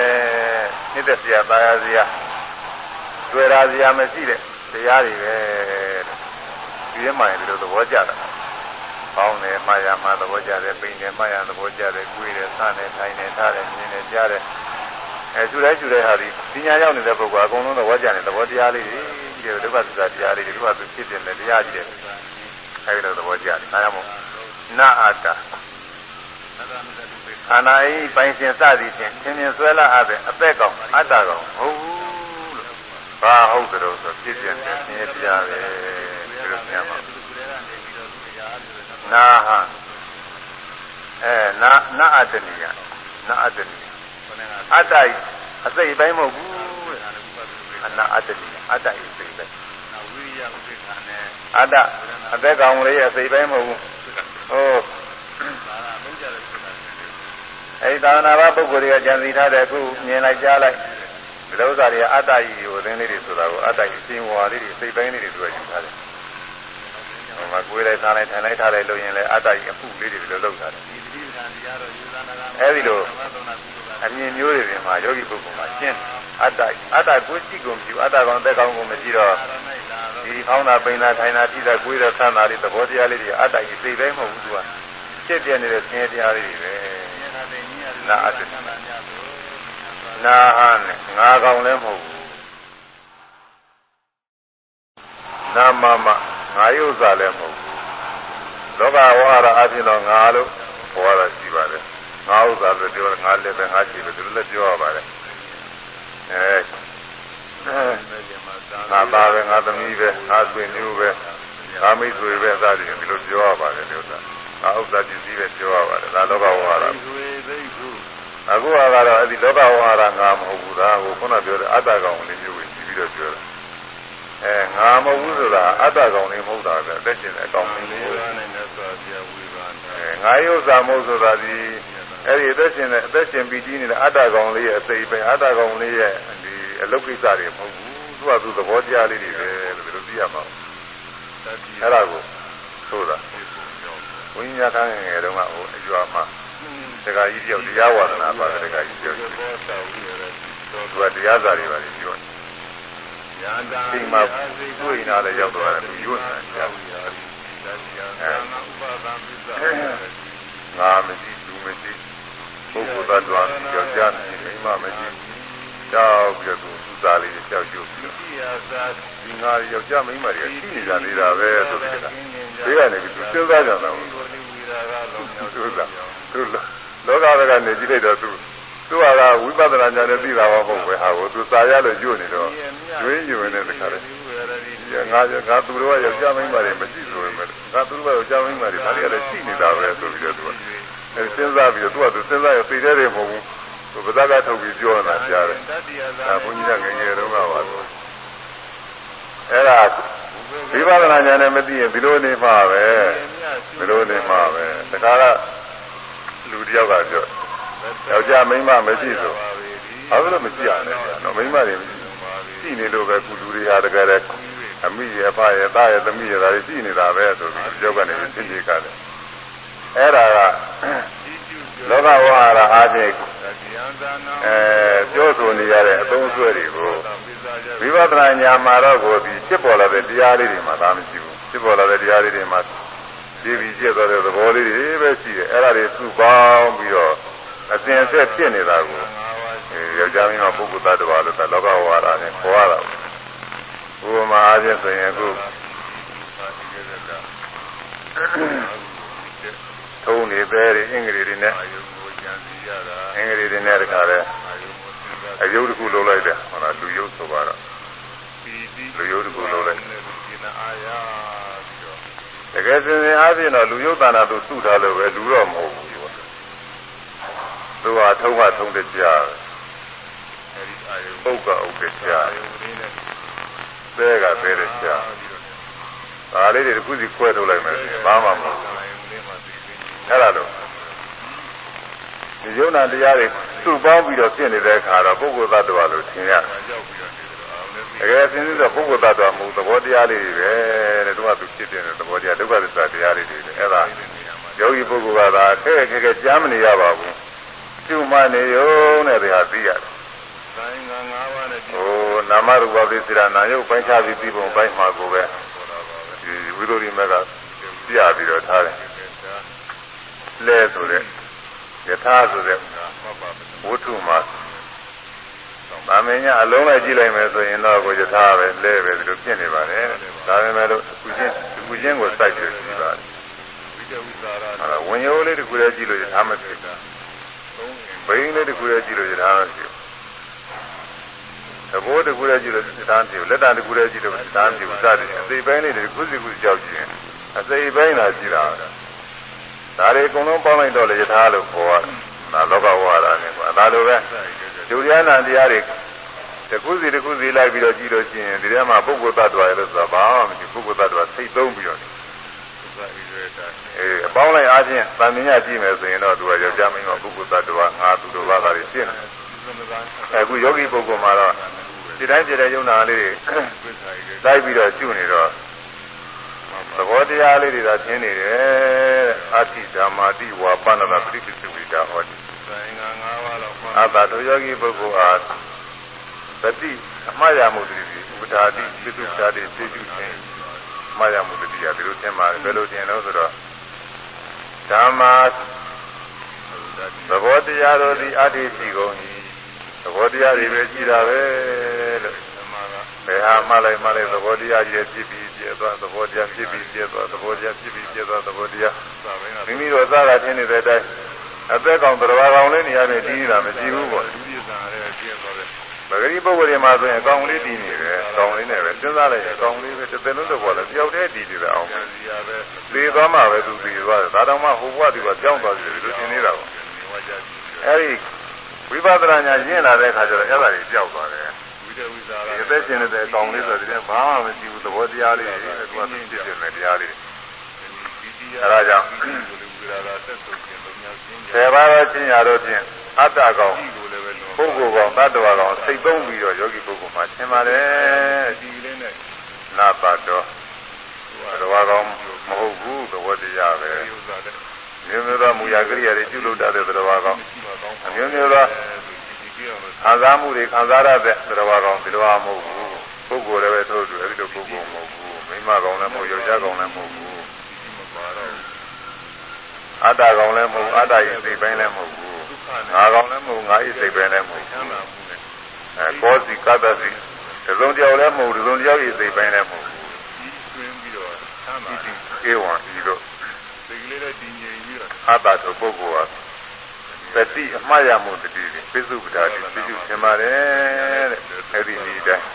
နှိမ့်သက်စရာပါရစရာတွေ့ရာစရာမရှိတဲ့ တရားတွေပဲဒီထဲမှာဒီလိုသဘောကျတာပေါင်းတယ်မှားရမှာသဘောကျတယ်ပိန်တယ်မှားရသဘောကျတယ်ကိုယ်တယ်စတယ်ထိုင်တယ်ထားတယ်မြင်တယ်ကြားတယ်အဲကျူတဲ့ကျူတဲ့ဟာဒီပညာရောက်နေတဲ့ပုဂ္ဂိုလ်အကုန်လုံးသဘောကျတယ်သဘောတရားလေးတွေဒီဒုက္ခသစ္စာတရားလေးတွေဒုက္ခသဖြစ်တဲ့တရားကြီးတယ်အဲဒီလိုသဘောကျတယ်ဒါကြောင့်မို့နာအတ္တခန္ဓာဤပိုင်ရှင်စသည်ဖြင့်သင်မြင်ဆွဲလာအပ်တဲ့အသက်ကောင်အတ္တကောင်ဟုတ်ဘူးလို့ ဘာဟုတ်တယ်လို့ဆိုဖြစ်ပြတယ်သင်ရပြပဲဒီလိုမြင်ပါနာဟအဲနာနာအတ္တနိယနာအတ္တနိယအတ္တအစိတ်ပိုင်းမဟုတ်ဘူးတဲ့အနာအတ္တနိယအတ္တဤစိတ်ပဲဝိရိယဥပိ္ပခာနဲ့အတ္တအသက်ကောင်လေးရဲ့စိတ်ပိုင်းမဟုတ်ဘူးဟိုဒါကလုံးကြတဲ့ဆိုတာနဲ့အဲဒီသာသနာ့ဘပုဂ္ဂိုလ်တွေကကြံစည်ထားတဲ့အခုမြင်လိုက်ကြားလိုက် ဒီလိုဥစ္စာတွေကအတ္တကြီးကိုအသင်းလေးတွေဆိုတာကိုအတ္တကြီးစင်ဝါလေးတွေစိတ်ပိုင်းလေးတွေသူကယူထားတယ်ဟိုမှာကိုယ်လိုက်စားလိုက်ထိုင်လိုက်ထားလိုက်လို့ရင်လည်းအတ္တကြီးအမှုလေးတွေဒီလိုလုပ်ထားတယ်ဒီတိပ္ပံတရားတော်ယူဇာနာကအဲဒီလိုသမသုံးနာကုသိုလ်အမြင်မျိုးတွေပြင်မှာယောဂီပုဂ္ဂိုလ်မှာရှင်းအတ္တအတ္တကိုရှိကုန်ပြီအတ္တကောင်တက်ကောင်ကိုမရှိတော့သာရဏိလာတော့ဒီခေါင်းသာပိန်သာထိုင်သာထိသာကိုယ်သာဆန်းသာလေးသဘောတရားလေးတွေအတ္တကြီးစိတ်တိုင်းမဟုတ်ဘူးသူကဖြစ်ပြနေတဲ့ဆင်းရဲတရားလေးတွေပဲဉာဏ်နဲ့ညရနာအတ္တသံဃာများဆို နာဟနဲ့ငါကောင်လည်းမဟုတ်ဘူးနာမမငါယုဇာလည်းမဟုတ်ဘူးလောကဝါရအဖြစ်တော့ငါလို့ဘဝရရှိပါတယ်ငါဥစ္စာလို့ပြောတယ်ငါလည်းပဲငါရှိတယ်ဒီလိုလည်းပြောရပါတယ်အဲငါသားပဲငါသမီးပဲငါဆွေမျိုးပဲငါမိတ်ဆွေပဲစသည်ဖြင့်ဒီလိုပြောရပါတယ်ဒီဥစ္စာငါဥစ္စာပစ္စည်းပဲပြောရပါတယ်ဒါလောကဝါရဝေသိခု အခုကတော့အဲ့ဒီလောကဝါဒငါမဟုတ်ဘူးဒါကိုခုနပြောတဲ့အတ္တကောင်လေးမျိုးကိုကြည့်ပြီးတော့ပြောတာအဲငါမဟုတ်ဘူးဆိုတာအတ္တကောင်လေးမဟုတ်တာပဲအသက်ရှင်တဲ့အကောင်လေးဝေမျိုးဘာနဲ့မြတ်စွာဘုရားဝေဘာနဲ့အဲငါရုပ်စာမဟုတ်ဆိုတာဒီအဲ့ဒီအသက်ရှင်တဲ့အသက်ရှင်ပြီးကြီးနေတဲ့အတ္တကောင်လေးရဲ့အစိပ်ပဲအတ္တကောင်လေးရဲ့ဒီအလုတ်ကိစ္စတွေမဟုတ်ဘူးသူကသူသဘောတရားလေးတွေပဲလို့ဒီလိုသိရမှာတတိယအဲ့ဒါကိုဆိုတာဝိညာဉ်ခန်းငယ်ငယ်တုန်းကဟိုအကျွာမှာ တခါကြီးတယောက်တရားဝါဒနာပါတယ်တခါကြီးပြောတယ်ဘောတော်ဝိရတိသူကတရားစာတွေပါလေပြောတယ်ယန္တာဒီမှာတွေ့နေတာလည်းရောက်သွားတယ်သူယွတ်နေတယ်တတိယသာမဥပါဒံပစ္စယငါမရှိသူမရှိပုဂ္ဂိုလ်သတ္တဝါယောက်ျားမရှိမိန်းမမရှိကြောက်ပြီးတော့သူသူစားလေးကြောက်ရွံ့ပြီးတော့တိယသာဒီငါယောက်ျားမိန်းမတွေကရှိနေကြနေတာပဲဆိုပြီးတော့ဒီကနေပြီးသူစဉ်းစားကြတာဘူးဝိရာဂလုံးမြောက်သူကသူလော ကဘက်ကနေကြည့်လိုက်တော့သူသူကဝိပဿနာဉာဏ်နဲ့သိတာမဟုတ်ပဲဟာကိုသူစာရလို့ညွတ်နေတော့ကျွေးညွတ်နေတဲ့ခါလေးငါငါသူတို့ကယောက်ျားမိန်းမတွေမရှိဆိုပေမဲ့ငါသူတို့ကယောက်ျားမိန်းမတွေဒါတွေကလည်းရှိနေတာပဲဆိုပြီးတော့သူကအဲစဉ်းစားပြီးတော့သူကသူစဉ်းစားရသိတဲ့တွေမဟုတ်ဘူးသူပဇက်ကထုတ်ပြီးပြောနေတာကြားတယ်တတိယသာဒါဘုန်းကြီးကငယ်ငယ်တုန်းကပါဆိုအဲ့ဒါဝိပဿနာဉာဏ်နဲ့မသိရင်ဒီလိုနေမှာပဲဒီလိုနေမှာပဲတခါက လူတယောက်ကပြောယောက်ျားမိန်းမမရှိဆိုဘာလို့မကြည့်ရလဲနော်မိန်းမတွေရှိနေလို့ပဲကုလူတွေဟာတကယ်လည်းအမိရဲ့အဖရဲ့သားရဲ့သမီးရဲ့ဒါတွေရှိနေတာပဲဆိုပြီးပြောကနေသိကြကြတယ်အဲ့ဒါကလောကဝါရအားဖြင့်အဲပြောဆိုနေရတဲ့အသုံးအဆွဲတွေကိုဝိပဿနာဉာဏ်မှာတော့ကိုဒီဖြစ်ပေါ်လာတဲ့တရားလေးတွေမှာဒါမရှိဘူးဖြစ်ပေါ်လာတဲ့တရားလေးတွေမှာ ဒီပြီးကျက်သွားတဲ့သဘောလေးတွေပဲရှိတယ်အဲ့ဒါတွေစုပေါင်းပြီးတော့အစဉ်အဆက်ဖြစ်နေတာကိုအဲယောက်ျားမင်းကပုဂ္ဂိုလ်သတ္တဝါလို့ဆိုလောကဝါဒနဲ့ခေါ်ရတာဥပမာအားဖြင့်ဆိုရင်အခုထုံးနေသေးတယ်အင်္ဂလိပ်တွေနဲ့အင်္ဂလိပ်တွေနဲ့တခါလဲအယုတ်တစ်ခုလုံးလိုက်တယ်ဟောလားလူယုတ်ဆိုပါတော့လူယုတ်တစ်ခုလုံးလိုက်တ ကယ်စင်စင်အားဖြင့်တော့လူယုတ်တဏ္ဍာသူစုထားလို့ပဲလူတော့မဟုတ်ဘူးသူကသူဟာထုံးကထုံးတဲ့ကြားပုဂ္ဂဥက္ကကြားသဲကသဲတဲ့ကြားဒါလေးတွေတစ်ခုစီခွဲထုတ်လိုက်မယ်ဆိုရင်ဘာမှမဟုတ်ဘူးအဲ့ဒါလို့ဒီယုံနာတရားတွေစုပေါင်းပြီးတော့ဖြစ်နေတဲ့အခါတော့ပုဂ္ဂိုလ်သတ္တဝါလို့ထင်ရတယ် တကယ်စင်စစ်တော့ပုဂ္ဂိုလ်သတ္တဝါမဟုတ်သဘောတရားလေးတွေပဲတဲ့သူကသူဖြစ်တဲ့သဘောတရားဒုက္ခသစ္စာတရားလေးတွေအဲ့ဒါယောဂီပုဂ္ဂိုလ်ကသာခက်ခက်ခက်ကြားမနေရပါဘူးကျွမနေရုံနဲ့တရားသိရတယ်ဟိုနာမရူပပစ္စရနာယုတ်ပိုင်းခြားပြီးပြီးပုံပိုင်းမှာကိုပဲဒီဝိသုရိမကပြပြီးတော့ထားတယ်လဲဆိုတဲ့ယထာဆိုတဲ့ဝတ္ထုမှာ ဗာမင်းညအလုံးလိုက်ကြည့်လိုက်မယ်ဆိုရင်တော့ကိုယထာပဲလဲပဲဒီလိုဖြစ်နေပါတယ်ဒါပေမဲ့လို့ကုချင်းကုချင်းကိုစိုက်ပြီးကြည့်ပါတယ်အဲဝင်ရိုးလေးတစ်ခုလေးကြည့်လို့ယထာမဖြစ်ဘိန်းလေးတစ်ခုလေးကြည့်လို့ယထာမဖြစ်သဘောတစ်ခုလေးကြည့်လို့ယထာမဖြစ်လက်တံတစ်ခုလေးကြည့်လို့ယထာမဖြစ်စသည်အသေးပိုင်းလေးတစ်ခုစီခုကြောက်ကြည့်ရင်အသေးပိုင်းသာကြည့်တာဒါတွေအကုန်လုံးပေါင်းလိုက်တော့လေယထာလို့ခေါ်ရတယ်ဒါလောကဝါဒနဲ့ကွာဒါလိုပဲ ဒုရယနာတရားတွေတစ်ခုစီတစ်ခုစီလိုက်ပြီးတော့ကြည့်လို့ရှိရင်ဒီထဲမှာပုဂ္ဂိုလ်သတ္တဝါရဲ့လို့ဆိုတာဘာဂ္ဂိုလ်သတ္တဝါစိတ်သုံးပြီးတော့သဣရေတာအဲအပေါင်းလိုက်အားဖြင့်တန်မြင်ကြည့်မယ်ဆိုရင်တော့သူကယောက်ျားမိန်းမပုဂ္ဂိုလ်သတ္တဝါငါသူတို့ဘာသာတွေရှင်းတယ်အခုယောဂီပုဂ္ဂိုလ်မှာတော့ဒီတိုင်းပြတဲ့ယုံနာလေးတွေဝိသဣရေလိုက်ပြီးတော့ကျွနေတော့သဘောတရားလေးတွေသာသင်နေတယ်အတ္တိဓမ္မာတိဝါပဏ္ဏပရိပစ္စဝိတာဟောတိသင်္ဃာ၅ပါးလောက်ဟော အတ္တတို့ယောဂီပုဂ္ဂိုလ်အားသတိအမှားရမှုတွေဥပဒါတိပိတုဓာတိသိကျခြင်းအမှားရမှုတွေဒီလိုသင်ပါတယ်ဘယ်လိုသင်လို့ဆိုတော့ဓမ္မာသဘောတရားတို့သည်အတ္တိရှိကုန်၏သဘောတရားတွေပဲရှိတာပဲလို့ဓမ္မကဘယ်ဟာမှလိုက်မှလိုက်သဘောတရားကြီးဖြစ်ပြီးပြည့်သွားသဘောတရားဖြစ်ပြီးပြည့်သွားသဘောတရားဖြစ်ပြီးပြည့်သွားသဘောတရားသာဘိနာမိမိတို့သာသာထင်နေတဲ့အတိုင်း အသက်ကောင်တရားကောင်လေးနေရာနဲ့တည်နေတာမရှိဘူးပေါ့ဒုတိယဇာရဲကျင်းသွားတယ်ပဂရိပုဂ္ဂိုလ်တွေမှာဆိုရင်အကောင်လေးတည်နေတယ်အကောင်လေးနဲ့ပဲစဉ်းစားလိုက်ရင်အကောင်လေးပဲတစ်သက်လုံးတော့ပေါ့လေတယောက်တည်းတည်နေတယ်အောင်ဉာဏ်စီရပဲသေသွားမှပဲသူသေသွားတယ်ဒါတောင်မှဟိုဘဝသူကကြောင်းသွားတယ်လို့ထင်နေတာပေါ့ဝါကြကြည့်အဲဒီဝိပဿနာညာရင့်လာတဲ့အခါကျတော့အဲ့ဒါတွေကြောက်သွားတယ်ဝိတဝိဇာဒီရအသက်ရှင်နေတဲ့အကောင်လေးဆိုတဲ့ဘာမှမရှိဘူးသဘောတရားလေးတွေသူကသိဖြစ်နေတရားလေးအဲဒါကြောင့်ဒီလိုလာတာ ဆက်ဆုံးခြင်းလို့များရှင်းဆယ်ပါးသောချင်းရာတို့ဖြင့်အတ္တကောင်ဒီလိုလည်းပဲလုံးပုဂ္ဂိုလ်ကောင်တ attva ကောင်စိတ်သုံးပြီးတော့ယောဂီပုဂ္ဂိုလ်မှာသင်ပါတယ်ဒီလေးနဲ့နာပတ်တော်တ attva ကောင်မဟုတ်ဘူးသဘောတရားပဲဒီဥစ္စာတဲ့မျိုးမျိုးသောမူရာကိရိယာတွေပြုလုပ်တတ်တဲ့သ attva ကောင်ရှိပါကောင်းအမျိုးမျိုးသောဒီကြည့်အောင်ခံစားမှုတွေခံစားရတဲ့သ attva ကောင်ဒီလိုမဟုတ်ဘူးပုဂ္ဂိုလ်လည်းပဲထို့တူအဲဒီလိုပုဂ္ဂိုလ်မဟုတ်ဘူးမိန်းမကောင်လည်းမဟုတ်ယောက်ျားကောင်လည်းမဟုတ်ဘူးဒီမပါတော့ အတ္တကောင်လည်းမဟုတ်အတ္တရဲ့စိတ်ပိုင်းလည်းမဟုတ်ဘူးငါကောင်လည်းမဟုတ်ငါရဲ့စိတ်ပိုင်းလည်းမဟုတ်ချမ်းဘူးသာမှုနဲ့အဲကောစီကတ္တစီတစ်စုံတစ်ယောက်လည်းမဟုတ်တစ်စုံတစ်ယောက်ရဲ့စိတ်ပိုင်းလည်းမဟုတ်ဘူးဒီတွင်းပြီးတော့ချမ်းသာဒီတယ်ဧဝံဤတို့ဒီကလေးလည်းဒီငြိမ်ပြီးတော့အတ္တဆိုပုဂ္ဂိုလ်ဟာတတိအမှားရမှုတတိတွေပိစုပ္ပဒါတိပိစုသင်ပါတယ်တဲ့အဲ့ဒီနည်းတိုင်း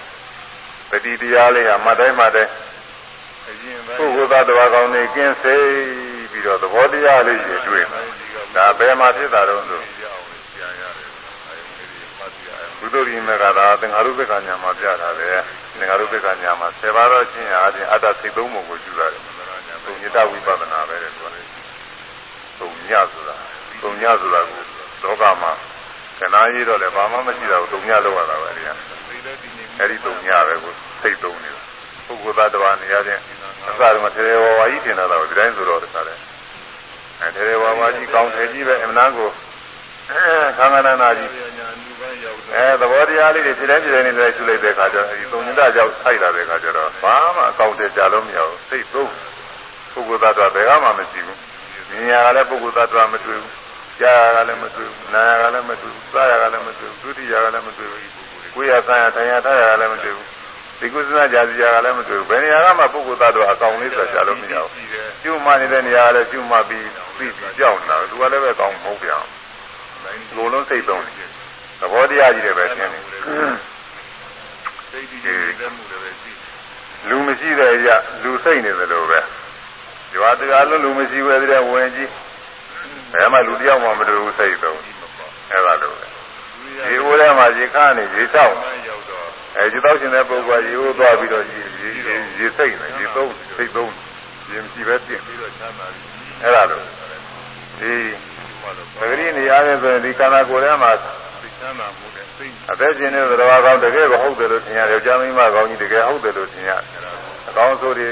တတိတရားလေးဟာမတိုင်းမတိုင်းအရင်ပဲပုဂ္ဂိုလ်သားတော်ကောင်းနေကင်းစေ ပြီးတော့သဘောတရားလေးတွေတွေ့မှာဒါဘယ်မှာဖြစ်တာတော့ဆိုရအောင်ကြာရတယ်အဲဒီလေးပတ်ပြရအောင်ဘုဒ္ဓရိမေကသာသင်္ဃာရုပ္ပကညာမှာပြထားတယ်သင်္ဃာရုပ္ပကညာမှာဆယ်ပါးသောချင်းအားဖြင့်အတ္တစိတ်သုံးပုံကိုယူရတယ်မန္တရာညာသုံးညတဝိပဿနာပဲတဲ့သူကလေသုံးညဆိုတာသုံးညဆိုတာကိုလောကမှာခဏရေးတော့လည်းဘာမှမရှိတာကိုသုံးညလောက်ရတာပဲအဲဒီကဒီလည်းဒီငြိမ်အဲဒီသုံးညပဲကိုစိတ်သုံးနေတာပုဂ္ဂိုလ်သားတစ်ပါးနေရာချင်းအစတုန်းကထေရဝါဝါကြီးတင်လာတာကိုဒီတိုင်းဆိုတော့တခါလဲ အဲထေရဝါဝါကြီးကောင်းတယ်ကြီးပဲအမှန်တန်ကိုခန္ဓာနာနာကြီးညာအနုပန်းရောက်အဲသဘောတရားလေးတွေဖြစ်တိုင်းဖြစ်တိုင်းနေလည်းရှုလိုက်တဲ့အခါကျတော့အဲဒီသုံးညတကြောက်ဆိုင်လာတဲ့အခါကျတော့ဘာမှအကောင့်တကြလို့မရဘူးစိတ်သုံးပုဂ္ဂိုလ်သားတော်ဘယ်ကမှမရှိဘူးမြင်ရကလည်းပုဂ္ဂိုလ်သားတော်မတွေ့ဘူးကြားရကလည်းမတွေ့ဘူးနာရကလည်းမတွေ့ဘူးစားရကလည်းမတွေ့ဘူးဒုတိယကလည်းမတွေ့ဘူးကိုယ်ရဆန်းရထိုင်ရထားရကလည်းမတွေ့ဘူး ဒီကုသနာကြာစီရကလည်းမတွေ့ဘူးဘယ်နေရာကမှပုဂ္ဂိုလ်သားတော်အကောင်လေးဆိုရှာလို့မရဘူးရှိတယ်ကျုံမနေတဲ့နေရာကလည်းကျုံမပြီးပြီးပြီးကြောက်နေတာသူကလည်းပဲကောင်းမဟုတ်ပြန်လိုင်းလိုလုံးစိတ်သုံးတယ်သဘောတရားကြီးတွေပဲသင်တယ်စိတ်ကြီးတဲ့မှုတွေပဲရှိလူမရှိတဲ့အရာလူစိတ်နေတယ်လို့ပဲရွာတရားလုံးလူမရှိဘူးတဲ့ဝင်ကြီးဘယ်မှလူတယောက်မှမတွေ့ဘူးစိတ်သုံးဒီမပါအဲ့ဒါလို့ပဲဒီဒီဟိုထဲမှာရေခါနေရေချောက်မှရောက်တော့ အဲရေတောက်ရှင်တဲ့ပုဂ္ဂိုလ်ကရေဟိုသွားပြီးတော့ရေရေရေစိတ်နေရေသုံးစိတ်သုံးရေမရှိပဲပြင်ပြီးတော့ချမ်းသာပြီအဲ့ဒါလို့ဒီမှတော့ပဂရိနေရာနဲ့ဆိုရင်ဒီကာနာကိုယ်ထဲမှာသိချမ်းသာမှုနဲ့သိအသက်ရှင်နေတဲ့သရဝါကောင်းတကယ်ကိုဟုတ်တယ်လို့ထင်ရတယ်။ကြာမင်းမကောင်းကြီးတကယ်ဟုတ်တယ်လို့ထင်ရတယ်အဲ့ဒါ။အကောင်းဆိုတွေ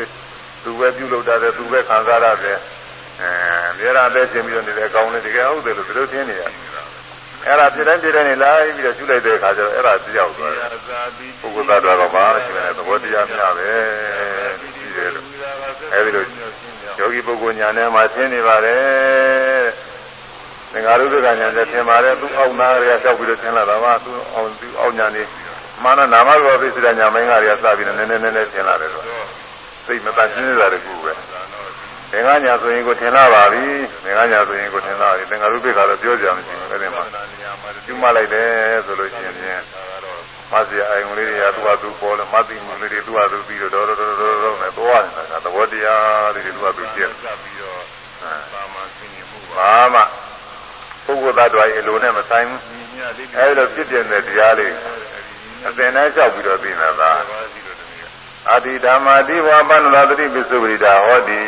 သူပဲပြုလုပ်တတ်တယ်သူပဲခံစားရတယ်။အဲအများအားအသက်ရှင်ပြီးတော့နေတဲ့အကောင်းလေးတကယ်ဟုတ်တယ်လို့ဒီလိုထင်နေရတယ်။ အဲ့ဒါဖြစ်တိုင်းဖြစ်တိုင်းနေလိုက်ပြီးတော့ကျူလိုက်တဲ့အခါကျတော့အဲ့ဒါကြောက်သွားတယ်ရာဇာတိ။ပုဂ္ဂိုလ်သားတော်ကဘာမှရှိနေတဲ့သဘောတရားများပဲ။ရှိတယ်လို့အဲ့ဒီလိုယောဂီပုဂ္ဂိုလ်ညာထဲမှာသင်နေပါတယ်။သင်္ဃာရုပ္ပကညာနဲ့သင်ပါတယ်သူအောက်နာရရောက်ပြီးတော့သင်လာတာပါသူအောင်သူအောက်ညာနေမာနနာမရောပိစိတညာမင်းကတွေကစပြီးတော့နည်းနည်းနည်းနည်းသင်လာတယ်ဆိုစိတ်မတန်ရှင်းနေတာတကူပဲ သင်္ဃာညာဆိုရင်ကိုထင်လာပါပြီသင်္ဃာညာဆိုရင်ကိုထင်လာပြီသင်္ဃာရုပ္ပကတော့ပြောကြမရှိဘူးအဲ့ဒီမှာကျူးမလိုက်တယ်ဆိုလို့ရှိရင်ဖြင့်မဆီယအိမ်လေးတွေကသူ့ဟာသူပေါ်လို့မသိမှုလေးတွေသူ့ဟာသူပြီးတော့တော်တော်တော်တော်နဲ့သွားနေတာကသဘောတရားလေးတွေသူ့ဟာသူပြည့်စပ်ပြီးတော့ပါမဆင်းရဲမှုပါဘာမှပုဂ္ဂိုလ်သားတော်ရဲ့အလိုနဲ့မဆိုင်ဘူးညီညာလေးအဲဒီလိုဖြစ်ပြတဲ့တရားလေးအသင်နဲ့လျှောက်ပြီးတော့သိနေတာသာပါစီလို့တည်းအာတိဓမ္မာတိဝါပန္နလာတိပစ္စုပရိတာဟောတိ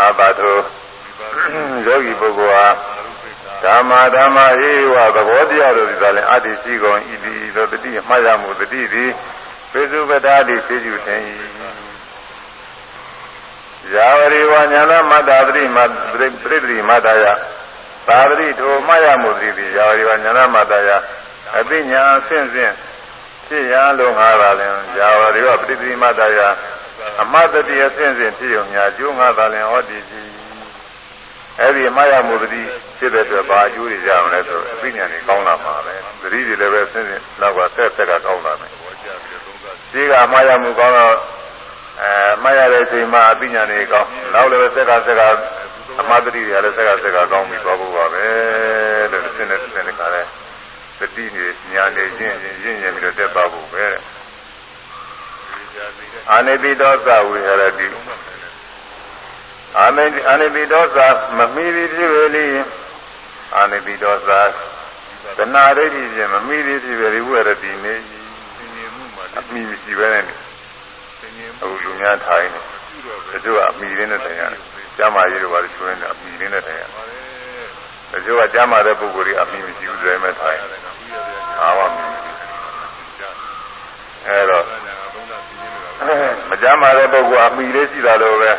အာဘတောယောဂီပုဂ္ဂိုလ်ဟာဓမ္မာဓမ္မာဟိဝသဘောတရားတို့ဒီသာလဲအတ္တိရှိကုန်ဤသည်သောတတိမှားရမှုတတိသည်ပစ္စုပ္ပတာတိသိကျူထင်၏ယာဝရိဝညာနာမတ္တာတိမပရိပရိမတ္တယသာတိထိုမှားရမှုတတိယာဝရိဝညာနာမတ္တယအသိဉာဏ်ဆင့်ဆင့်ဖြစ်ရလုံးငါပါလင်ယာဝရိဝပရိပရိမတ္တယ အမတ္တတိအဆင့်ဆင့်ဖြစ်ုံညာကျိုးငါသာလင်ဟောတည်သည်အဲ့ဒီမှားရမှုတတိဖြစ်တဲ့အတွက်ဘာအကျိုးတွေကြအောင်လဲဆိုအသိဉာဏ်တွေကောင်းလာမှာပဲသတိတွေလည်းပဲဆင့်ဆင့်နောက်ကဆက်ဆက်ကကောင်းလာမယ်ဒီကမှားရမှုကောင်းတော့အဲမှားရတဲ့အချိန်မှာအသိဉာဏ်တွေကောင်းနောက်လည်းဆက်ကဆက်ကအမှားတတိတွေလည်းဆက်ကဆက်ကကောင်းပြီးသွားဖို့ပါပဲလို့ဆင်းတဲ့ဆင်းတဲ့ခါလဲသတိတွေညာနေချင်းရင်းရင်းပြီးတော့တက်သွားဖို့ပဲ အာနိတိတောသဝိဟရတိအာနိအာနိတိတောသမမိသည်ဖြစ်ပေလိအာနိတိတောသသနာရိတိဖြင့်မမိသည်ဖြစ်ပေလိဝရတိနေအမိမရှိပဲနဲ့အခုလူများထိုင်နေတချို့ကအမိရင်းနဲ့တိုင်ရတယ်ကျမ်းမာရေးတို့ဘာလို့ဆိုရင်အမိရင်းနဲ့တိုင်ရတယ်တချို့ကကျမ်းမာတဲ့ပုဂ္ဂိုလ်တွေအမိမရှိဘူးဆိုရင်မဲ့ထိုင်အာမမိအဲတော့ မကြမ်းပါတဲ့ပုဂ္ဂိုလ်အမိလေးရှိတာလို့ပဲ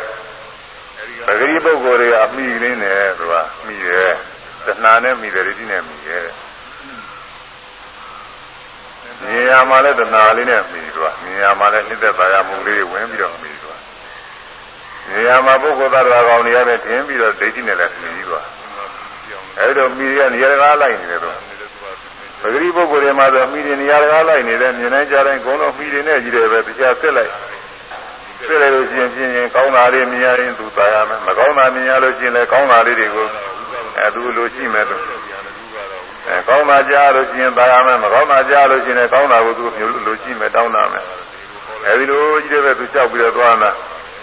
ပဂရိပုဂ္ဂိုလ်တွေအမိလေးနဲ့သူကမိတယ်တဏှာနဲ့မိတယ်ရတိနဲ့မိတယ်မြင်ရမှာလည်းတဏှာလေးနဲ့မိသူကမြင်ရမှာလည်းနှိမ့်သက်ပါရမှုလေးဝင်ပြီးတော့မိသူကမြင်ရမှာပုဂ္ဂိုလ်သားတော်ကောင်တွေရတယ်ထင်ပြီးတော့ဒိဋ္ဌိနဲ့လည်းမိသူကအဲဒီတော့မိရနေရာကားလိုက်နေတယ်တော့ ပဂရိပုဂ္ဂိုလ်တွေမှာဆိုမိတွေနေရာကားလိုက်နေတယ်မြင်နိုင်ကြတိုင်းအကုန်လုံးမိတွေနဲ့ကြီးတယ်ပဲတရားဆက်လိုက်ဆက်လိုက်လို့ရှိရင်ပြင်းရင်ကောင်းတာလေးမြင်ရရင်သူသာရမယ်မကောင်းတာမြင်ရလို့ရှိရင်လည်းကောင်းတာလေးတွေကိုအဲသူလိုရှိမယ်သူအဲကောင်းတာကြားလို့ရှိရင်သာရမယ်မကောင်းတာကြားလို့ရှိရင်လည်းကောင်းတာကိုသူမျိုးလိုရှိမယ်တောင်းတာမယ်အဲဒီလိုကြီးတယ်ပဲသူလျှောက်ပြီးတော့သွားတာ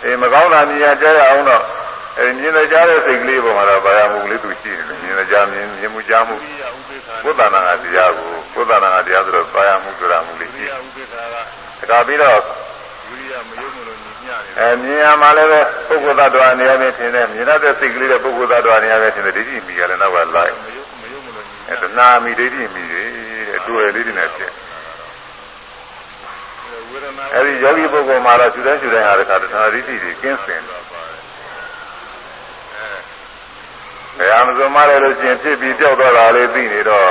အေးမကောင်းတာမြင်ရကြရအောင်တော့အဲမြင်ကြတဲ့စိတ်ကလေးပေါ်မှာတော့ဘာရမှုလေးသူရှိတယ်မြင်ကြမြင်မြင်မှုကြားမှု ဘုဒ္ဓနာကတရားကိုဘုဒ္ဓနာကတရားဆိုတော့ဘာရမှုဆိုတာမှုလေးရှိတယ်ဒါပြီးတော့အဲမြင်ရမှာလည်းပဲပုဂ္ဂိုလ်သတ္တဝါနေရာနဲ့ထင်တယ်မြင်ရတဲ့စိတ်ကလေးတဲ့ပုဂ္ဂိုလ်သတ္တဝါနေရာနဲ့ထင်တယ်ဒိဋ္ဌိမိကြတယ်နောက်ကလိုက်အဲတဏှာမိဒိဋ္ဌိမိတယ်တဲ့အတူရလေးတွေနဲ့ဖြစ်အဲဒီယောဂီပုဂ္ဂိုလ်မှာတော့ယူတိုင်းယူတိုင်းဟာတခါတဏှာဒိဋ္ဌိတွေကင်းစင်တယ် ဘယ်ဟာမစုံမလဲလို့ရှိရင်ဖြစ်ပြီးကြောက်တော့တာလေးသိနေတော့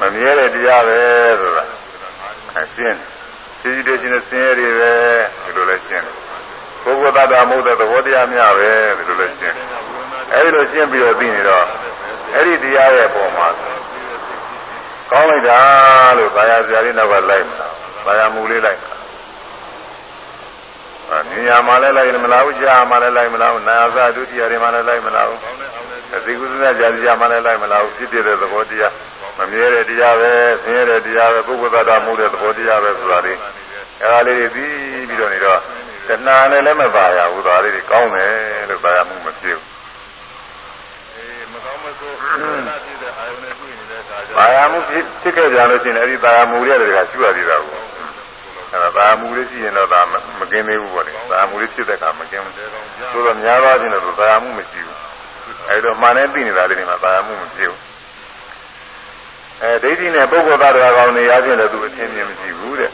မမြဲတဲ့တရားပဲဆိုတာအရှင်းရှိရှိတဲ့ချင်းဆင်းရဲတွေပဲဒီလိုလဲရှင်းတယ်ပုဂ္ဂိုလ်တ attva မဟုတ်တဲ့သဘောတရားများပဲဒီလိုလဲရှင်းအဲဒီလိုရှင်းပြီးတော့သိနေတော့အဲ့ဒီတရားရဲ့ပုံမှာကောင်းလိုက်တာလို့ဘာယာစရာလေးနောက်ကလိုက်မှာဘာယာမူလေးလိုက်မှာ မြင်ရမှာလည်းလိုက်မလားဘူးကြားမှာလည်းလိုက်မလားဘူးနာယသဒုတိယတွေမှာလည်းလိုက်မလားဘူးအသိကုသနာကြာကြာမှလည်းလိုက်မလားဘူးဖြစ်ဖြစ်တဲ့သဘောတရားမမြဲတဲ့တရားပဲဆင်းရဲတဲ့တရားပဲပုဂ္ဂိုလ်သတ္တမှုတဲ့သဘောတရားပဲဆိုတာလေးအဲဒါလေးတွေပြီးပြီးတော့နေတော့တဏှာနဲ့လည်းမပါရဘူးဒါလေးတွေကောင်းတယ်လို့ပါရမှုမဖြစ်ဘူးအေးမကောင်းမဆိုးနာဖြစ်တဲ့အာယုန်နဲ့တွေ့နေတဲ့အခါကျပါရမှုဖြစ်ဖြစ်ခဲ့ကြလို့ရှိရင်အဲဒီပါရမှုတွေကရှုရသေးတာကို အဲဒါပါရမှုလေးရှိရင်တော့ဒါမကင်းသေးဘူးပေါ့လေပါရမှုလေးဖြစ်တဲ့အခါမကင်းဘူးဆိုတော့များသောအားဖြင့်တော့ပါရမှုမရှိဘူးအဲဒီတော့မှန်နဲ့သိနေတာလေးတွေမှာပါရမှုမဖြစ်ဘူးအဲဒိဋ္ဌိနဲ့ပုဂ္ဂိုလ်သားတော်ကောင်းနေရခြင်းလည်းသူအချင်းချင်းမရှိဘူးတဲ့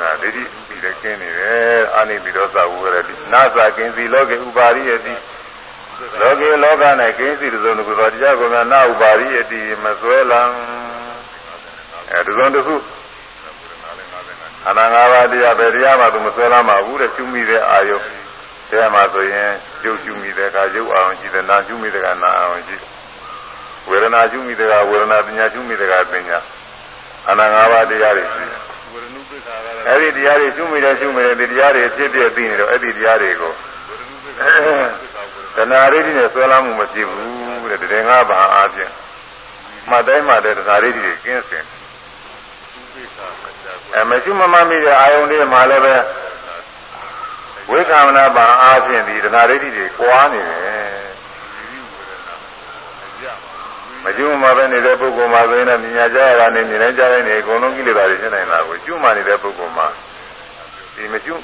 နာဒိဋ္ဌိပြီးလည်းကျင်းနေတယ်အာနိပိသောသာဝရတိနာသာကင်းစီလောကေဥပါရိယတိလောကေလောက၌ကင်းစီတုံတခုသောတရားကိုများနာဥပါရိယတိမစွဲလံအဲတုံတခု အနာငါးပါးတရားပဲတရားမှသူမစွဲလမ်းပါဘူးတဲ့ကျူးမိတဲ့အာယုတရားမှဆိုရင်ကျုပ်ကျူးမိတဲ့အခါရုပ်အောင်ရှိတယ်နာကျူးမိတဲ့အခါနာအောင်ရှိတယ်ဝေဒနာကျူးမိတဲ့ကဝေဒနာပညာကျူးမိတဲ့ကပညာအနာငါးပါးတရားတွေရှိတယ်အဲ့ဒီတရားတွေကျူးမိတဲ့ကျူးမိတဲ့ဒီတရားတွေဖြစ်ဖြစ်သိနေတော့အဲ့ဒီတရားတွေကိုတဏှာရိတိနဲ့ဆွဲလာမှုမရှိဘူးတဲ့တည်ငါးပါးအားဖြင့်မှတ်တိုင်းမှတဲ့တဏှာရိတိတွေကင်းစင် အဲမရှိမမမိတဲ့အာယုန်တွေမှာလည်းပဲဝိက္ခမနာပါအားဖြင့်ဒီတဏှာရိတိတွေကွာနေတယ်မကျွမ်းမှာပဲနေတဲ့ပုဂ္ဂိုလ်မှာဆိုရင်လည်းမြညာကြရတာနဲ့မြင်နိုင်ကြတဲ့နေအကုန်လုံးကိလေသာတွေဖြစ်နိုင်တာကိုကျွမ်းမှနေတဲ့ပုဂ္ဂိုလ်မှာဒီမကျွ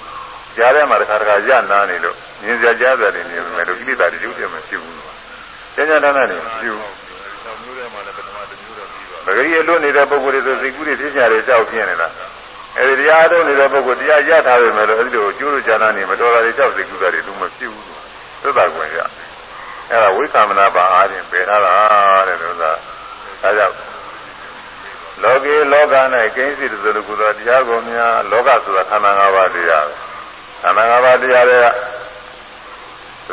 ကြားထဲမှာတစ်ခါတစ်ခါရနာနေလို့မြင်စရာကြားစရာတွေမြင်မယ်လို့ကိလေသာတွေရုပ်တည်းမရှိဘူးကျန်ကျန်တန်းတန်းတွေမရှိဘူးဆောင်းမျိုးထဲမှာလည်းပထမတစ်မျိုးတော့ပြီးပါပဂရိအလွတ်နေတဲ့ပုဂ္ဂိုလ်တွေဆိုစိတ်ကူးတွေသိချာတွေကြောက်ပြင်းနေတာ အဲဒီတရားထုတ်နေတဲ့ပုဂ္ဂိုလ်တရားရထားပြီမဲ့လို့အဲဒီလိုကျိုးလို့ဉာဏ်နဲ့မတော်တာတွေကြောက်စိတ်ကူးတာတွေသူမဖြစ်ဘူးသုဒ္ဓကွယ်ရအဲဒါဝိသမနာပါအားဖြင့်ပယ်ထားတာတဲ့လို့သာဒါကြောင့်လောကေလောက၌ကိန်းစီတသလိုကုသောတရားကိုများလောကဆိုတာခန္ဓာ၅ပါးတရားပဲခန္ဓာ၅ပါးတရားတွေက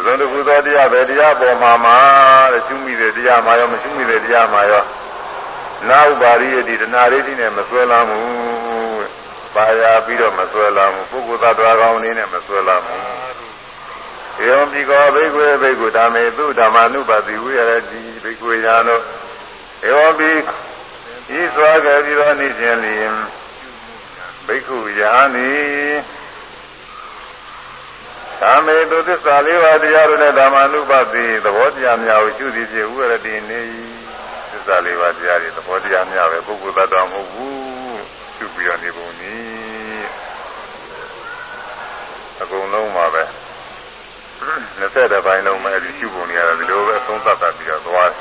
သုံးတခုသောတရားပဲတရားပေါ်မှာမှာတဲ့ရှုမိတဲ့တရားမှာရောမရှုမိတဲ့တရားမှာရောနာဥပါရိယတိတဏှာရိတိနဲ့မဆွဲလာမှု ပါရပြီးတော့မဆွဲလာမှုပုဂ္ဂိုလ်သတ္တဝါကောင်းအနေနဲ့မဆွဲလာမှုေယံပိကောဘိက္ခွေဘိက္ခုဓမ္မေသူဓမ္မနုပါတိဝိရတိဘိက္ခွေယာနောဧဝံပိဤစွာကပြီးတော့နေခြင်းလျင်ဘိက္ခုယာနိဓမ္မေသူသစ္စာလေးပါးတရားတို့နဲ့ဓမ္မနုပါတိသဘောတရားများကိုရှုသည်ဖြင့်ဝိရတိနေသစ္စာလေးပါးတရားတွေသဘောတရားများပဲပုဂ္ဂိုလ်သတ္တဝါမဟုတ်ဘူး ရှုပြီးတော့နေပုံနည်းအကုန်လုံးပါပဲ20တဲ့ပိုင်းလုံးပဲဒီရှုပုံနေရတာဒီလိုပဲအဆုံးသတ်တတ်ပြီးတော့သွားတယ်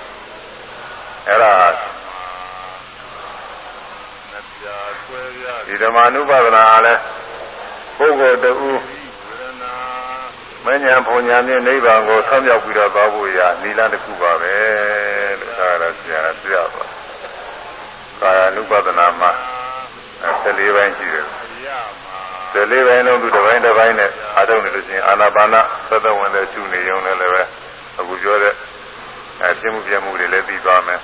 အဲ့ဒါနှစ်ပြာဆွဲပြဒီဓမ္မ ानु ပါဒနာလဲပုဂ္ဂိုလ်တူဝေဒနာမဉ္ဇဉ်ဘုံညာနဲ့နိဗ္ဗာန်ကိုဆောင်းရောက်ပြီးတော့သွားဖို့ရာနိလန်းတစ်ခုပါပဲလို့ဒါကတော့ဆရာဆရာပါကာယ ानु ပါဒနာမှာ 14ပိုင်းရှိတယ်ရမှာ14ပိုင်းလုံးသူတစ်ပိုင်းတစ်ပိုင်းနဲ့အားထုတ်နေလို့ရှိရင်အာနာပါနသတ္တဝင်တဲ့ရှုနေရုံနဲ့လည်းပဲအခုပြောတဲ့အဲပြမှုပြမှုတွေလည်းပြီးသွားမယ်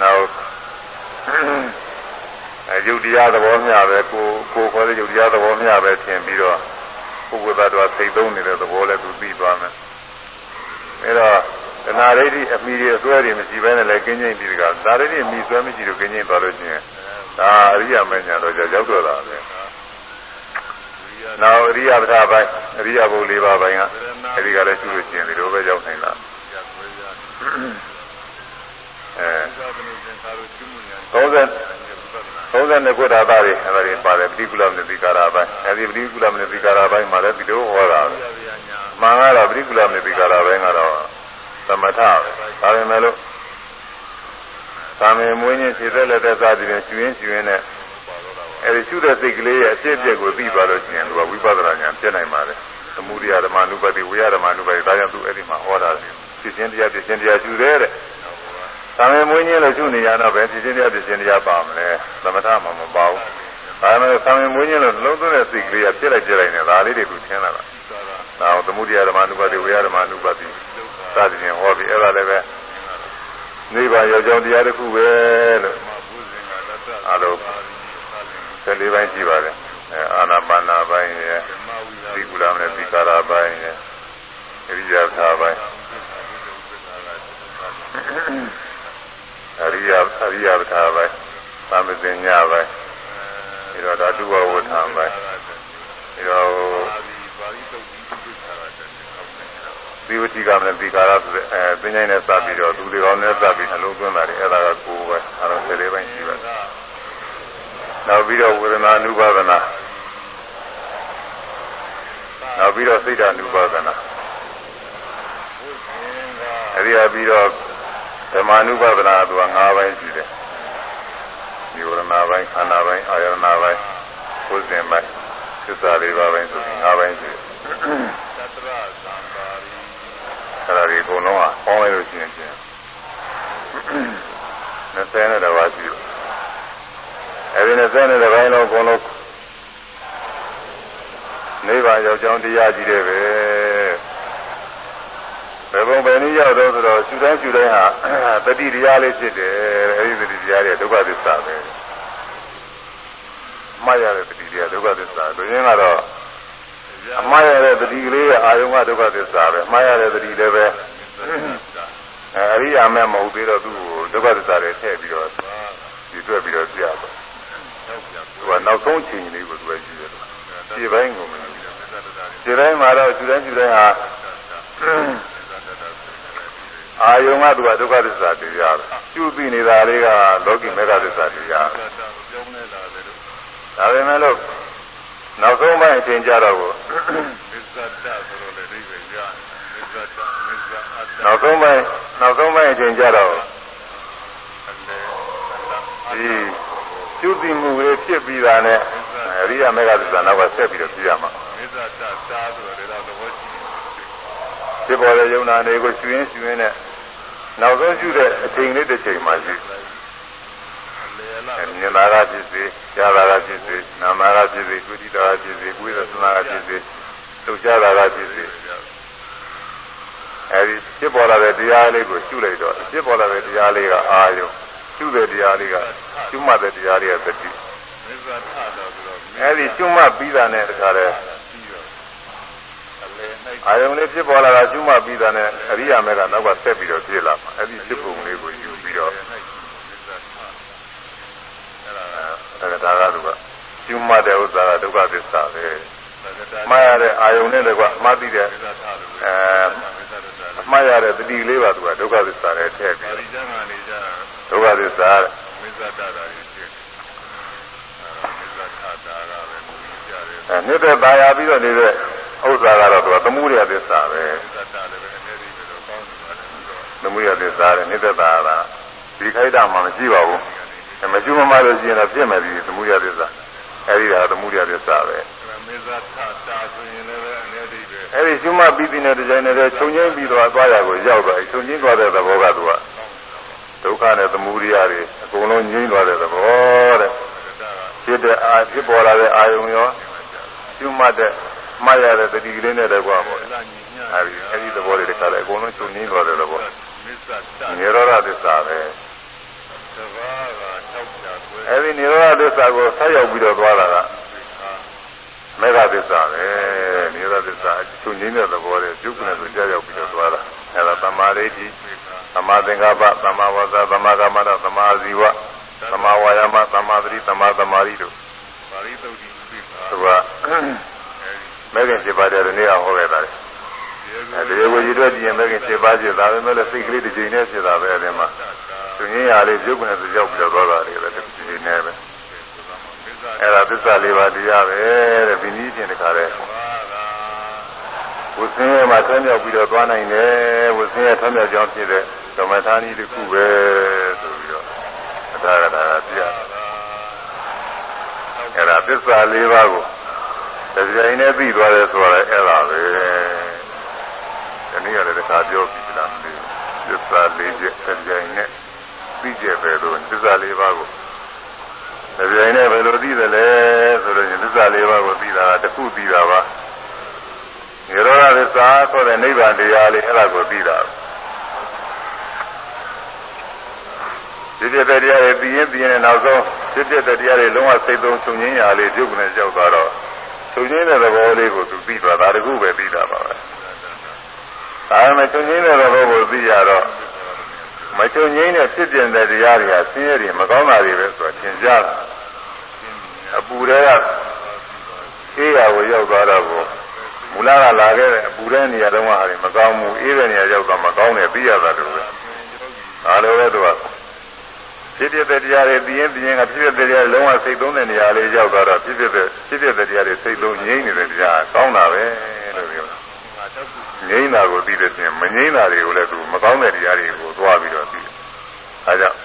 နောက်အဲယုတ်တရားသဘောမျှပဲကိုကိုခေါ်တဲ့ယုတ်တရားသဘောမျှပဲထင်ပြီးတော့ပုဂ္ဂိုလ်သတ္တဝါစိတ်သုံးနေတဲ့သဘောလည်းသူပြီးသွားမယ်အဲတော့တဏှာရိဋ္ဌိအမိတွေအစွဲတွေမရှိဘဲနဲ့လည်းကင်းကျင်းပြီးတကဒါရိဋ္ဌိအမိစွဲမရှိလို့ကင်းကျင်းသွားလို့ရှိရင် ဒါအရိယာမညာတော့ကြောက်တော့တာပဲနောက်အရိယပဒပိုင်းအရိယဘုံ၄ပါးပိုင်းကအဲဒီကလည်းရှိလို့ရှိရင်ဒီလိုပဲရောက်နိုင်တာပြဆွဲပြအဲသာသနာ့သင်္ခါရကျွမှုညာ30 32ခုဓာတ်တွေအဲဒါတွေပါတယ်ပဋိကုလမနတိကာရပိုင်းအဲဒီပဋိကုလမနတိကာရပိုင်းမှာလည်းဒီလိုဟောတာပဲပြပြညာမှန်ကတော့ပဋိကုလမနတိကာရပိုင်းကတော့သမထပဲဒါပေမဲ့လို့ သာမေမွေးခြင်းခြေသက်လက်သက်စသည်ဖြင့်ရှင်ရင်းရှင်ရင်းနဲ့အဲဒီရှုတဲ့စိတ်ကလေးရဲ့အဖြစ်အပျက်ကိုသိပါလို့ရှိရင်သူကဝိပဿနာဉာဏ်ပြည့်နိုင်ပါတယ်သမုဒိယဓမ္မနုပတိဝိယဓမ္မနုပတိဒါကြောင့်သူအဲ့ဒီမှာဟောတာဖြစ်ခြင်းတရားဖြစ်ခြင်းတရားရှုတယ်တဲ့သာမေမွေးခြင်းလို့ရှုနေရတော့ပဲဖြစ်ခြင်းတရားဖြစ်ခြင်းတရားပါမလဲသမထမှာမပါဘူးဒါပေမဲ့သာမေမွေးခြင်းလို့လုံးသွင်းတဲ့စိတ်ကလေးကပြည့်လိုက်ပြည့်လိုက်နေဒါလေးတွေကထင်လာတာဒါတော့သမုဒိယဓမ္မနုပတိဝိယဓမ္မနုပတိစသည်ဖြင့်ဟောပြီးအဲ့ဒါလည်းပဲ နိဗ္ဗာန်ရောက်ကြောင်းတရားတစ်ခုပဲလို့မဘုဇင်ကတတအားလုံး14ပိုင်းရှိပါတယ်အဲအာနာပါနာပိုင်းရယ်ဓမ္မဝိဟာသီကုလမနဲ့သီကာရပိုင်းရယ်အရိယာသာပိုင်းအရိယာအရိယာသာပိုင်းသံသင်ညပိုင်းပြီးတော့ဓာတုဝဝဋ္ဌံပိုင်းပြီးတော့ ပါဠိပါဠိတုတ်ကြီးပြစ်ထားတာတဲ့ဟုတ် တယ်သီဝတိကမနဲ့သီကာရဆိုတဲ့အဲသင်္ချိုင်းနဲ့စပြီးတော့သူတွေကောင်းနဲ့စပြီးနှလုံးသွင်းတာတွေအဲ့ဒါကကိုယ်ပဲအဲတော့14ပိုင်းရှိပါတယ်နောက်ပြီးတော့ဝေဒနာနုပါဒနာနောက်ပြီးတော့စိတ်ဓာနုပါဒနာဘုဇင်ကအဲဒီဟာပြီးတော့ဓမ္မ ानु ပဒနာကသူက၅ပိုင်းရှိတယ်။ဒီဝရဏပိုင်းခန္ဓာပိုင်းအာယရဏပိုင်းကိုယ်စဉ်ပိုင်းသစ္စာလေးပါးပိုင်းဆိုပြီး၅ပိုင်းရှိတယ်သတ္တရသံပါရီ။ အဲဒါဒီအကုန်လုံးကပေါင်းလိုက်လို့ရှိရင်ချင်း20နဲ့တစ်ပါးရှိတယ်။အဲဒီ20နဲ့တစ်ပိုင်းလုံးအကုန်လုံးနိဗ္ဗာန်ရောက်ကြောင်းတရားကြီးတယ်ပဲ။ဘယ်ပုံပဲနည်းရောက်တော့ဆိုတော့ရှုတိုင်းရှုတိုင်းဟာတတိတရားလေးဖြစ်တယ်အဲဒီတတိတရားတွေဒုက္ခသစ္စာပဲမှားရတဲ့တတိတရားဒုက္ခသစ္စာလူရင်းကတော့ အမှားရတဲ့တတိကလေးရဲ့အာယုံကဒုက္ခသစ္စာပဲမှားရတဲ့တတိလည်းပဲအဲအရိယာမဲ့မဟုတ်သေးတော့သူ့ကိုဒုက္ခသစ္စာတွေထည့်ပြီးတော့ဒီတွေ့ပြီးတော့ပြတော့သူကနောက်ဆုံးချိန်လေးကိုသူကယူတယ်ဒီပိုင်းကိုမယူဒီတိုင်းမှာတော့ရှုတိုင်းရှုတိုင်းဟာအာယုံကသူကဒုက္ခသစ္စာတရားပဲကျူသိနေတာလေးကလောကီမေဃသစ္စာတရားပဲပြောင်းနေတာလေလို့ဒါပေမဲ့လို့ နောက်ဆုံးပိုင်းအချိန်ကြတော့ကိုမစ္ဆတဆိုတော့လေအိဗယ်ရမစ္ဆတမစ္ဆအတ္တနောက်ဆုံးပိုင်းနောက်ဆုံးပိုင်းအချိန်ကြတော့အလေအတ္တဒီကျုပ်တိမှုလေးဖြစ်ပြီးတာနဲ့အရိယာမေဃသစ္စာနောက်ကဆက်ပြီးတော့ပြရမှာမစ္ဆတတာဆိုတော့လေတော့သဘောရှိတယ်ဖြစ်ပေါ်တဲ့ယုံနာတွေကိုရှင်ရင်းရှင်ရင်းနဲ့နောက်ဆုံးရှိတဲ့အချိန်လေးတစ်ချိန်မှရှိအလေအလားအဲ မြင်လာတာဖြစ်စေကြားလာတာဖြစ်စေနာမတာဖြစ်စေတွေ့တာဖြစ်စေကိုယ်ရသနာဖြစ်စေလှုပ်ရှားတာဖြစ်စေအဲဒီဖြစ်ပေါ်လာတဲ့တရားလေးကိုရှုလိုက်တော့ဖြစ်ပေါ်လာတဲ့တရားလေးကအာယုရှုတဲ့တရားလေးကရှုမှတ်တဲ့တရားလေးကသတိမစ္ဆတတော့ဆိုတော့အဲဒီရှုမှတ်ပြီးတာနဲ့တခါတည်းပြီးတော့အလေနိုင်အာယုလေးဖြစ်ပေါ်လာတာရှုမှတ်ပြီးတာနဲ့အရိယာမေကနောက်ကဆက်ပြီးတော့ပြည့်လာမှာအဲဒီဖြစ်ပုံလေးကိုယူပြီးတော့ မစ္ဆတအဲ့ ဒါအဲဒါကသူကရှုမှတ်တဲ့ဥစ္စာကဒုက္ခသစ္စာပဲသက္ကတာမှားရတဲ့အာယုနဲ့တကွမှားသိတဲ့မစ္ဆတလို့အဲမစ္ဆတတာအမှားရတဲ့တတိလေးပါသူကဒုက္ခသစ္စာနဲ့ထည့်ပြီးပါဠိကျမ်းကနေကြဒုက္ခသစ္စာတဲ့မစ္ဆတတာကြီးဖြစ်အဲမစ္ဆတတာကပဲဘုရားကြားတယ်အဲနှစ်သက်သာယာပြီးတော့နေတဲ့ဥစ္စာကတော့သူကသမုဒယသစ္စာပဲမစ္ဆတလည်းပဲအနေနဲ့ပြီးတော့ကောင်းတယ်ပြီးတော့သမုဒယသစ္စာတဲ့နှစ်သက်သာယာတာဒီခိုက်တာမှမရှိပါဘူးအဲ မကျွမမလို့ရှိရင်တော့ပြည့်မယ်ဒီသမုဒယသစ္စာအဲဒီကသမုဒယသစ္စာပဲမစ္ဆတတာဆိုရင်လည်းပဲအနေနဲ့ပဲအဲဒီရှုမှတ်ပြီးတဲ့ဒီဇိုင်းနဲ့ခြုံငိမ့်ပြီးတော့သွားရကိုရောက်သွားပြီခြုံငိမ့်သွားတဲ့သဘောကသူကဒုက္ခနဲ့သမုဒယတွေအကုန်လုံးငြိမ့်သွားတဲ့သဘောတဲ့ဖြစ်တဲ့အာဖြစ်ပေါ်လာတဲ့အာယုံရောရှုမှတ်တဲ့မှတ်ရတဲ့တတိကလေးနဲ့တကွာပေါ့အဲဒီအဲဒီသဘောတွေတခါလဲအကုန်လုံးခြုံငိမ့်သွားတဲ့သဘောမစ္ဆတနိရောဓသစ္စာပဲသဘာဝတောက်ချကွဲ အဲဒီနိရောဓသစ္စာကိုဆက်ရောက်ပြီးတော့သွားတာကမေဃသစ္စာပဲနိရောဓသစ္စာခြုံငိမ့်တဲ့သဘောတွေပြုတ်ကနေဆိုကြောက်ရောက်ပြီးတော့သွားတာအဲဒါသမာဓိဋ္ဌိသမာသင်္ကပ္ပသမာဝါစာသမာကမ္မန္တသမာဇီဝသမာဝါယာမသမာသတိသမာသမာဓိတို့ပါဠိတုတ်ဒီပြပါသူကမဲခင်7ပါးတဲ့နေ့အောင်ဟောခဲ့တာလေအဲဒီကိုရည်တွက်ကြည့်ရင်မဲခင်7ပါးဖြစ်တာပဲမဲ့လည်းစိတ်ကလေးတစ်ချိန်နဲ့ဖြစ်တာပဲအဲဒီမှာ သူငင်းရလေးပြုတ်ကနေဆိုရောက်ပြီးတော့သွားတာလေတစ်ချိန်နဲ့ပဲအဲဒါသစ္စာလေးပါးတရားပဲတဲ့ဒီနည်းချင်းတခါလဲဝဆင်းရဲမှာဆွမြောက်ပြီးတော့သွားနိုင်တယ်ဝဆင်းရဲဆွမြောက်ကြောင်းဖြစ်တဲ့ဓမ္မထာနည်းတစ်ခုပဲဆိုပြီးတော့အထာရတာပြအဲဒါသစ္စာလေးပါးကိုတရားနဲ့သိသွားတယ်ဆိုတော့အဲ့ဒါပဲဒီနေ့ရတယ်တခါပြောပြီးလားမသိဘူးသစ္စာလေးချက်တရားနဲ့ သိကြပဲလို့သစ္စာလေးပါးကိုတရားနဲ့ဘယ်လိုသိသလဲဆိုတော့သစ္စာလေးပါးကိုသိတာတခုသိတာပါနိရောဓသစ္စာဆိုတဲ့နိဗ္ဗာန်တရားလေးအဲ့ဒါကိုသိတာဒီပြတဲ့တရားတွေသိရင်သိရင်နောက်ဆုံးဖြစ်တဲ့တရားတွေလုံးဝစိတ်သုံးချုပ်ငင်းရာလေးပြုတ်ကနေကြောက်သွားတော့ချုပ်ငင်းတဲ့သဘောလေးကိုသူသိသွားတာတခုပဲသိတာပါပဲဒါပေမဲ့ချုပ်ငင်းတဲ့သဘောကိုသိရတော့ မချုပ်ငင်းတဲ့ဖြစ်ပြတဲ့တရားတွေကဆင်းရဲတွေမကောင်းတာတွေပဲဆိုတော့သင်ကြားတာအပူတွေကအေးရာကိုရောက်သွားတော့ကိုမူလကလာခဲ့တဲ့အပူတဲ့နေရာတုန်းကဟာတွေမကောင်းဘူးအေးတဲ့နေရာရောက်တော့မကောင်းတယ်သိရတာတူပဲဒါလိုပဲသူကဖြစ်ဖြစ်တဲ့တရားတွေသိရင်သိရင်ကဖြစ်ဖြစ်တဲ့တရားလုံးဝစိတ်သုံးတဲ့နေရာလေးရောက်သွားတော့ဖြစ်ဖြစ်တဲ့ဖြစ်ဖြစ်တဲ့တရားတွေစိတ်လုံးငြိမ့်နေတဲ့တရားကောင်းတာပဲလို့ပြောတာ ငြိမ့်တာကိုသိတဲ့ချင်းမငြိမ့်တာတွေကိုလည်းသူမကောင်းတဲ့တရားတွေကိုသွားပြီးတော့သိတယ်အဲကြောင့်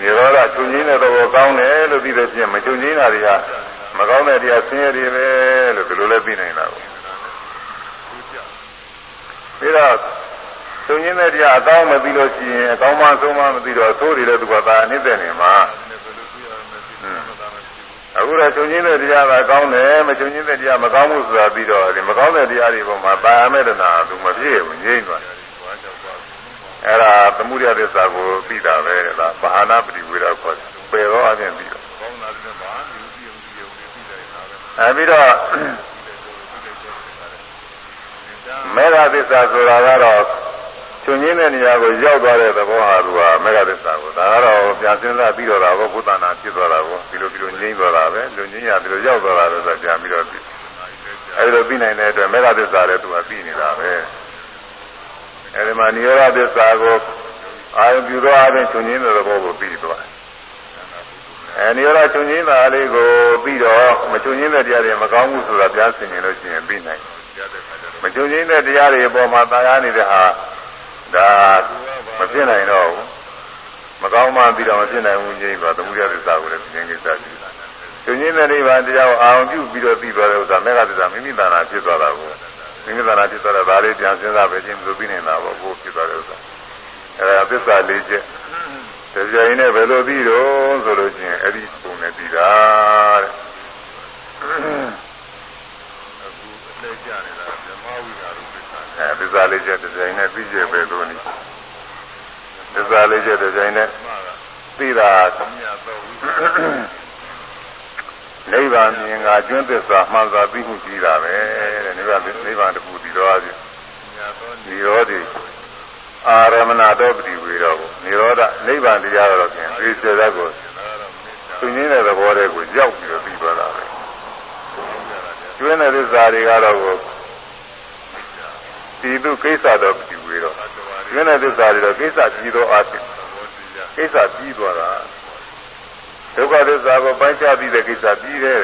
ညရောဓချုပ်ငြိမ့်တဲ့သဘောကောင်းတယ်လို့သိတဲ့ချင်းမချုပ်ငြိမ့်တာတွေကမကောင်းတဲ့တရားဆင်းရဲတွေပဲလို့ဒီလိုလည်းသိနိုင်တာကိုပြီးတော့သုံးရင်းတဲ့တရားအကောင်းမသိလို့ရှိရင်အကောင်းမှဆုံးမှမသိတော့သိုးတွေလည်းသူကသာအနစ်တဲ့နေမှာအ ခုတော့ချုပ်ရင်းတဲ့တရားကကောင်းတယ်မချုပ်ရင်းတဲ့တရားမကောင်းဘူးဆိုတာပြီးတော့ဒီမကောင်းတဲ့တရားတွေပေါ်မှာပါရမေတနာသူမပြည့်ဘူးငြိမ့်သွားတယ်အဲ့ဒါသမှုရသစ္စာကိုသိတာပဲဒါဘာဟာနာပฏิဝေဒခေါ်တယ်ပယ်တော့အပြင်ပြီးတော့ကောင်းတာလည်းဘာမှမသိဘူးသိအောင်သိအောင်သိတယ်နာပဲအဲပြီးတော့မေဃသစ္စာဆိုတာကတော့ ချုပ်ရင်းတဲ့နေရာကိုရောက်သွားတဲ့သဘောဟာသူကမေဃသစ္စာကိုဒါကတော့ပြန်စဉ်းစားပြီးတော့တာကိုဘုသနာဖြစ်သွားတာကိုဒီလိုဒီလိုငြိမ့်သွားတာပဲလူငြိမ့်ရဒီလိုရောက်သွားတာလို့ဆိုပြန်ပြီးတော့အဲဒီလိုပြီးနိုင်တဲ့အတွက်မေဃသစ္စာလည်းသူကပြီးနေတာပဲအဲဒီမှာနိရောဓသစ္စာကိုအာယုပြုသောအချင်းချုပ်ရင်းတဲ့သဘောကိုပြီးသွားအဲအဲနိရောဓချုပ်ငင်းတာလေးကိုပြီးတော့မချုပ်ငင်းတဲ့တရားတွေမကောင်းဘူးဆိုတာကြားဆင်ရင်လို့ရှိရင်ပြီးနိုင်ကြားတဲ့ခါကျတော့မချုပ်ငင်းတဲ့တရားတွေအပေါ်မှာတာယာနေတဲ့ဟာ ဒါမဖြစ်နိုင်တော့ဘူးမကောင်းမှပြီးတော့မဖြစ်နိုင်ဘူးကြီးပါသမှုရသစ္စာကိုလည်းသင်ကိစ္စကြီးချုပ်ငင်းတဲ့နိဗ္ဗာန်တရားကိုအာရုံပြုပြီးတော့ပြီးသွားတဲ့ဥစ္စာမေဃသစ္စာမိမိတဏ္ဍာဖြစ်သွားတာကိုမိမိတဏ္ဍာဖြစ်သွားတာဒါလေးပြန်စဉ်းစားပဲချင်းလို့ပြီးနေတာပေါ့ကိုဖြစ်သွားတဲ့ဥစ္စာအဲဒါသစ္စာလေးချက်တရားရင်နဲ့ဘယ်လိုပြီးတော့ဆိုလို့ချင်းအဲ့ဒီပုံနဲ့ပြီးတာတဲ့အခုအလဲကျနေတာဓမ္မဝိဟာရုပ္ပစ္စာ အဲသစ္စာလေးချက်တစ်ကြိမ်နဲ့ပြီးကျပဲလို့နိသစ္စာလေးချက်တစ်ကြိမ်နဲ့ဓမ္မကပြီးတာမြတ်သောဝိနိဗ္ဗာန်မြင်ကကျွန်းသစ္စာမှန်စွာပြီးမှုကြီးတာပဲတဲ့နိဗ္ဗာန်နိဗ္ဗာန်တခုတည်တော်ပြီမြတ်သောဒီရောဒီအာရမဏတောပတိဝေရောကိုနိရောဓနိဗ္ဗာန်တရားတော်ဖြင့်သိစေတတ်ကိုနာရမေတ္တာသူငင်းတဲ့သဘောတွေကိုရောက်ပြီးတော့ပြီးသွားတာပဲကျွန်းတဲ့သစ္စာတွေကတော့ကို ဒီသူကိစ္စတော့ပြူပြီးတော့မျက်နှာသစ္စာတွေတော့ကိစ္စပြီးတော့အားဖြင့်ကိစ္စပြီးသွားတာဒုက္ခသစ္စာကိုပိုင်းခြားပြီးတဲ့ကိစ္စပြီးတယ်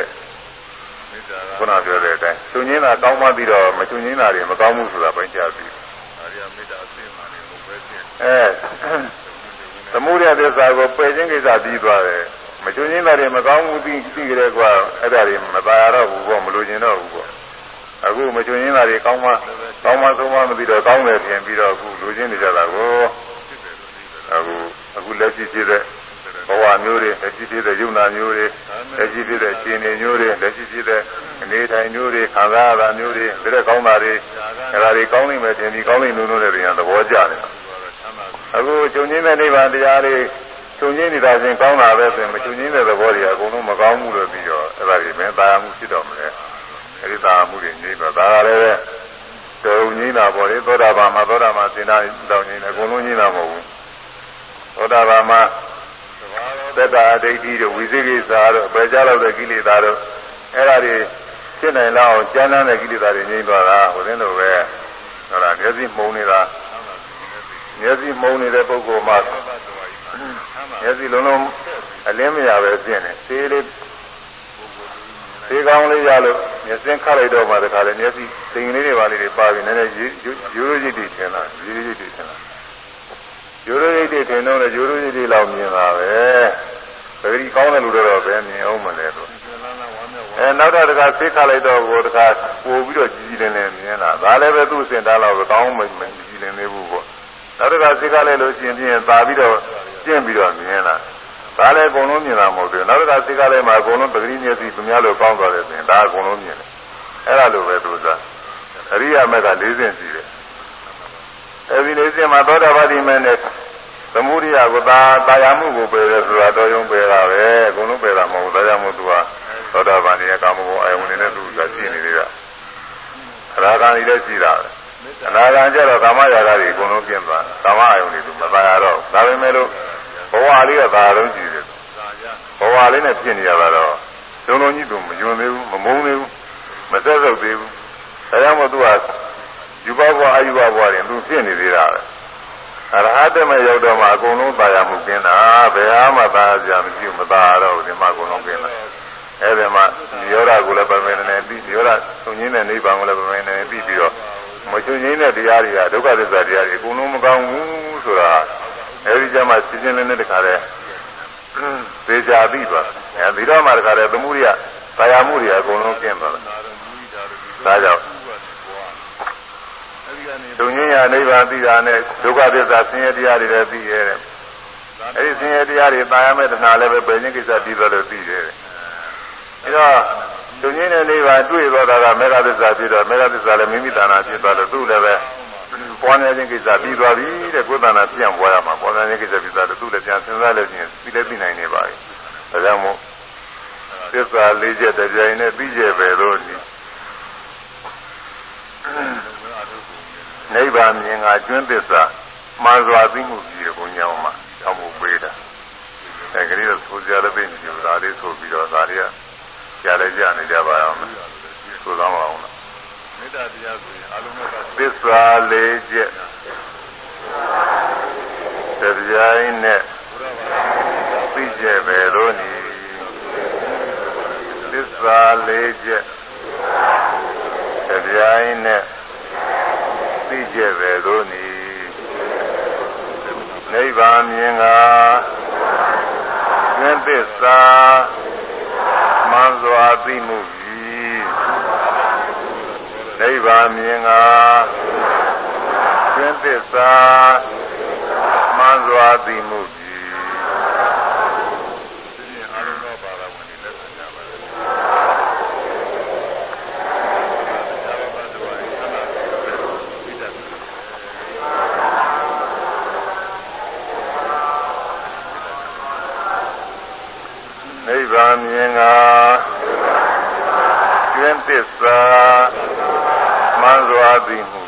ခုနပြောတဲ့အတိုင်းရှင်ရင်းတာကောင်းမှပြီးတော့မရှင်ရင်းတာတွေမကောင်းဘူးဆိုတာပိုင်းခြားပြီးအာရိယမေတ္တာအစင်ပါနေဘုရားရှင်အဲသမုဒယသစ္စာကိုပယ်ခြင်းကိစ္စပြီးသွားတယ်မရှင်ရင်းတာတွေမကောင်းဘူးပြီးပြီးကြတဲ့ကွာအဲ့ဒါတွေမပါရတော့ဘူးပေါ့မလို့ရှင်တော့ဘူးပေါ့ အခုမသူငင်းတာတွေကောင်းမှကောင်းမှသုံးမှမသိတော့ကောင်းတယ်ပြင်ပြီးတော့အခုလိုချင်နေကြတာကိုဖြစ်တယ်လို့သိတယ်အခုအခုလက်ရှိဖြစ်တဲ့ဘဝမျိုးတွေလက်ရှိဖြစ်တဲ့ယုံနာမျိုးတွေလက်ရှိဖြစ်တဲ့ရှင်နေမျိုးတွေလက်ရှိဖြစ်တဲ့အနေထိုင်မျိုးတွေခံစားရတာမျိုးတွေဒါတဲ့ကောင်းတာတွေအဲဒါတွေကောင်းနေမယ်တင်ဒီကောင်းနေလို့လို့တဲ့တရားသဘောကျတယ်သူကတော့ချမ်းသာအခုချုပ်ငင်းတဲ့နိဗ္ဗာန်တရားတွေချုပ်ငင်းနေတာချင်းကောင်းတာပဲဆိုရင်မချုပ်ငင်းတဲ့သဘောတွေအကုန်လုံးမကောင်းဘူးလို့ပြီးတော့အဲဒါတွေမင်းသာယာမှုဖြစ်တော့မလဲ အဲဒီသာယာမှုတွေငြိမ့်တော့ဒါကလည်းပဲတုံငြိမ့်တာပေါ့လေသောတာပန်မှာသောတာပန်သင်္ဍာတောင်းငြိမ့်တယ်အကုန်လုံးငြိမ့်တာမဟုတ်ဘူးသောတာပန်မှာသဘာဝသက်တာဒိဋ္ဌိတို့ဝိသိကိစ္စတို့အပေကြလောက်တဲ့ကိလေသာတို့အဲ့ဒါတွေဖြစ်နိုင်လောက်အောင်ကျမ်းမ်းတဲ့ကိလေသာတွေငြိမ့်သွားတာဟိုသင်းလိုပဲဟုတ်လားမျက်စိမှုံနေတာမျက်စိမှုံနေတဲ့ပုဂ္ဂိုလ်မှာသတ္တဝါကြီးမှာချမ်းသာမျက်စိလုံးလုံးအလင်းမရပဲဖြစ်နေသေးလေးပုဂ္ဂို လ်လူကြီးမြင်သေးကောင်းလေးရလို့မျက်စင်းခတ်လိုက်တော့မှတခါလေမျက်စိစိန်လေးတွေပါလေးတွေပါပြီးနည်းနည်းရိုးရိုးရိပ်တွေထင်လာရိုးရိုးရိပ်တွေထင်လာရိုးရိုးရိပ်တွေထင်တော့လေရိုးရိုးရိပ်တွေလောက်မြင်တာပဲပဂတိကောင်းတဲ့လူတွေတော့ပဲမြင်အောင်မလဲတော့တယ်လန်းလန်းဝမ်းမြောက်ဝအဲမ်းနောက်တော့တခါဆေးခလိုက်တော့ကိုတခါပို့ပြီးတော့ကြည်ကြည်လင်းလင်းမြင်လာဒါလည်းပဲသူ့စင်သားတော့ကောင်းမှမကြည်ကြည်လင်းသေးဘူးပေါ့နောက်တခါဆေးခလိုက်လို့ရှိရင်ပြင်သာပြီးတော့ကျင့်ပြီးတော့မြင်လာ ဒါလည်းအကုန်လုံးမြင်တာမဟုတ်ဘူးနောက်တခါဆေးခလိုက်မှအကုန်လုံးပဂတိမျက်စိသူများလိုကောင်းသွားတယ်ဆိုရင်ဒါအကုန်လုံးမြင်တယ်အဲ့ဒါလိုပဲသူစားအရိယာမက်က၄ဆင့်ရှိတယ်အဲဒီ၄ဆင့်မှာသောတာပတိမင်းနဲ့သမုဒိယကိုသာတာယာမှုကိုပယ်တယ်ဆိုတာတော်ရုံပယ်တာပဲအကုန်လုံးပယ်တာမဟုတ်ဘူးဒါကြောင့်မို့သူကသောတာပန်ရဲ့ကာမဂုဏ်အာယုန်နေတဲ့သူကရှိနေသေးတာအရာဂံကြီးလည်းရှိတာပဲအနာဂံကျတော့ကာမရာဂတွေအကုန်လုံးပြင်းသွားကာမအာယုန်တွေသူမသာရတော့ဒါပေမဲ့လို့ ဘဝလေးကသာလုံးကြည့်တယ်သာရဘဝလေးနဲ့ဖြစ်နေရတာတော့လုံးလုံးကြီးသူမယွန်သေးဘူးမမုန်းသေးဘူးမဆက်ဆုပ်သေးဘူးဒါကြောင့်မို့သူကယူဘဘဝအာယူဘဘဝတွေသူဖြစ်နေသေးတာပဲအရဟတမေရောက်တော့မှအကုန်လုံးသာယာမှုကင်းတာဘယ်ဟာမှသာယာစရာမရှိဘူးမသာရတော့ဘူးဒီမှာအကုန်လုံးကင်းတာအဲ့ဒီမှာယောဓကိုလည်းပမေနေပြီးယောဓသုံးရင်းတဲ့နိဗ္ဗာန်ကိုလည်းပမေနေပြီးပြီးတော့မချုပ်ငင်းတဲ့တရားတွေကဒုက္ခသစ္စာတရားတွေအကုန်လုံးမကောင်းဘူးဆိုတာ အဲဒီကျမှရှင်းရှင်းလင်းလင်းတခါတည်းသေချာပြီးသွားအဲဒီတော့မှတခါတည်းသမှုရိယသာယာမှုတွေအကုန်လုံးကျင်းသွားတယ်သာရမူဒါရဒီဒါကြောင့်အဲဒီကနေသုံးရင်းရနိဗ္ဗာန်သိတာနဲ့ဒုက္ခသစ္စာဆင်းရဲတရားတွေလည်းသိရဲတယ်အဲဒီဆင်းရဲတရားတွေတာယာမဲ့တဏှာလည်းပဲပယ်ခြင်းကိစ္စပြီးသွားလို့သိတယ်အဲတော့သူငင်းတဲ့နိဗ္ဗာန်တွေ့သွားတာကမေဃသစ္စာဖြစ်တော့မေဃသစ္စာလည်းမိမိတဏ္ဍာဖြစ်သွားလို့သူ့လည်းပဲ ပွားများခြင်းကိစ္စပြီးသွားပြီတဲ့ကိုယ်တဏ္ဍာပြန်ပွားရမှာပွားများခြင်းကိစ္စပြီးသွားလို့သူ့လည်းပြန်စဉ်းစားလို့ချင်းပြီးလည်းပြီးနိုင်နေပါပြီဒါကြောင့်မို့သစ္စာလေးချက်တစ်ကြိမ်နဲ့ပြီးကျပဲလို့ဒီနိဗ္ဗာန်မြင်ကကျွန်းသစ္စာမှန်စွာသိမှုကြီးကိုဘုံကြောင့်မှတောင်းဖို့ပေးတာအဲကလေးတော့ဆိုကြလည်းသိနေကြဒါလေးဆိုပြီးတော့ဒါလေးကကြားလည်းကြားနေကြပါအောင်မယ်ဆိုတော့မအောင်လား မေတ္တာတရားဆိုရင်အလုံးမဲ့ကသစ္စာလေးချက်တရားနဲ့ဘုရားဘာသာသိကျပဲလို့နီသစ္စာ၄ချက်တရားင်းနဲ့သိကျက်ပဲသို့နီနိဗ္ဗာန်မြင်ကသင်သစ္စာမှန်စွာသိမှုကြီး နိဗ္ဗာန်မြင်ကသင်သစ္စာမှန်စွာသိမှုမြင်ကကျွင်းသစ္စာ မှန်စွာသိမှု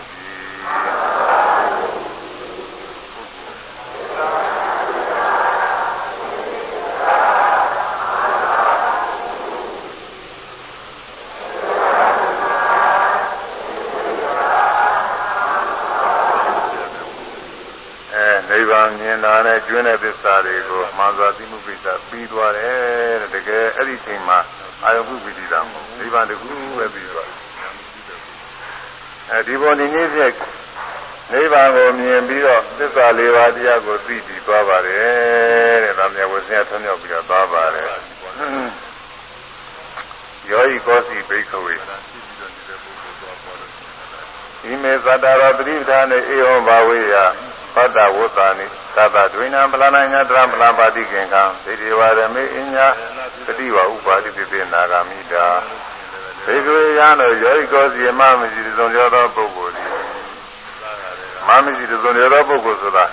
နဲ့ကျွင်းတဲ့သစ္စာတွေကိုမှန်စွာသိမှုပိဋကပြီးသွားတယ်တဲ့တကယ်အဲ့ဒီချိန်မှာအာယုပုပိဋကမဟုတ်နိဗ္ဗာန်တခုပဲပြီးသွားတယ် အဲဒီပေါ်နေနေဖြင့်နိဗ္ဗာန်ကိုမြင်ပြီးတော့သစ္စာလေးပါးတရားကိုသိပြီးသွားပါတယ်တဲ့ဒါမြတ်ဝဆင်းထွံ့မြောက်ပြီးတော့သွားပါတယ်ယောဤကောစီဘိက္ခဝေဒီမေသတ္တရောပရိပဒာနေအေဟောဘာဝေယသတ္တဝုသာနိသတ္တဒွိနာပလနာညတရပလပါတိကင်ခံဒိဋ္ဌိဝါရမေအညာတတိဝဥပါတိပိပိနာဂာမိတာ ဘေကဝေယံတို့ယောဂီကောစီမမရှိတုံကျော်သောပုဂ္ဂိုလ်သည်မမရှိတုံကျော်သောပုဂ္ဂိုလ်ဆိုတာ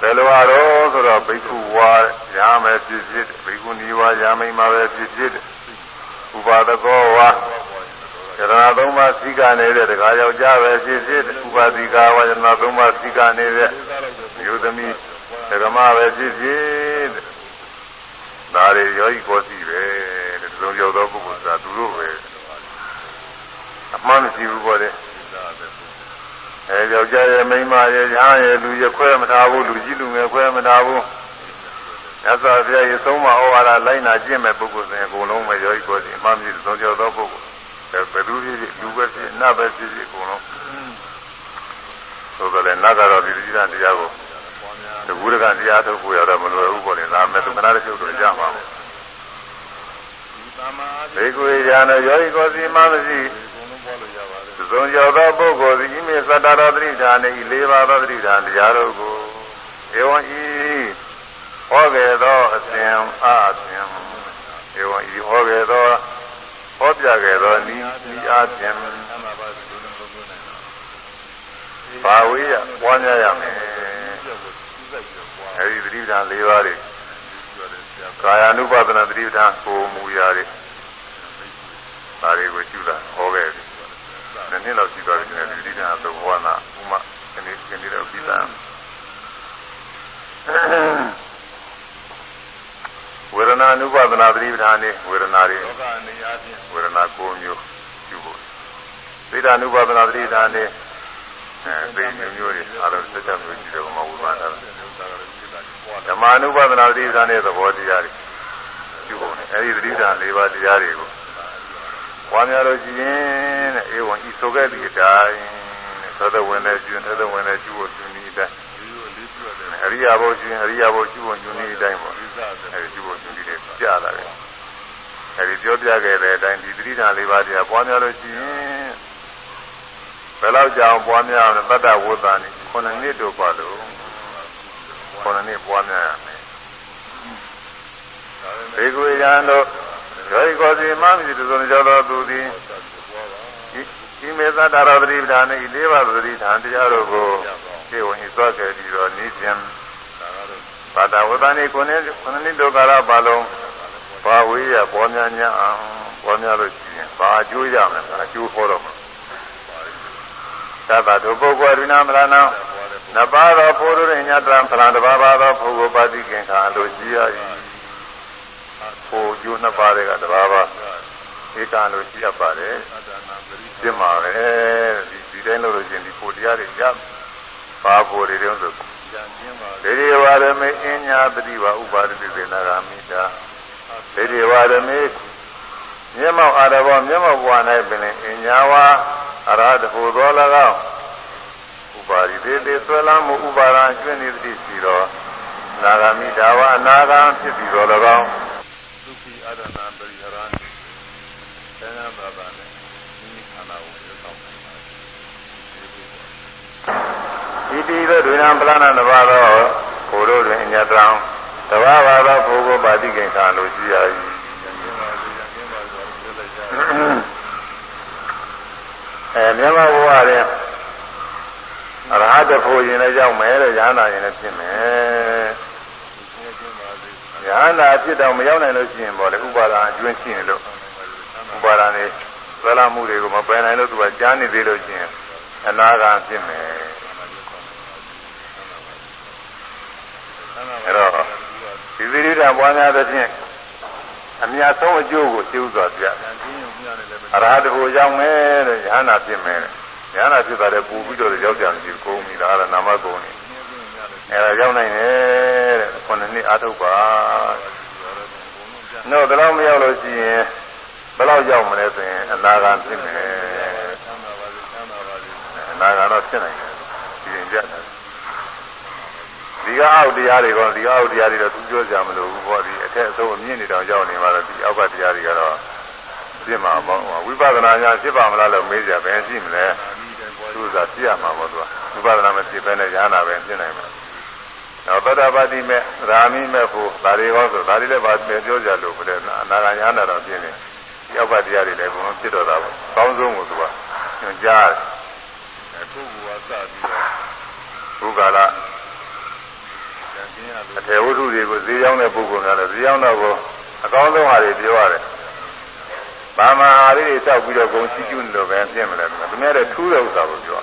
ဘယ်လိုအားတော့ဆိုတော့ဘိက္ခုဝါရာမယ်ဖြစ်ဖြစ်ဘိက္ခုနီဝါရာမိန်မှာပဲဖြစ်ဖြစ်ဥပါဒကောဝါယရဏသုံးပါးစိကနေတဲ့တခါယောက်ျားပဲဖြစ်ဖြစ်ဥပါတိကာဝယရဏသုံးပါးစိကနေတဲ့မျိုးသမီးဓမ္မပဲဖြစ်ဖြစ်ဒါတွေယောဂီကိုစီပဲတဲ့ဒီလိုရောက်သောပုဂ္ဂိုလ်သာသူတို့ပဲ အမှန်မရှိဘူးပေါ့တဲ့အဲယောက်ျားရဲ့မိန်းမရဲ့ညာရဲ့လူရဲ့ခွဲမထားဘူးလူကြီးလူငယ်ခွဲမထားဘူးမြတ်စွာဘုရားရဲ့သုံးမဩဝါဒလိုက်နာကျင့်မဲ့ပုဂ္ဂိုလ်စဉ်အကုန်လုံးပဲယောဂီကိုစီအမှန်မရှိသုံးကြောသောပုဂ္ဂိုလ်ဘယ်သူဖြစ်ဖြစ်လူပဲဖြစ်နတ်ပဲဖြစ်ဖြစ်အကုန်လုံးဆိုတော့လေနတ်ကတော့ဒီတိရတရားကိုတကူရကတရားထုတ်ဖို့ရတော့မလွယ်ဘူးပေါ့လေဒါမဲ့သူကနာတချုပ်တော့ကြမှာပေါ့ဘေကွေရာနယောဂီကိုစီမမရှိ သုံးကြောသောပုဂ္ဂိုလ်သည်မိသတ္တရောတိဌာနေဤလေးပါးသောတိဌာန်တရားတို့ကိုဧဝံဤဟောခဲ့သောအစဉ်အစဉ်ဧဝံဤဟောခဲ့သောဟောပြခဲ့သောဤဤအားဖြင့်ဘာဝေးရပွားများရမယ်အဲဒီသတိပဋ္ဌာန်၄ပါးတွေကာယ ानु ပါဒနာသတိပဋ္ဌာန်ကိုမူရာတွေဒါတွေကိုကျူတာဟောခဲ့ပြီ။ နှစ်နှစ်လောက်ရှိသွားပြီနဲ့ဒီလိဒ္ဓနာသုဘဝနာဥမဒီနေ့ဒီနေ့တော့ပြီးသားဝေဒနာ అను ပဒနာပရိပဒာနေဝေဒနာတွေဝေဒနာ၉မျိုးယူဖို့သေတာ అను ပဒနာပရိပဒာနေအဲဒီမျိုးတွေအားလုံးစัจ java မျိုးရှိတယ်ဘာမှဝေဒနာတာဓမ္မ అను ပဒနာပရိပဒာနေသဘောတရားတွေယူဖို့အဲဒီပရိပဒာ၄ပါးတရားတွေကို ဝါများလို့ရှိရင်တဲ့အေဝံဤဆိုခဲ့သည့်အတိုင်းသောတဝင်တဲ့ကျွန်းသောတဝင်တဲ့ကျူဖို့ကျွန်းဒီအတိုင်းအရိယာဘုရှင်အရိယာဘုကျူဖို့ကျွန်းဒီအတိုင်းပေါ့အဲဒီကျူဖို့ကျွန်းဒီတွေကြားလာတယ်အဲဒီပြောပြခဲ့တဲ့အတိုင်းဒီသတိထားလေးပါးတရားပွားများလို့ရှိရင်ဘယ်လောက်ကြောင်ပွားများလဲတတ္တဝုသန်ခုနှစ်နှစ်တို့ပါလို့ခုနှစ်နှစ်ပွားများရမယ်ဘေကွေရန်တို့ ယောဂီကိုစီမမရှိသူဆုံးကြောသောသူသည်ဒီမေသတ္တရောသတိပဋ္ဌာန်ဤလေးပါးသတိဌာန်တရားတို့ကိုခြေဝင်စွားခဲ့ပြီးတော့နိစ္စံဘာတာဝတ္တနိကိုနေခုနှစ်နှစ်တို့ကာလပါလုံးဘာဝေးရပေါ်များများအောင်ပေါ်များလို့ရှိရင်ဘာအကျိုးရမလဲအကျိုးဟောတော့မှာသဗ္ဗတုပုဂ္ဂိုလ်ရိနာမရဏံနပါသောဘုရုရိညတံဖလံတဘာဘာသောဘုဂ္ဂိုလ်ပါတိကင်္ခာလို့ကြည်ရ၏ ကိုကျိုးနှစ်ပါးတွေကတဘာပါဧကံလို့ရှိရပါတယ်ပြစ်မှာပဲဒီဒီတိုင်းလို့လို့ချင်းဒီကိုတရားတွေရပါဖို့တွေတုံးဆိုဒေဒီဝါရမေအညာပတိဝဥပါဒတိသေနာဂာမိတာဒေဒီဝါရမေမျက်မှောက်အာရဘောမျက်မှောက်ဘဝ၌ပင်အညာဝါအရဟတဟုသော၎င်းဥပါရိသေးသေးဆွဲလမ်းမှုဥပါဒံကျွင့်နေသတိရှိသောနာဂမိဒါဝအနာဂံဖြစ်ပြီးသော၎င်းဒုက္ခိအရဏပရိဟရံ သင်္ဃဘာဘာနဲ့မိမိခန္ဓာကိုရောက်ဆောင်နိုင်ပါသည်ဣတိသောဒွေနံပလနာတပါသောဘုရိုတွင်အညတံတဘာဝသောဘုဂောပါတိကိင်္ခာလိုရှိရ၏အဲမြန်မာဘုရားရင်အရဟတဖို့ရင်လည်းရောက်မယ်တဲ့ရဟန္တာရင်လည်းဖြစ်မယ်ရဟန္တာဖြစ်တော့မရောက်နိုင်လို့ရှိရင်ပေါ့လေဥပါဒာအကျွင်းရှိနေလို့ ဥပါဒာနေသလမှုတွေကိုမပယ်နိုင်လို့သူကကြားနေသေးလို့ရှိရင်အနာဂါဖြစ်မယ်အဲ့တော့ဒီသီရိတာပွားများသဖြင့်အမြတ်ဆုံးအကျိုးကိုရှင်းဥစွာပြအရဟတကိုရောက်မယ်တဲ့ယ ahanan ဖြစ်မယ်ယ ahanan ဖြစ်တာလည်းပူပြီးတော့ရောက်ကြတယ်ဒီကုန်းပြီလားနာမကုန်းနေအဲဒါရောက်နိုင်တယ်တဲ့ခုနှစ်နှစ်အထုတ်ပါတော့တော့မရောက်လို့ရှိရင် ဘယ်တော့ရောက်မလဲဆိုရင်အနာဂတ်ဖြစ်မယ်အနာဂတ်တော့ဖြစ်နိုင်တယ်ဒီရင်ကြတယ်ဒီကအောက်တရားတွေကောဒီကအောက်တရားတွေတော့သူပြောကြမလို့ဘူးဟောဒီအထက်အဆုံးအမြင့်နေတောင်ရောက်နေမှာတော့ဒီအောက်ကတရားတွေကတော့ပြစ်မှာပေါ့ဝိပဿနာညာဖြစ်ပါမလားလို့မေးကြဘယ်ရှိမလဲသူကပြရမှာပေါ့သူကဝိပဿနာမဖြစ်ဘဲနဲ့ညာနာပဲဖြစ်နိုင်မှာနောက်သတ္တပါတိမဲ့ရာမိမဲ့ဖို့ဒါတွေဟောဆိုဒါတွေလည်းပါပြောကြလို့ဘယ်နဲ့အနာဂါညာနာတော့ပြင်းနေဒီ အောက်ကတရားတွေလည်းဘုံဖြစ်တော့တာပေါ့ကောင်းဆုံးကိုသူကညွှန်ကြားတယ်အခုကစပြီးတော့ဘုက္ခလာအထေဝတ္ထုတွေကိုဈေးရောက်တဲ့ပုဂ္ဂိုလ်များလည်းဈေးရောက်တော့ကိုအကောင်းဆုံးဟာတွေပြောရတယ်။ဘာမှဟာလေးတွေတောက်ပြီးတော့ဂုံရှိကျူးနေလို့ပဲပြင်မလဲ။သူများတဲ့ထူးတဲ့ဥစ္စာကိုပြော။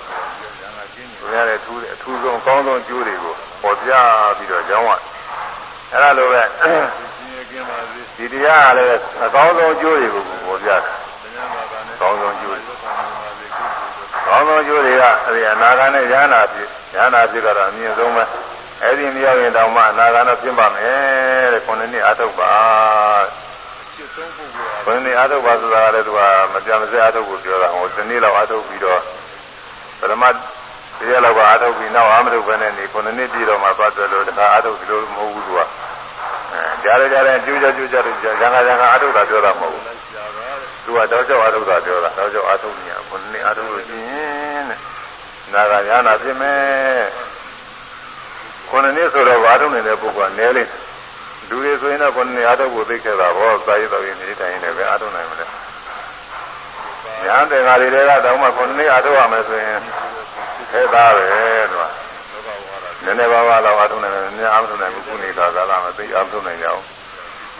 သူများတဲ့ထူးတဲ့အထူးဆုံးအကောင်းဆုံးကျိုးတွေကိုပေါ်ပြပြီးတော့ကြောင်းရ။အဲလိုပဲ ဒီတရားကလည်းအကောင်းဆုံးကျိုးတွေကိုပေါ်ပြတယ်။အကောင်းဆုံးကျိုးတွေ။ကောင်းဆုံးကျိုးတွေကအဲဒီအနာဂတ်နဲ့ဉာဏ်နာဖြစ်ဉာဏ်နာဖြစ်ကတော့အမြင့်ဆုံးပဲ။အဲ့ဒီမရောက်ရင်တောင်မှအနာဂါတော့ပြင်ပါမယ်တဲ့ခုနှစ်နှစ်အထုတ်ပါခုနှစ်နှစ်အထုတ်ပါဆိုတာကလည်းသူကမပြမစဲအထုတ်ကိုပြောတာဟိုဒီနေ့လောက်အထုတ်ပြီးတော့ပရမတ်တရားလောက်ကအထုတ်ပြီးနောက်အာမထုတ်ပဲနဲ့နေခုနှစ်နှစ်ပြီးတော့မှသွားတယ်လို့တခါအထုတ်ဒီလိုမဟုတ်ဘူးသူကအဲ ကြားရကြတဲ့ကျူးကြကျူးကြတယ်ရံခါရံခါအထုတ်တာပြောတာမဟုတ်ဘူးသူကတောက်ကြောက်အထုတ်တာပြောတာတောက်ကြောက်အထုတ်နေခုနှစ်နှစ်အထုတ်လို့ရှိရင်တဲ့နာဂရဟနာဖြစ်မယ်ခုနှစ်နှစ်ဆိုတော့ဘာထုတ်နေတဲ့ပုဂ္ဂိုလ်ကနည်းလိမ့်လူတွေဆိုရင်တော့ခုနှစ်နှစ်အားထုတ်ဖို့သိခဲ့တာဘောစာရေးတော်ရင်နေတိုင်းနေပဲအားထုတ်နိုင်မလဲညာတဲ့ငါတွေကတော့မှခုနှစ်နှစ်အားထုတ်ရမယ်ဆိုရင်ခဲသားပဲသူက နည်းနည်းပါးပါးတော့အားထုတ်နိုင်တယ်နည်းနည်းအားမထုတ်နိုင်ဘူးခုနေတာကာလမှာသိအားမထုတ်နိုင်ကြအောင်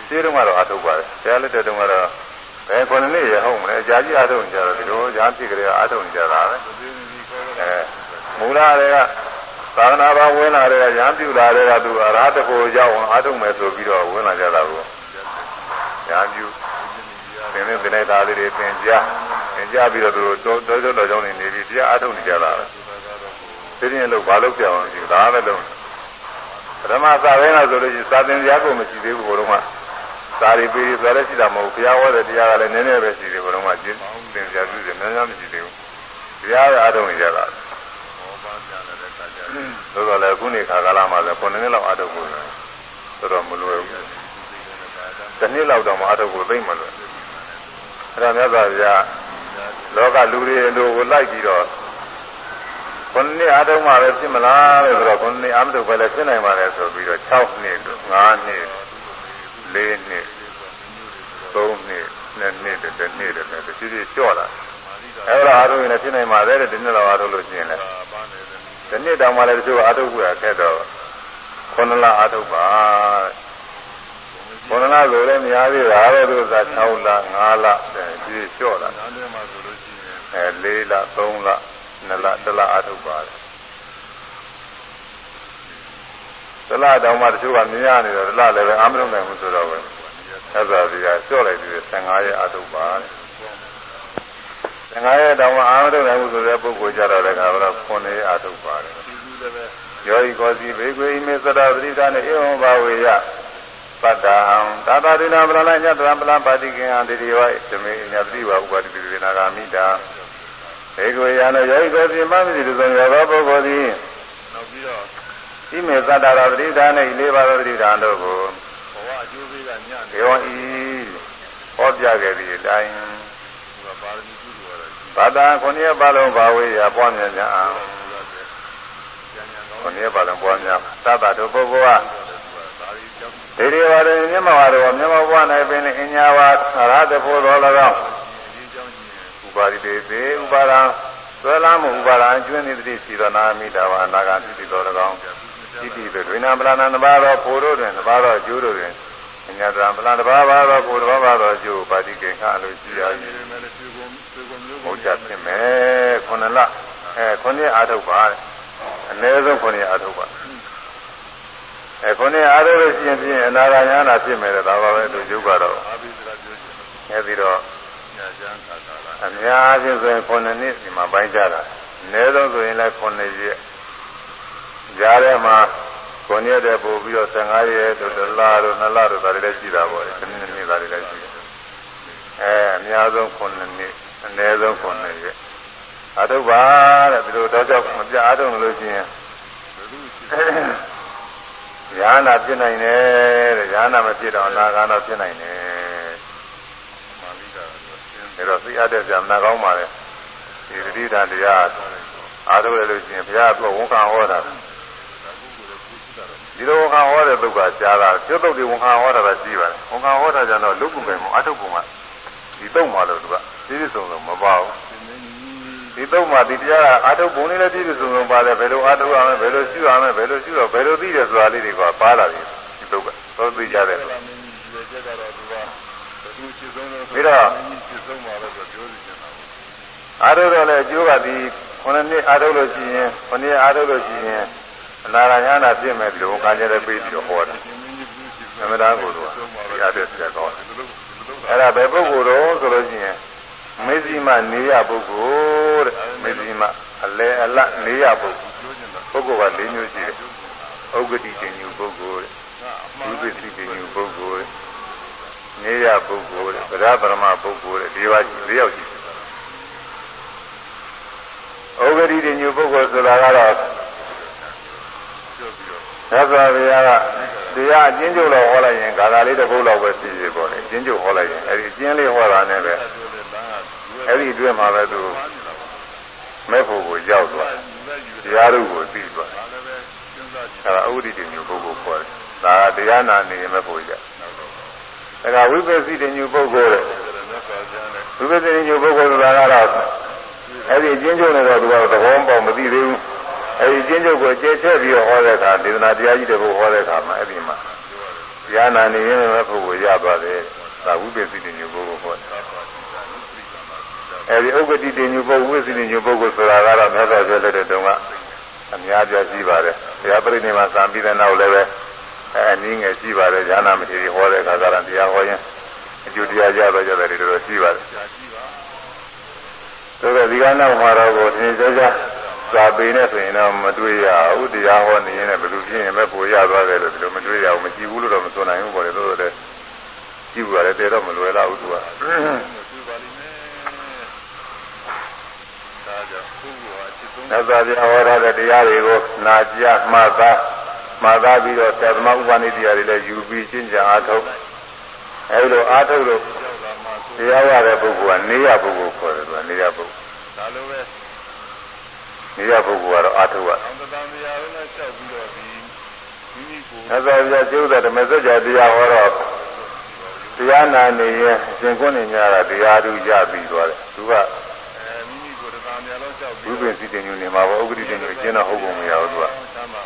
ရှင်းတော့ကတော့အားထုတ်ပါတယ်ဆရာလက်တဲ့တုန်းကတော့ဘယ်ခုနှစ်နှစ်ရဟုတ်မလဲအကြာကြီးအားထုတ်နေကြတော့ဒီလိုညာဖြစ်ကြတဲ့အားထုတ်နေကြတာပဲအဲမူလတွေကသာသနာ့ဘာဝင်လာတဲ့ရဟန်းပြုလာတဲ့ကသူအရာတကိုရောက်အောင်အားထုတ်မယ်ဆိုပြီးတော့ဝင်လာကြတာကိုရဟန်းပြုသင်တဲ့သင်တဲ့သားလေးတွေသင်ကြားသင်ကြားပြီးတော့သူတို့တောတောတော်ကြောင်းနေနေပြီးတရားအားထုတ်နေကြတာပဲ ဒီရင်လို့ဘာလို့ပြောင်းရှိဒါလည်းလုံးပထမသာဝဲလာဆိုလို့ရှိရင်သာသင်ကြားကိုမရှိသေးဘူးဘုရားကသာရီပေရီဆိုလည်းရှိတာမဟုတ်ဘုရားဟောတဲ့တရားကလည်းနည်းနည်းပဲရှိတယ်ဘုရားကကျင့်သင်ကြားပြုတယ်များများမရှိသေးဘူးတရားအားထုတ်နေကြတာသို့တော်လည်းခုနေခါကာလမှာလည်း9နှစ်လောက်အထုတ်ဖို့ဆိုတော့မလွယ်ဘူး။တစ်နှစ်လောက်တော့မှအထုတ်ဖို့သိမ့်မလွယ်။အဲဒါမြတ်စွာဘုရားလောကလူတွေတို့ကိုလိုက်ပြီးတော့ 9နှစ်အထုတ်မှပဲဖြစ်မလားလို့ဆိုတော့9နှစ်အမထုတ်ပဲလည်းဖြစ်နိုင်ပါလေဆိုပြီးတော့6နှစ်တို့5နှစ်4နှစ်3နှစ်2နှစ်တစ်နှစ်တည်းနဲ့တဖြည်းဖြည်းကျော့လာ။အဲဒါအားထုတ်ရင်လည်းဖြစ်နိုင်ပါသေးတယ်ဒီနှစ်လောက်အားထုတ်လို့ရှိရင်လည်းဒီနှစ်တောင်မှလည်းတချို့အာထုပ်ခွေခက်တော့ခုနလအာထုပ်ပါခုနလဆိုလည်းမရသေးတာပဲသူက6လ5လဒီလျှော့တာအဲ4လ3လ 2လ1လအာထုပ်ပါတယ်တလတောင်မှတချို့ကမြင်ရနေတော့တလလည်းပဲအာမရုံနိုင်မှုဆိုတော့ပဲသက်သာစီကလျှော့လိုက်ပြီး15ရက်အာထုပ်ပါတယ်ငါရဲ့တောင်မှအာမထုတ်နိုင်မှုဆိုတဲ့ပုဂ္ဂိုလ်ကြတော့လည်းကတော့ခွန်နေအာထုတ်ပါတယ်ယောဤကောစီဘေကွေဣမေသရသတိတာနဲ့ဧဝံဘာဝေယပတ္တဟံသာသာဒိနာပလလညတရံပလပါတိကေဟံတိတိဝဓမေညတိဝဥပတိပိနာဂာမိတာ ဘေကွေယံတို့ယောဂီကိုပြမမရှိသူသောယောဂပုဂ္ဂိုလ်သည်နောက်ပြီးတော့ဤမေသတ္တရာပရိဒါနှင့်လေးပါးသောပရိဒါတို့ကိုဘဝအကျိုးပေးကညံ့ဒေဝဤဟောပြခဲ့သည့်အတိုင်းဒီကပါရမီကုသိုလ်ရတာရှိဘာသာခုနှစ်ပါးလုံးဘာဝေယပွားများကြအောင်တယ်ကျန်ကျန်ကောင်းခုနှစ်ပါးလုံးပွားများသတ္တတို့ပုဂ္ဂိုလ်ဟာဒါရီကြောင့်ဒေဒီဝရမြတ်မဝါတော်မြတ်မဘွား၌ပင်အညာဝါရဟတဖို့တော်၎င်းဒီကြောင့်ကြီးရင် ဥပါရိတေသေဥပါရံသွဲလာမှုဥပါရံအကျွမ်းနေသတိရှိသောနာမိတာဝအနာဂတိတိတော်၎င်းတိတိသို့ဒွေနာပလနာနဘာသောဖို့တို့တွင်နဘာသောအကျိုးတို့တွင်အညာတံပလတဘာဘာသောဖို့တဘာဘာသောအကျိုးပါတိကေခအလိုရှိရဒီည်မဲ့လည်းသေကုန်သေကုန်မျိုးဘုရားဖြစ်မယ်ခုနှစ်လအဲခုနှစ်အာထုတ်ပါအနည်းဆုံးခုနှစ်အာထုတ်ပါအဲခုနှစ်အာထုတ်လို့ရှိရင်ဖြင့်အနာဂါညာနာဖြစ်မယ်တဲ့ဒါပါပဲသူယုတ်ကတော့အာဘိစရာပြောချင်တယ်အဲပြီးတော့ညာကျန်ခါတာလား အများကြီးဆိုရင်ခုနှစ်နှစ်ဒီမှာပိုင်းကြတာအနည်းဆုံးဆိုရင်လည်းခုနှစ်ရက်ကြားထဲမှာခုနှစ်တဲ့ပို့ပြီးတော့15ရက်တို့တစ်လတို့နှစ်လတို့ဒါတွေလည်းရှိတာပေါ့လေတစ်နှစ်နှစ်ဒါတွေလည်းရှိတယ်အဲအများဆုံးခုနှစ်နှစ်အနည်းဆုံးခုနှစ်ရက်အထုပ်ပါတဲ့ဒီလိုတော့ကြောက်မပြအထုပ်လို့ရှိရင်ဘယ်လိုရှိညာနာဖြစ်နိုင်တယ်တဲ့ညာနာမဖြစ်တော့အနာဂါတော့ဖြစ်နိုင်တယ်မာလိတာတော့ရှင်း ဒါတော့သိရတဲ့ဆရာမနာကောင်းပါလေဒီတတိတာတရားအားထုတ်ရလို့ရှိရင်ဘုရားကဝန်ခံဟောတာတာပုဂ္ဂိုလ်ရဲ့ပုစုတာတော့ဒီလိုဝန်ခံဟောတဲ့သုတ်ကကြားတာကျွတ်တုတ်တွေဝန်ခံဟောတာကရှိပါတယ်ဝန်ခံဟောတာကြတော့လုတ်ကုန်ပဲမအထုတ်ကုန်ကဒီတုတ်မှလို့သူကပြည့်စုံစုံမပါဘူးသင်္နေကြီးဒီတုတ်မှဒီတရားကအထုတ်ပုံလေးလည်းပြည့်စုံစုံပါတယ်ဘယ်လိုအထုတ်ရမလဲဘယ်လိုရှုရမလဲဘယ်လိုရှုတော့ဘယ်လိုသိတယ်ဆိုတာလေးတွေကပါလာပြီဒီတုတ်ကသောသိကြတယ် ပြီးတော့မင်းကြီးရှိဆုံးပါလို့ဆိုပြောစီချင်တာအားထုတ်တော့လည်းအကျိုးကဒီခုနှစ်နှစ်အားထုတ်လို့ရှိရင်ခုနှစ်အားထုတ်လို့ရှိရင်အနာဂါညာနာပြည့်မဲ့ဒီလိုကာကြတဲ့ပြီးပြီးတော့ဟောတယ်ရှင်မင်းကြီးဘူးရှိသမဏကိုယ်တော်ဒီအပ်တဲ့ဆရာကောင်းတယ်ဒီလိုဒီလိုအဲ့ဒါဘယ်ပုဂ္ဂိုလ်တော့ဆိုလို့ရှိရင်မေဇိမနေရပုဂ္ဂိုလ်တဲ့မေဇိမအလဲအလတ်နေရပုဂ္ဂိုလ်ပြောချင်တာပုဂ္ဂိုလ်က၄မျိုးရှိတယ်ဥက္ကတိတင်ညူပုဂ္ဂိုလ်တဲ့ငါအမှားဒုပတိတင်ညူပုဂ္ဂိုလ်တဲ့ နေရပုဂ္ဂိုလ်တဲ့ဗဒပရမပုဂ္ဂိုလ်တဲ့ဒီပါရှိ၄ယောက်ရှိတယ်ဥက္ကတိတင်ညူပုဂ္ဂိုလ်ဆိုတာကတော့ပြောပြီးတော့သစ္စာဗျာကတရားအကျဉ်းချုပ်လောက်ဟောလိုက်ရင်ဂါထာလေးတစ်ပုဒ်လောက်ပဲဖြစ်ဖြစ်ပေါ့လေအကျဉ်းချုပ်ဟောလိုက်ရင်အဲ့ဒီအကျဉ်းလေးဟောတာနဲ့ပဲပြောတယ်လမ်းကအဲ့ဒီအတွင်းမှာပဲသူမဲ့ဖို့ကိုရောက်သွားတရားတို့ကိုသိသွားဒါလည်းပဲစဉ်းစားကြည့်အဲ့ဒါဥဒိတညုပုဂ္ဂိုလ်ခေါ်တယ်ဒါကတရားနာနေရင်မဲ့ဖို့ရနောက်တော့ အဲ့ဒါဝိပဿိတညုပုဂ္ဂိုလ်တဲ့ဒါလည်းမြတ်စွာဘုရားနဲ့ဝိပဿိတညုပုဂ္ဂိုလ်ဆိုတာကတော့အဲ့ဒီအကျဉ်းချုပ်နေတော့သူကသဘောပေါက်မသိသေးဘူးအဲ့ဒီအကျဉ်းချုပ်ကိုကျဲချဲ့ပြီးတော့ဟောတဲ့အခါဒေသနာတရားကြီးတွေဘုဟောတဲ့အခါမှာအဲ့ဒီမှာတရားနာနေရင်မဲ့ဖို့ကိုရသွားတယ်ဒါဝိပဿိတညုပုဂ္ဂိုလ်ခေါ်တယ်အဲဒီဥပ္ပတိတင်ညုပုဂ္ဂိုလ်ဝိသေညုပုဂ္ဂိုလ်ဆိုတာကတော့မြတ်စွာဘုရားလက်ထက်တုန်းကအများပြရှိပါတယ်။ဘုရားပြိဋိနိဗ္ဗာန်စံပြီးတဲ့နောက်လည်းပဲ အဲအနည်းငယ်ရှိပါတယ်။ဉာဏမထေရီဟောတဲ့အခါကလည်းတရားဟောရင်အကျိုးတရားကြတော့ကြတယ်ဒီလိုရှိပါတယ်ကြာကြည့်ပါ။ဆိုတော့ဒီကနောက်မှာတော့ကိုသင်ကြကြစာပေနဲ့ဆိုရင်တော့မတွေ့ရဘူးတရားဟောနေရင်လည်းဘယ်လိုဖြစ်ရင်ပဲပိုရသွားတယ်လို့ဒီလိုမတွေ့ရဘူးမရှိဘူးလို့တော့မဆိုနိုင်ဘူးပေါ့လေလို့တော့ကြည့်ဘူးရတယ်တဲတော့မလွယ်တော့ဘူးသူကတွေ့ပါလိမ့်မယ်ဒါကြောင့်ပုဂ္ဂိုလ်ဟာအစ်ဆုံးသစ္စာပြဟောထားတဲ့တရားတွေကိုနာကြားမှတ်သား မှတ်သားပြီးတော့သတ္တမဥပနိတရားတွေလည်းယူပြီးရှင်းကြအားထုတ်အဲဒီလိုအားထုတ်လို့ကြောက်လာမှဆိုတရားရတဲ့ပုဂ္ဂိုလ်ကနေရပုဂ္ဂိုလ်ခေါ်တယ်သူကနေရပုဂ္ဂိုလ်ဒါလိုပဲနေရပုဂ္ဂိုလ်ကတော့အားထုတ်ရအောင်တန်တရားလုံးနဲ့လျှောက်ပြီးတော့ဒီမိမိကိုသစ္စာပြကျုပ်တဲ့ဓမ္မစကြာတရားဟောတော့တရားနာနေရင်အရှင်ကုန်းနေများတာတရားသူရပြီးသွားတယ်သူကအဲမိမိကိုတရားများလုံးလျှောက်ဝိပြီးပင်စီတင်ညူနေမှာပေါ့ဥပ္ပဒိတင်ညူအကျဉ်းတော့ဟုတ်ကုန်မရဘူးသူက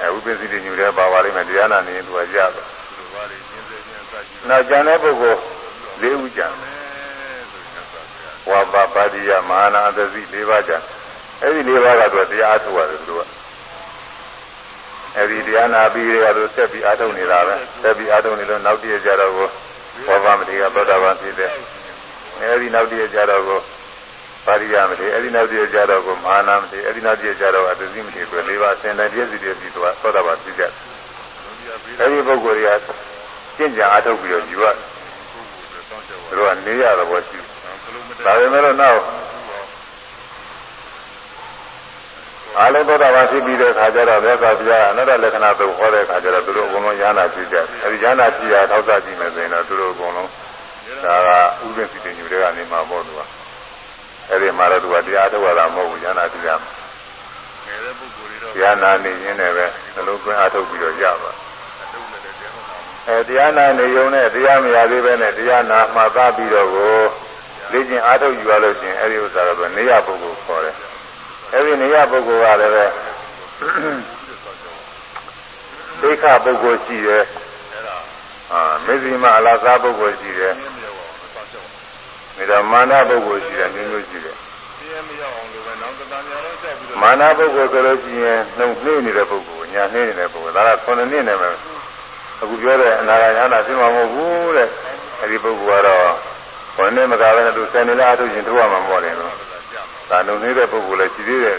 ဆမ်းပါအဲဝိပင်စီတင်ညူတဲ့ပါပါလိမ့်မယ်တရားနာနေရင်သူကရသွားဒီဘာတွေရှင်းစေခြင်းစကြည့်နောက်ကျန်တဲ့ပုဂ္ဂိုလ်၄ဦးကျန်မယ်ဆိုရင်ဆက်ပါဗျာဝါပပါတိယမဟာနာသတိ၄ပါးကျန်အဲ့ဒီ၄ပါးကတော့တရားထုတ်ရတယ်သူကအဲ့ဒီတရားနာပြီးရတော့ဆက်ပြီးအားထုတ်နေတာပဲဆက်ပြီးအားထုတ်နေလို့နောက်တည့်ကြတော့ကိုဘောဗမတိကသောတာပန်ဖြစ်တဲ့အဲ့ဒီနောက်တည့်ကြတော့ကို ပါရိယမတိအဲ့ဒီနောက်တည့်ကြတော့ကိုမဟာနာမတိအဲ့ဒီနောက်တည့်ကြတော့အသတိမတိဆို၄ပါးအစဉ်တိုင်းပြည့်စုံပြည့်စုံသွားသောတာပန်ဖြစ်ကြတယ်ဒုတိယပြီးအဲ့ဒီပုဂ္ဂိုလ်တွေကကျင့်ကြံအားထုတ်ပြီးတော့ယူရသူတို့ကနေရတဲ့ဘောရှိဒါပေမဲ့လို့နောက်အာလုံးသောတာပန်ဖြစ်ပြီးတဲ့ခါကျတော့မြတ်စွာဘုရားအနတ္တလက္ခဏာသို့ဟောတဲ့ခါကျတော့သူတို့အကုန်လုံးဉာဏ်ဖြစ်ကြတယ်အဲဒီဉာဏ်ဖြစ်ရထောက်ဆကြည့်မယ်ဆိုရင်တော့သူတို့အကုန်လုံးဒါကဥပ္ပစီတင်ယူတဲ့ကနေမှာပေါ့သူက အဲဒီမှာတော့သူကတရားထုတ်ရတာမဟုတ်ဘူးဉာဏ်ဖြစ်ရမယ်တရားနာနေရင်းနဲ့ပဲနှလုံးသွင်းအားထုတ်ပြီးတော့ရပါအဲတရားနာနေုံနဲ့တရားမရသေးပဲနဲ့တရားနာမှသားပြီးတော့ကိုလေ့ကျင့်အားထုတ်ယူရလို့ရှိရင်အဲဒီဥစ္စာတော့နေရပုဂ္ဂိုလ်ခေါ်တယ်အဲဒီနေရပုဂ္ဂိုလ်ကလည်းပဲဒိဋ္ဌပုဂ္ဂိုလ်ရှိတယ်အာမေဇိမအလားစားပုဂ္ဂိုလ်ရှိတယ် ဒါတော့မာနပုဂ္ဂိုလ်ရှိတယ်မျိုးမျိုးရှိတယ်မာနပုဂ္ဂိုလ်ဆိုလို့ရှိရင်နှုတ်နှိမ့်နေတဲ့ပုဂ္ဂိုလ်ညာနှိမ့်နေတဲ့ပုဂ္ဂိုလ်ဒါက9နှစ်နဲ့ပဲအခုပြောတဲ့အနာဂတ်ရဟနာသိမှာမဟုတ်ဘူးတဲ့အဲဒီပုဂ္ဂိုလ်ကတော့9နှစ်မကဘဲနဲ့သူ10နှစ်လားအထုတ်ရင်ထိုးရမှာမဟုတ်တယ်လို့ဒါနှုတ်နေတဲ့ပုဂ္ဂိုလ်လည်းရှိသေးတယ်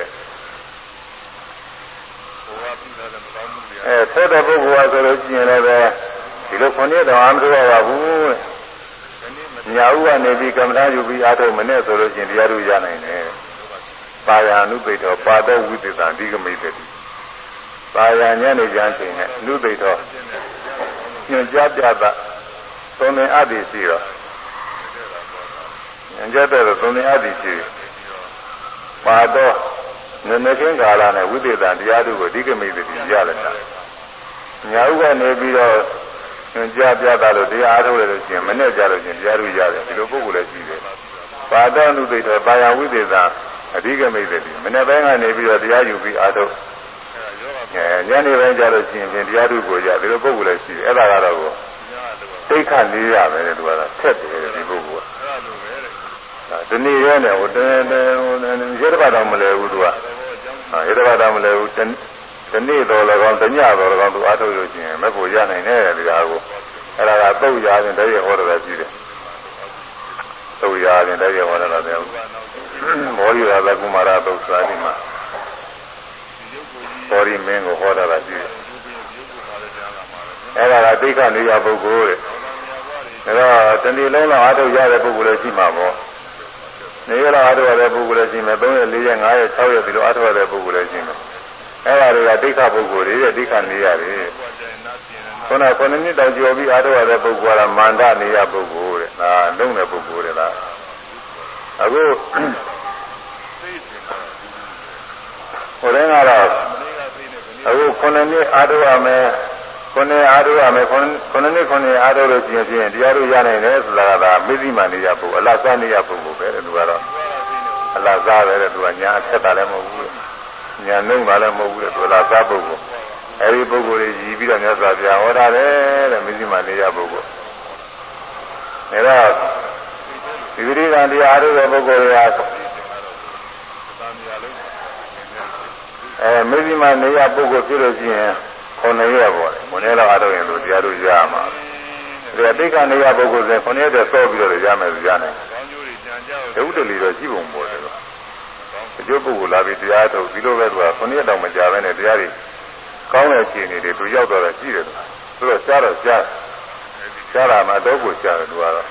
အဲထိုးတဲ့ပုဂ္ဂိုလ်ကဆိုလို့ရှိရင်လည်းဒီလို9နှစ်တော့အမထိုးရပါဘူးတဲ့ ညာဥကနေပြီးကမ္မထာယူပြီးအားထုတ်မနဲ့ဆိုလို့ချင်းတရားတို့ရနိုင်တယ်။ပါယာနုပိတောပါတော်ဝိသေသအဓိကမိတ်တိ။ပါယာညနေကျမ်းချိန်နဲ့နုပိတောညွန်ကြားပြတာသုံးနေအပ်သည်ရှိတော့ညွန်ကြားတဲ့သုံးနေအပ်သည်ရှိပါတော်နည်းနည်းချင်းကာလနဲ့ဝိသေသတရားတို့ကိုအဓိကမိတ်တိရလက်တာ။ညာဥကနေပြီးတော့ သင်ကြားပြတာလို့တရားအားထုတ်ရလို့ရှိရင်မနဲ့ကြလို့ရှိရင်တရားတို့ရတယ်ဒီလိုပုဂ္ဂိုလ်လည်းရှိတယ်။ပါဒနုသိတောပါယဝိသေသအဓိကမိတ်တယ်မနဲ့ပိုင်းကနေပြီးတော့တရားယူပြီးအားထုတ်အဲညနေပိုင်းကြလို့ရှိရင်ပြင်တရားတို့ကိုရဒီလိုပုဂ္ဂိုလ်လည်းရှိတယ်အဲ့ဒါကတော့ကိုသိခတ်လေးရပဲလေသူကတော့ဆက်တယ်ဒီပုဂ္ဂိုလ်ကဒီနေ့ရဲနဲ့ဟိုတဲတဲဟိုရဲတပတ်တော့မလဲဘူးသူကရဲတပတ်တော့မလဲဘူး ဒီနေ့တော့လည်းကောင်းတညတော့လည်းကောင်းသူအားထုတ်လို့ရှိရင်မဖို့ရနိုင်တယ်ဒီဟာကိုအဲ့ဒါကသုတ်ရာရင်တည်းရဟောတယ်ရှိတယ်သုတ်ရာရင်တည်းရဟောတယ်လည်းဘောရီရာသကုမာရသုတ်စာဒီမှာဘောရီမင်းကိုဟောတာရှိတယ်အဲ့ဒါကဒိဋ္ဌနေရပုဂ္ဂိုလ်တဲ့ဒါတော့တဏီလုံးလောက်အားထုတ်ရတဲ့ပုဂ္ဂိုလ်လည်းရှိမှာပေါ့နေရလောက်အားထုတ်ရတဲ့ပုဂ္ဂိုလ်လည်းရှိမယ်3ရက်4ရက်5ရက်6ရက်ဒီလိုအားထုတ်ရတဲ့ပုဂ္ဂိုလ်လည်းရှိမယ် အဲ့ဒါတွေကဒိဋ္ဌပုဂ္ဂိုလ်တွေတဲ့ဒိဋ္ဌနေရတယ်ခုနကခုနှစ်နှစ်တောင်ကျော်ပြီးအားထုတ်ရတဲ့ပုဂ္ဂိုလ်ကမန္တနေရပုဂ္ဂိုလ်တဲ့ဒါလုံးတဲ့ပုဂ္ဂိုလ်တဲ့လားအခုဟိုတည်းကတော့အခုခုနှစ်နှစ်အားထုတ်ရမယ်ခုနှစ်အားထုတ်ရမယ်ခုနှစ်ခုနှစ်အားထုတ်လို့ရှိရင်တရားတို့ရနိုင်တယ်ဆိုတာကဒါမေဇိမာနေရပုဂ္ဂိုလ်အလတ်စားနေရပုဂ္ဂိုလ်ပဲတဲ့သူကတော့အလတ်စားပဲတဲ့သူကညာအဆက်တာလည်းမဟုတ်ဘူး ညာနှုံးတာလည်းမဟုတ်ဘူးတဲ့သူအလတ်စားပုဂ္ဂိုလ်အဲဒီပုဂ္ဂိုလ်တွေရည်ပြီးတော့မြတ်စွာဘုရားဟောတာတယ်တဲ့မေဇိမာနေရပုဂ္ဂိုလ်ဒါတော့ဒီဝိရိကံတရားအားထုတ်တဲ့ပုဂ္ဂိုလ်တွေကအဲမေဇိမာနေရပုဂ္ဂိုလ်ဖြစ်လို့ရှိရင်ခုနှစ်ရက်ပေါ့လေခုနှစ်လောက်အားထုတ်ရင်တို့တရားတို့ရမှာဒါတိတ်ကနေရပုဂ္ဂိုလ်ဆိုခုနှစ်ရက်စောပြီးတော့ရမယ်ဆိုရနိုင်ဒုဒလီတော့ရှိပုံပေါ်တယ်တော့ အကျိုးပုဂ္ဂိုလ်လာပြီးတရားထုတ်ဒီလိုပဲသူကခုနှစ်ရက်တောင်မကြာဘဲနဲ့တရားတွေကောင်းတဲ့အခြေအနေတွေသူရောက်တော့ရှိတယ်သူတော့ရှားတော့ရှားရှားတာမှတော့ကိုရှားတယ်သူကတော့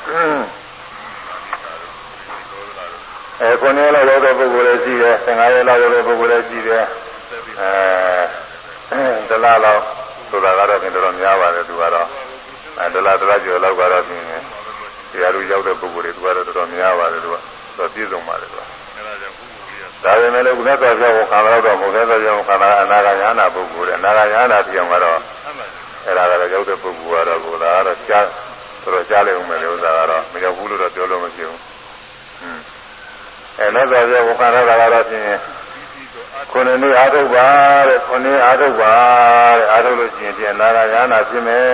အဲခုနှစ်ရက်လောက်ရောက်တဲ့ပုဂ္ဂိုလ်လည်းရှိတယ်15ရက်လောက်ရောက်တဲ့ပုဂ္ဂိုလ်လည်းရှိတယ်အဲဒလားလောက်ဆိုတာကတော့ပြင်တော်များပါတယ်သူကတော့အဲဒလားဒလားကျော်လောက်ကတော့ပြင်တရားတို့ရောက်တဲ့ပုဂ္ဂိုလ်တွေသူကတော့တော်တော်များပါတယ်သူကတော့ပြည့်စုံပါတယ်သူက ဒါပေမဲ့လည်းကုသဆောပြောကိုခံရတော့ဘုရားဆောပြောကိုခံရအနာဂါယနာပုဂ္ဂိုလ်တဲ့အနာဂါယနာပြောင်းကတော့အဲ့ဒါကတော့ရောက်တဲ့ပုဂ္ဂိုလ်ကတော့ကိုယ်သာကတော့ကြားတော်တော်ကြားလိုက်ဦးမယ်လေဥစ္စာကတော့မရောက်ဘူးလို့တော့ပြောလို့မဖြစ်ဘူး။အဲလက်ဆောပြောကိုခံရတာကတော့ဖြင့်ခုနှစ်နှစ်အားထုတ်ပါတဲ့ခုနှစ်အားထုတ်ပါတဲ့အားထုတ်လို့ရှိရင်ဒီအနာဂါယနာဖြစ်မယ်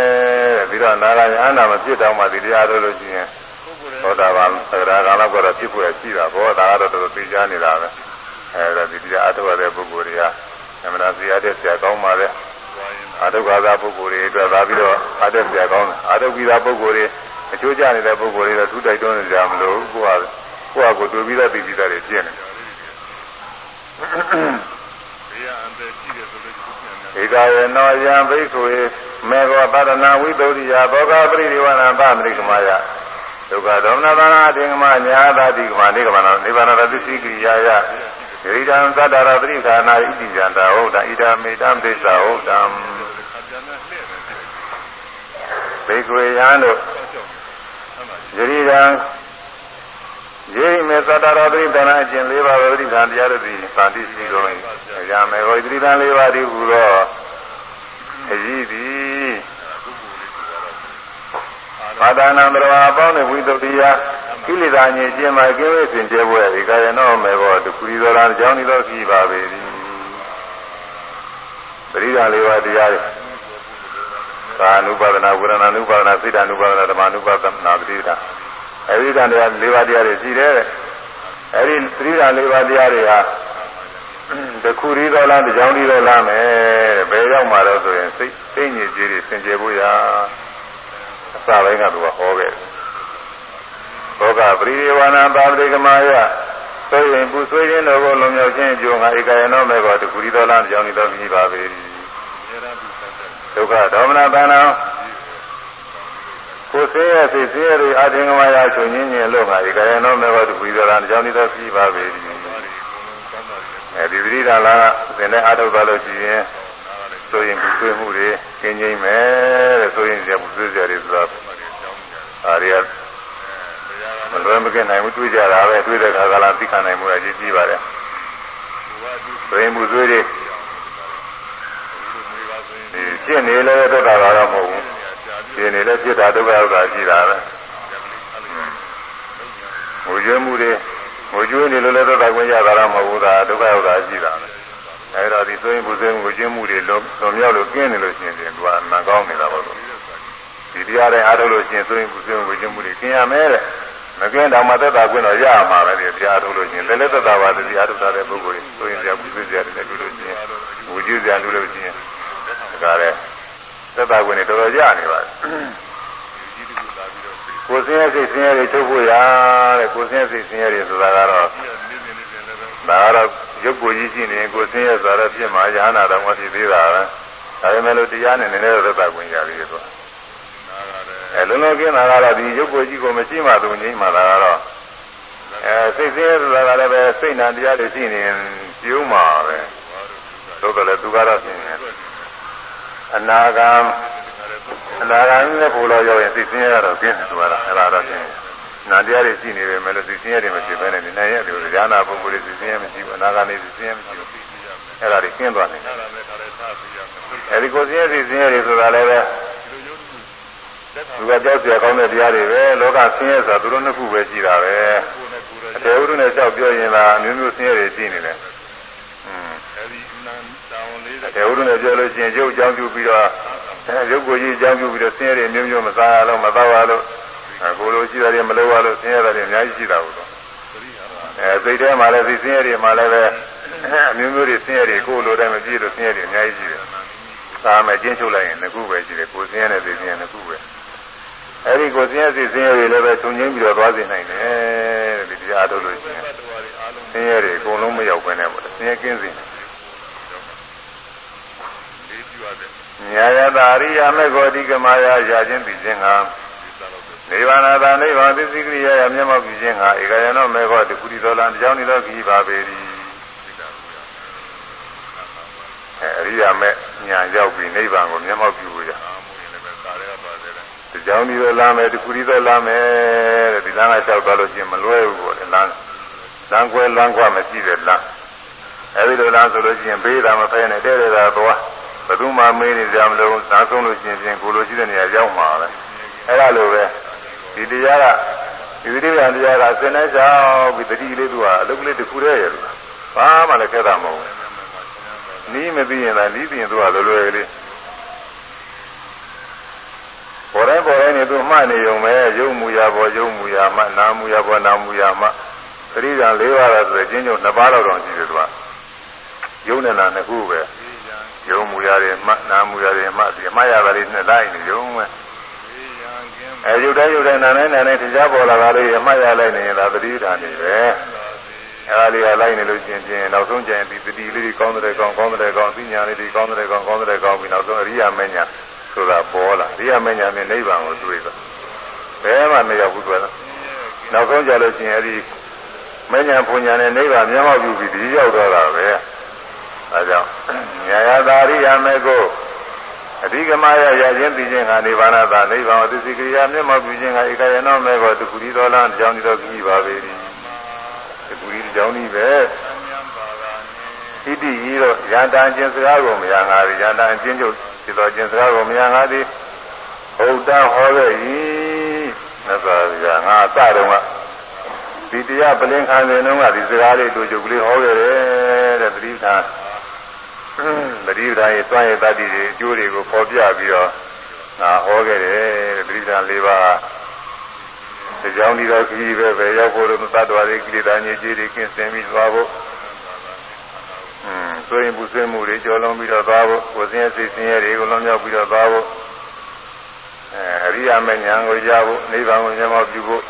တဲ့ပြီးတော့အနာဂါယနာမဖြစ်တော့မှဒီတရားထုတ်လို့ရှိရင်သောတာပန်သရဂါလောက်ကတော့ဖြစ်ဖို့ရှိတာဘောဒါကတော့တော်တော်သိကြနေတာပဲ အဲဒါဒီတရားအားထုတ်ရတဲ့ပုဂ္ဂိုလ်တွေဟာအမှန်တရားသိရတဲ့ဆရာကောင်းပါလေအာထုခါသာပုဂ္ဂိုလ်တွေအတွက်သာပြီးတော့အာထုဆရာကောင်းတယ်အာထုပြီးသားပုဂ္ဂိုလ်တွေအချိုးကျနေတဲ့ပုဂ္ဂိုလ်တွေတော့သူတိုက်တွန်းနေကြမလို့ကိုယ်ကကိုယ့်ဟာကိုယ်တွေ့ပြီးသားသိပြီးသားတွေပြည့်နေတယ်တရားအန္တရာယ်ရှိတယ်ဆိုလို့ရှိရင်ဧကယေနောယံဘိက္ခုေမေဃောပတနာဝိသုဒ္ဓိယဘောဂပရိဒီဝနာပမရိကမယဒုက္ခဒေါမနဘာနာအတင်္ဂမညာတာတိကမနိကမနာနိဗ္ဗာန်ရသတိကိယာယ ဂိတံသတ္တရပရိခာနာဣတိဇန္တာဟုတ်တံဣဒာမေတံဒိသဟုတ်တံအပြန်နဲ့လှည့်နေတယ်ဘိက္ခုေယံတို့ဆောက်ကြောက်ဟုတ်ပါဂိတံယေမေသတ္တရပရိသနာအကျင့်၄ပါးပရိသံတရားတို့သည်ပါတိစီတော်၏အရာမေဟောဣတိသံ၄ပါးဒီဟူသောအကြီးသည်ပုဂ္ဂိုလ်လေးကိုကတော့အားဘာသာနာတော်အပေါင်းနဲ့ဝိသုဒ္ဓိယ ကိလေသာညစ်ခြင်းမှာကိဝေစင်ကျဲပွဲဒီကရဏောမေဘောတခုဒီတော်လားကြောင်းဒီတော့ရှိပါပေသည်ပရိဒါလေးပါးတရားတွေကာနုပါဒနာဝရဏနုပါဒနာစိတ္တနုပါဒနာဓမ္မနုပါဒနာပရိဒါအဲဒီကံတရား၄ပါးတရားတွေရှိတယ်အဲဒီပရိဒါ၄ပါးတရားတွေဟာတခုဒီတော်လားကြောင်းဒီတော်လားမယ်ဘယ်ရောက်မှာလဲဆိုရင်စိတ်စိတ်ညစ်ကြေးတွေစင်ကျဲဖို့ရာအစပိုင်းကသူကဟောခဲ့တယ် ဘောကပရိယေဝနာပါပရိကမာယသို့ရင်ပူဆွေးခြင်းတို့ကိုလုံမြောက်ခြင်းအကျိုးငါဧကယနောမေကောတခုရီတော်လားကြောင်းဒီတော့ပြီးပါပေ၏ရတာပြုဆက်တယ်ဒုက္ခဒေါမနတဏံကိုယ်ဆင်းရဲစိတ်ဆင်းရဲတွေအထင်ကမာယာချုပ်ငင်းခြင်းလို့ငါဧကယနောမေကောတခုရီတော်လားကြောင်းဒီတော့ပြီးပါပေ၏ဘာတွေအကုန်လုံးကောင်းတာတွေအဲဒီပရိဒါလာသင်တဲ့အာထုတ်သွားလို့ရှိရင်နားရတယ်ဆိုရင်ပူဆွေးမှုတွေကျင်းကျင်းမယ်တဲ့ဆိုရင်ကြပူဆွေးကြတယ်ဆိုတာဘာတွေအကြော မလွယ်မကင်းနိုင်ဘူးတွေးကြတာပဲတွေးတဲ့ခါကလာသိခံနိုင်မှုအကြီးကြီးပါတယ်ဘဝတူဆိုရင်ပူဆွေးတွေဒီလိုမျိုးပါဆိုရင်ဒီရှင်းနေလဲတော့တာတော့မဟုတ်ဘူးကြာပြီးရှင်းနေလဲဖြစ်တာဒုက္ခဥစ္စာရှိတာပဲကြာပြီးဆက်လိုက်ရတယ်လုံးညာငိုကြွေးမှုတွေငိုကြွေးနေလို့လည်းတော့တာခွင့်ရတာတော့မဟုတ်ဘူးဒါဒုက္ခဥစ္စာရှိတာပဲအဲဒါဒီဆိုရင်ပူဆွေးမှုငိုကြွေးမှုတွေလုံးလုံးမြောက်လို့ကင်းနေလို့ရှိရင်သူကနံကောင်းနေတာပေါ့လို့ဒီတရားတွေအားထုတ်လို့ရှိရင်ဆိုရင်ကုသိုလ်ဝိကျမှုတွေကျင်ရမယ်တဲ့ မကင်းတော့မှသက်သာခွင့်တော့ရမှာပဲဒီတရားအားထုတ်လို့ရှိရင်လည်းလည်းသက်သာပါတည်းတရားထုတ်တဲ့ပုဂ္ဂိုလ်တွေဆိုရင်ကြာကုသိုလ်စရာတွေလည်းတွေ့လို့ရှိရင်ဝိကျစရာတွေ့လို့ရှိရင်ဒါကလည်းသက်သာခွင့်တွေတော်တော်ရနေပါတယ်ဒီဒီလိုလာပြီးတော့ဒီကိုယ်စင်းရဲ့စိတ်စင်းရဲတွေထုတ်ဖို့ရတဲ့ကိုယ်စင်းရဲ့စိတ်စင်းရဲတွေဆိုတာကတော့ကနေ့နေ့နေ့လည်းပဲဒါကတော့ရုပ်ကိုကြီးရှိနေရင်ကိုယ်စင်းရဲဆိုတော့ဖြစ်မှာရဟနာတော်မှဖြစ်သေးတာပဲဒါပေမဲ့လို့တရားနဲ့နည်းနည်းတော့သက်သာခွင့်ရသေးတယ်ဆိုနားရတယ် အဲလုံးလုံးကင်းတာကတော့ဒီရုပ်ကိုကြီးကိုမရှိမှသူငြိမ်းမှတာကတော့အဲစိတ်ဆင်းရဲဆိုတာကလည်းပဲစိတ်နာတရားတွေရှိနေရင်ပြုံးမှာပဲသို့တော်လည်းသူကတော့ဖြစ်နေအနာဂံအနာဂံနဲ့ပူလို့ရောက်ရင်စိတ်ဆင်းရဲတော့ကျင်းတယ်သူကတော့အဲ့ဒါတော့ကျင်းနာတရားတွေရှိနေပေမဲ့လို့စိတ်ဆင်းရဲတွေမဖြစ်ဘဲနဲ့ဒီနိုင်ရဲ့ဒီလိုဉာဏပုဂ္ဂိုလ်တွေစိတ်ဆင်းရဲမရှိဘူးအနာဂံတွေစိတ်ဆင်းရဲမရှိဘူးအဲ့ဒါတွေကျင်းသွားတယ်နားရမယ်ခါလဲထားပြီးရမယ်အဲဒီကိုယ်ဆင်းရဲစိတ်ဆင်းရဲတွေဆိုတာလည်းပဲဒီလိုမျိုး သက်သာသူကကြောက်ကြကောင်းတဲ့တရားတွေပဲလောကဆင်းရဲဆိုတာသူတို့နှစ်ခုပဲရှိတာပဲကိုယ်နဲ့ကိုယ်အရဲ့တေဝရုနဲ့လျှောက်ပြောရင်လားအမျိုးမျိုးဆင်းရဲတွေရှိနေတယ်။อืมအဲဒီနန်တောင်းလေးအတဲ့တေဝရုနဲ့ပြောလို့ရှိရင်ရုပ်အကြောင်းပြုပြီးတော့အဲရုပ်ကိုကြီးအကြောင်းပြုပြီးတော့ဆင်းရဲတွေအမျိုးမျိုးမစားရလို့မတော့ရလို့အခုလိုရှိတာတွေမလုပ်ရလို့ဆင်းရဲတာတွေအများကြီးရှိတာဟုတ်တော့ပရိဟာရအဲစိတ်ထဲမှာလည်းစိတ်ဆင်းရဲတွေမှာလည်းပဲအမျိုးမျိုးတွေဆင်းရဲတွေကိုယ်လိုတိုင်းမပြည့်လို့ဆင်းရဲတွေအများကြီးရှိတယ်။သာမယ်ကျင်းချုပ်လိုက်ရင်နှစ်ခုပဲရှိတယ်ကိုယ်ဆင်းရဲနဲ့စိတ်ဆင်းရဲနှစ်ခုပဲ။ အဲဒီကိုယ်ဆင်းရဲစိတ်ဆင်းရဲတွေလည်းပဲခြုံငင်းပြီးတော့သွားစေနိုင်တယ်တဲ့ဒီတရားထုတ်လို့ရှိရင်ဘတ်တော်ရီအားလုံးဆင်းရဲတွေအကုန်လုံးမရောက်ခွင့်နဲ့ပေါ့ဆင်းရဲကင်းစေတယ်လေးပြုရတဲ့ညာယတာအရိယာမေဃောတိကမာယရာခြင်းပြီးခြင်းကဒီစားလို့နိဗ္ဗာန်သာနိဗ္ဗာန်သစ္စိကရိယာယမျက်မှောက်ပြီးခြင်းကဧကယနောမေဃောတခုတိတော်လံတရားနိလောကီပါပေ၏အဲအရိယာမေညာရောက်ပြီးနိဗ္ဗာန်ကိုမျက်မှောက်ပြုရ အာမူရင်လည်းကာရကပါတယ် လေတရားနိတော်လာမယ်တခုတိတော်လာမယ်တဲ့ဒီလမ်းကလျှောက်သွားလို့ရှိရင်မလွဲဘူးပေါ့လေလမ်းလမ်းကွဲလမ်းကွမရှိတဲ့လမ်းအဲဒီလိုလမ်းဆိုလို့ရှိရင်ဘေးတာမဖဲနဲ့တဲ့တဲ့တာသွားဘယ်သူမှမေးနေကြမလို့သာဆုံးလို့ရှိရင်ပြင်ကိုလိုရှိတဲ့နေရာရောက်မှာပဲအဲဒါလိုပဲဒီတရားကဒီတိယံတရားကစင်နေကြပြီးတတိလေးသူကအလုပ်ကလေးတစ်ခုတည်းရလို့ဘာမှလည်းခဲ့တာမဟုတ်ဘူးနီးမသိရင်လည်းနီးသိရင်သူကလွယ်လွယ်ကလေး ပေါ်တိုင်းပေါ်တိုင်းနေသူမှတ်နေုံပဲရုပ်မူရာပေါ်ရုပ်မူရာမှနာမူရာပေါ်နာမူရာမှသတိဓာတ်၄ပါးလားဆိုရင်ကျင်းကျုံနှစ်ပါးလောက်တော့ရှိတယ်သူကရုပ်နဲ့နာနှစ်ခုပဲရုပ်မူရာတွေမှနာမူရာတွေမှဒီအမှားရတာလေးနှစ်တိုင်းနေရုံပဲအဲရုပ်တိုင်းရုပ်တိုင်းနာတိုင်းနာတိုင်းတရားပေါ်လာတာလေးအမှားရလိုက်နေရင်ဒါသတိဓာတ်နေပဲဒါလေးကလိုက်နေလို့ချင်းချင်းနောက်ဆုံးကျရင်ဒီတတိလေးတွေကောင်းတဲ့ကောင်းကောင်းတဲ့ကောင်းသိညာလေးတွေကောင်းတဲ့ကောင်းကောင်းတဲ့ကောင်းပြီးနောက်ဆုံးအရိယာမညာ ဆိုတာပေါ်လာအရိယာမညာနဲ့နိဗ္ဗာန်ကိုတွေ့တာဘယ်မှမရောက်ဘူးသူကနောက်ဆုံးကြလို့ချင်းအဲ့ဒီမညာပူညာနဲ့နိဗ္ဗာန်မျက်မှောက်ပြုပြီးဒီရောက်တော့တာပဲအဲကြောင့်ညာယတာရိယာမေကိုအဓိကမယရခြင်းသိခြင်းဟာနိဗ္ဗာန်သာနိဗ္ဗာန်သစ္စိကရိယာမျက်မှောက်ပြုခြင်းဟာဧကယနောမေကိုတခုရီတော်လားကြောင်းဒီတော့ကြည့်ပါပေ၏တခုရီကြောင်းဒီပဲ ဣတိဤတော့ရန်တန်ခြင်းစကားကိုမရငါသည်ရန်တန်ခြင်းချုပ်ဒီတော်ခြင်းစကားကိုမရငါသည်ဟုတ်တဟောခဲ့၏မြတ်စွာဘုရားငါအစတုန်းကဒီတရားပလင်ခံစဉ်တုန်းကဒီစကားလေးတို့ချုပ်ကလေးဟောခဲ့တယ်တဲ့သတိထားသတိထားရဲ့တွန်းရဲ့တတ္တိတွေအကျိုးတွေကိုပေါ်ပြပြီးတော့ငါဟောခဲ့တယ်တဲ့သတိထား၄ပါးဒီကြောင့်ဒီတော့ခကြီးပဲပဲရောက်ဖို့လို့သတ္တဝါတွေကိလေသာညစ်ကြေးတွေကင်းစင်ပြီးသွားဖို့อืม ဆိုရင်ပူဆွေးမှုတွေကြော်လွန်ပြီးတော့သွားဖို့ကိုယ်စင်းရဲ့စိတ်ဆင်းရဲတွေကိုလွန်မြောက်ပြီးတော့သွားဖို့အဲအရိယာမဉ္ဇဉ်ကိုရဖို့နိဗ္ဗာန်ကိုမျက်မှောက်ပြုဖို့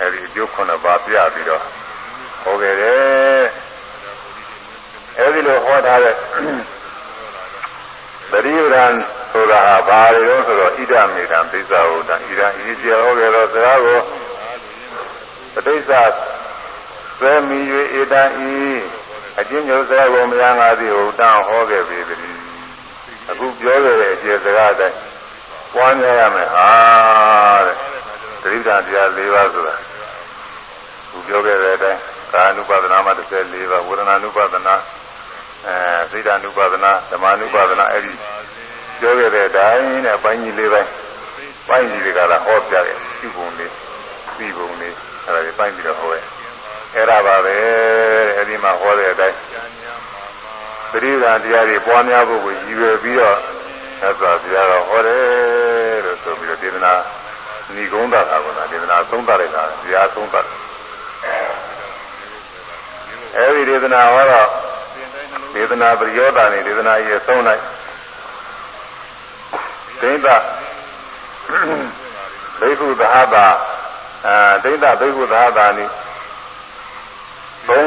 အဲဒီအကျိုးခုနှစ်ပါးပြပြီးတော့ဟောခဲ့တယ်အဲဒီလိုဟောထားတဲ့ပရိယရန်ဆိုတာဟာဘာတွေလို့ဆိုတော့ဣဒမေတံပိစ္ဆာဟုတံဣဒံဤကျေဟောခဲ့တော့စကားကိုပဋိစ္စဆွဲမိ၍ဣဒံဤ အချင်းချုပ်စကားကိုမရငါသည်ဟုတံဟောခဲ့ပြီတည်းအခုပြောခဲ့တဲ့အကျေစကားအတိုင်းပွားများရမယ်ဟာတဲ့သတိဓာတရား၄ပါးဆိုတာသူပြောခဲ့တဲ့အတိုင်းကာနုပါဒနာမှာ14ပါးဝေဒနာနုပါဒနာအဲစိတ်ဓာနုပါဒနာဓမ္မနုပါဒနာအဲ့ဒီပြောခဲ့တဲ့အတိုင်းနဲ့ပိုင်းကြီးလေးပိုင်းပိုင်းကြီးတွေကလည်းဟောပြတယ်ပြုပုံလေးပြီးပုံလေးအဲ့ဒါတွေပိုင်းပြီးတော့ဟောရဲ့ အဲ့ဒါပါပဲအဲ့ဒီမှာဟောတဲ့အတိုင်းသတိဓာတရားတွေပွားများဖို့ကိုရည်ရွယ်ပြီးတော့သက်သာဘုရားတော်ဟောတယ်လို့ဆိုပြီးတော့ဒေသနာဏီကုန်းတာကကဒေသနာသုံးတာလိုက်တာဘုရားသုံးတာအဲဒီဒေသနာဟောတော့ဒေသနာပရိယောတာနေဒေသနာရဲ့သုံးလိုက်ဒိဋ္ဌဘိက္ခုသဟတာအဲဒိဋ္ဌဘိက္ခုသဟတာနိ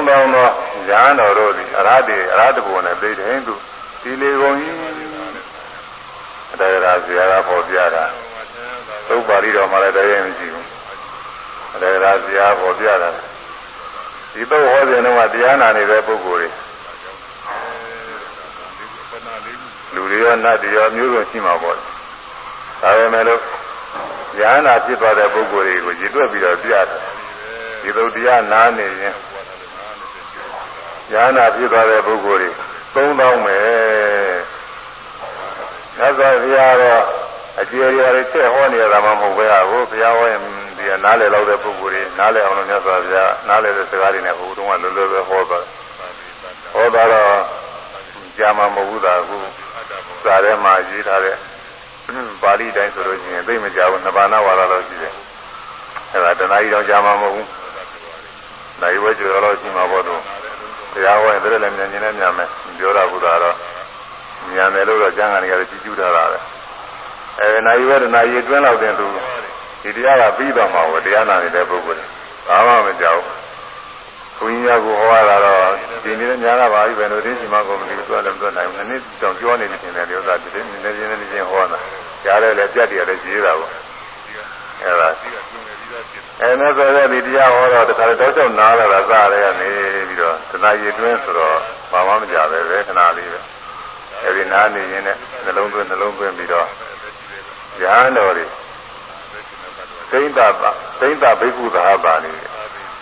သုံးတော်သောဉာဏ်တော်တို့သည်အရဟတိအရဟတဘုံနဲ့ပြိဋ္ဌိန်သူဒီလေကုန်၏တရားဆရာကပေါ်ပြတာသုတ်ပါဠိတော်မှာလည်းတရားမရှိဘူးတရားဆရာပေါ်ပြတာဒီတော့ဟောစဉ်တော့တရားနာနေတဲ့ပုဂ္ဂိုလ်တွေလူတွေရောနတ်တွေရောမျိုးစုံရှိမှာပေါ့ဒါပေမဲ့လို့ဉာဏ်နာဖြစ်သွားတဲ့ပုဂ္ဂိုလ်တွေကိုရည်တွက်ပြီးတော့ပြတယ်ဒီတော့တရားနာနေရင် ဉာဏ်နာဖြစ်သွားတဲ့ပုဂ္ဂိုလ်တွေသုံးသောင်းမယ်မြတ်စွာဘုရားတော့အကျေရရချက်ဟောနေရတာမှမဟုတ်ပဲဟာကိုဘုရားဟောရင်ဒီနားလည်လောက်တဲ့ပုဂ္ဂိုလ်တွေနားလည်အောင်လို့မြတ်စွာဘုရားနားလည်တဲ့စကားတွေနဲ့ဟိုတုန်းကလွယ်လွယ်ပဲဟောသွားဟောသွားတော့ကြာမှမဟုတ်ဘူးသာအခုစာထဲမှာရေးထားတဲ့ပါဠိတိုင်းဆိုလို့ရှိရင်သိမကြဘူးနှစ်ပါးနာဝါဒလို့ရှိတယ်အဲဒါတဏှာကြီးတော့ကြာမှမဟုတ်ဘူးနိုင်ဝဲကျော်တော့ရှိမှာပေါ့သူ ဘုရားဟောရင်တည်းလည်းမြန်နေနဲ့မြန်မယ်ပြောတာဘုရားတော့မြန်တယ်လို့တော့ကျမ်းဂန်တွေကကြည်ကျူးထားတာပဲအဲနိုင်ဝဲတနာရီအတွင်းလောက်တင်သူဒီတရားကပြီးတော့မှာပေါ့တရားနာနေတဲ့ပုဂ္ဂိုလ်ဘာမှမကြောက်ဘုန်းကြီးများကဟောရတာတော့ဒီနေ့များတာပါပြီပဲလို့သိစီမကောမလို့သူကလည်းမတွက်နိုင်ဘူးနည်းတောင်ပြောနေနေတယ်ဒီဥစ္စာဒီနေ့နည်းချင်းနည်းချင်းဟောတာကြားတယ်လည်းပြတ်တယ်လည်းရေးတာပေါ့အဲဒါ အဲနဲ့ဆိုတော့ဒီတရားဟောတော့တခါတော့ကြောက်နားလာတာစားရကနေပြီးတော့တဏှာရည်တွင်းဆိုတော့ဘာမှမကြပဲပဲခဏလေးပဲအဲဒီနားနေရင်လည်းနှလုံးသွင်းနှလုံးသွင်းပြီးတော့ရဟန်းတော်တွေသိမ့်တာသိမ့်တာဘိက္ခုသာပါနေ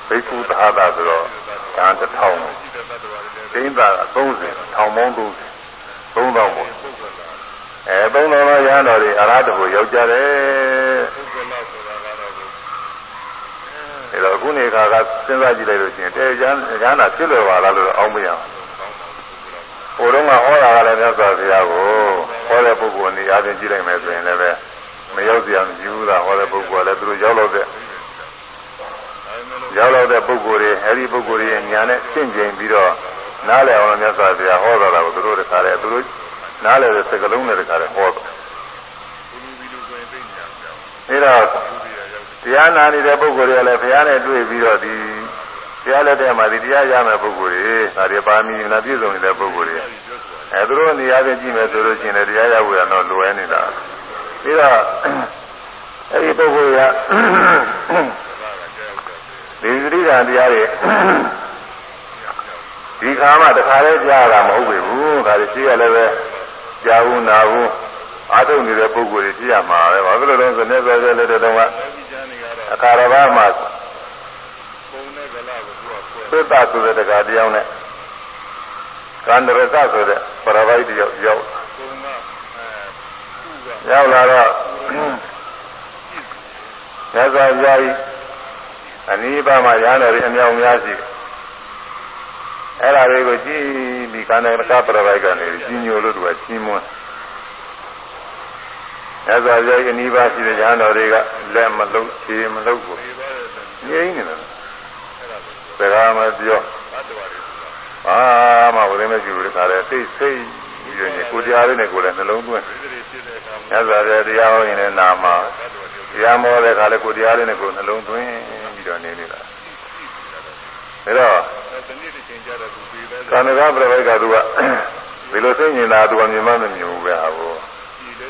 ဘိက္ခုသာတာဆိုတော့ဒါတစ်ထောင်သိမ့်တာ30ထောင်ပေါင်း30 3000ပေါ့အဲ3000သောရဟန်းတော်တွေအရဟတကိုရောက်ကြတယ် အဲတော့ခုနေခါကစဉ်းစားကြည့်လိုက်လို့ရှိရင်တေကျမ်းကျမ်းသာဖြစ်လွယ်ပါလားလို့အောင်းမရအောင်ဟိုတော့ကဟောတာကလည်းမြတ်စွာဘုရားကိုဟောတဲ့ပုဂ္ဂိုလ်နေရာချင်းကြည့်လိုက်မယ်ဆိုရင်လည်းပဲမရောက်စရာမရှိဘူးလားဟောတဲ့ပုဂ္ဂိုလ်ကလည်းသူတို့ရောက်လို့တဲ့ရောက်လို့တဲ့ပုဂ္ဂိုလ်တွေအဲဒီပုဂ္ဂိုလ်ရဲ့ညာနဲ့ရှင်းကျင်ပြီးတော့နားလည်အောင်မြတ်စွာဘုရားဟောတော်တာကိုသူတို့တခါတည်းသူတို့နားလည်တဲ့စကလုံးနဲ့တခါတည်းဟောတယ်အဲ တော့တရားနာနေတဲ့ပုဂ္ဂိုလ်တွေကလည်းဘုရားနဲ့တွေ့ပြီးတော့ဒီတရားလက်ထဲမှာဒီတရားရမယ်ပုဂ္ဂိုလ်တွေဒါတွေပါမီနာပြည့်စုံနေတဲ့ပုဂ္ဂိုလ်တွေအဲသူတို့နေရာချင်းကြည့်မယ်ဆိုလို့ရှိရင်တရားရဖို့ရတော့လွယ်နေတာပြီးတော့အဲဒီပုဂ္ဂိုလ်ကဒီသတိဓာန်တရားတွေဒီခါမှတခါလေးကြားတာမဟုတ်ပြီဘူးဒါတွေရှိရလည်းပဲကြားဘူးနာဘူး အားထုတ်နေတဲ့ပုဂ္ဂိုလ်တွေရှိရမှာပဲဘာလို့လဲဆိုတော့နေစေစေလေးတုန်းကအခါရဘာမှာသစ္စာဆိုတဲ့တရားတရားနဲ့ကန္တရကဆိုတဲ့ပရပိုက်တယောက်ရောက်ရောက်လာတော့ရသော်ကြာကြီးအနိဗ္ဗာန်မှာရဟန်းတော်တွေအမြောက်များရှိတယ်အဲ့ဒါတွေကိုကြည့်ပြီးကန္တရကပရပိုက်ကနေကြီးညိုလို့သူကရှင်းမွန်း ရသော်ကြာကြီးအနိဗ္ဗာန်ရှိတဲ့ရဟန်းတော်တွေကလက်မလုံးခြေမလုံးကိုငြိမ့်နေတယ်စကားမပြောအာမဝိသေမရှိဘူးတခါလေစိတ်စိတ်ပြီးတော့ကိုတရားလေးနဲ့ကိုလည်းနှလုံးသွင်းရသော်တရားဟောရင်လည်းနာမှာတရားမောတဲ့ခါလေကိုတရားလေးနဲ့ကိုနှလုံးသွင်းပြီးတော့နေနေတာဒါတော့ကာဏကပြပိုက်ကသူကဒီလိုစိတ်ညင်တာသူကမြင်မမမြင်ဘူးပဲဟာကို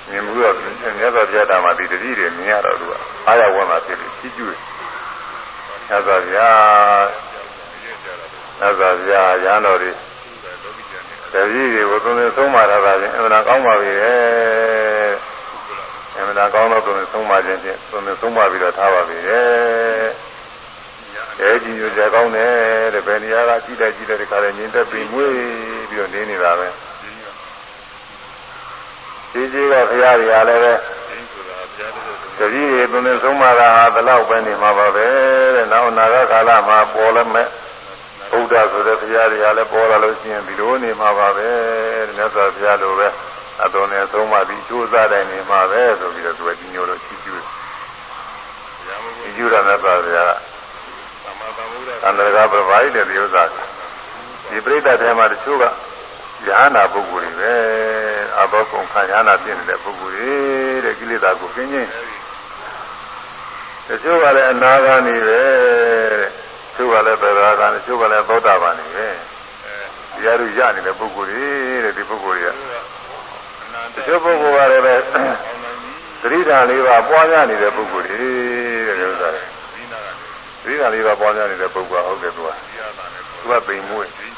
မြင်မှုတော့မြတ်စွာဘုရားတာမှာဒီတတိတွေမြင်ရတော့သူကအားရဝမ်းသာဖြစ်ပြီးကြီးကျူးတယ်မြတ်စွာဘုရားမြတ်စွာဘုရားရဟန်းတော်တွေတပည့်တွေကိုသုံးသင်ဆုံးမထားတာချင်းအမှန်ကောင်းပါပြီလေအမှန်ကောင်းတော့သုံးသင်ဆုံးမခြင်းဖြင့်သုံးသင်ဆုံးမပြီးတော့ထားပါပြီလေအဲကြီးညိုကြကောင်းတယ်တဲ့ဘယ်နေရာကကြည့်လိုက်ကြည့်လိုက်ဒီခါလဲညင်သက်ပြီးမွေးပြီးတော့နေနေတာပဲ ကြီးကြီးကဘုရားတွေကလည်းပဲတပည့်တွေသုံးသင်ဆုံးမတာဟာဘယ်လောက်ပဲနေမှာပါပဲတဲ့နောက်အနာဂတ်ကာလမှာပေါ်လည်းမဲ့ဘုရားဆိုတဲ့ဘုရားတွေကလည်းပေါ်လာလို့ရှိရင်ဒီလိုနေမှာပါပဲတဲ့မြတ်စွာဘုရားလိုပဲအသွင်နဲ့သုံးပါပြီးကြိုးစားတိုင်းနေမှာပဲဆိုပြီးတော့သူကကြီးညိုလို့ချီးကျူးတယ်ကြီးကျူးတာမြတ်စွာဘုရားအန္တရာကပရိုက်တဲ့ဒီဥစ္စာဒီပြိဿတဲမှာတချို့က ယဟနာပုဂ္ဂိုလ်တွေပဲအဘောကုံခံယဟနာဖြစ်နေတဲ့ပုဂ္ဂိုလ်တွေတဲ့ကိလေသာကိုကင်းခြင်းတချို့ကလည်းအနာဂါနေပဲတချို့ကလည်းဗေဒာကတချို့ကလည်းသောတာပန်နေပဲတရားတို့ရနေတဲ့ပုဂ္ဂိုလ်တွေတဲ့ဒီပုဂ္ဂိုလ်တွေကတချို့ပုဂ္ဂိုလ်ကလည်းပဲသတိဓာန်လေးပါပွားများနေတဲ့ပုဂ္ဂိုလ်တွေတဲ့ဥစ္စာသတိဓာန်လေးပါပွားများနေတဲ့ပုဂ္ဂိုလ်ဟုတ်တယ်သူကသူကပိန်မွေး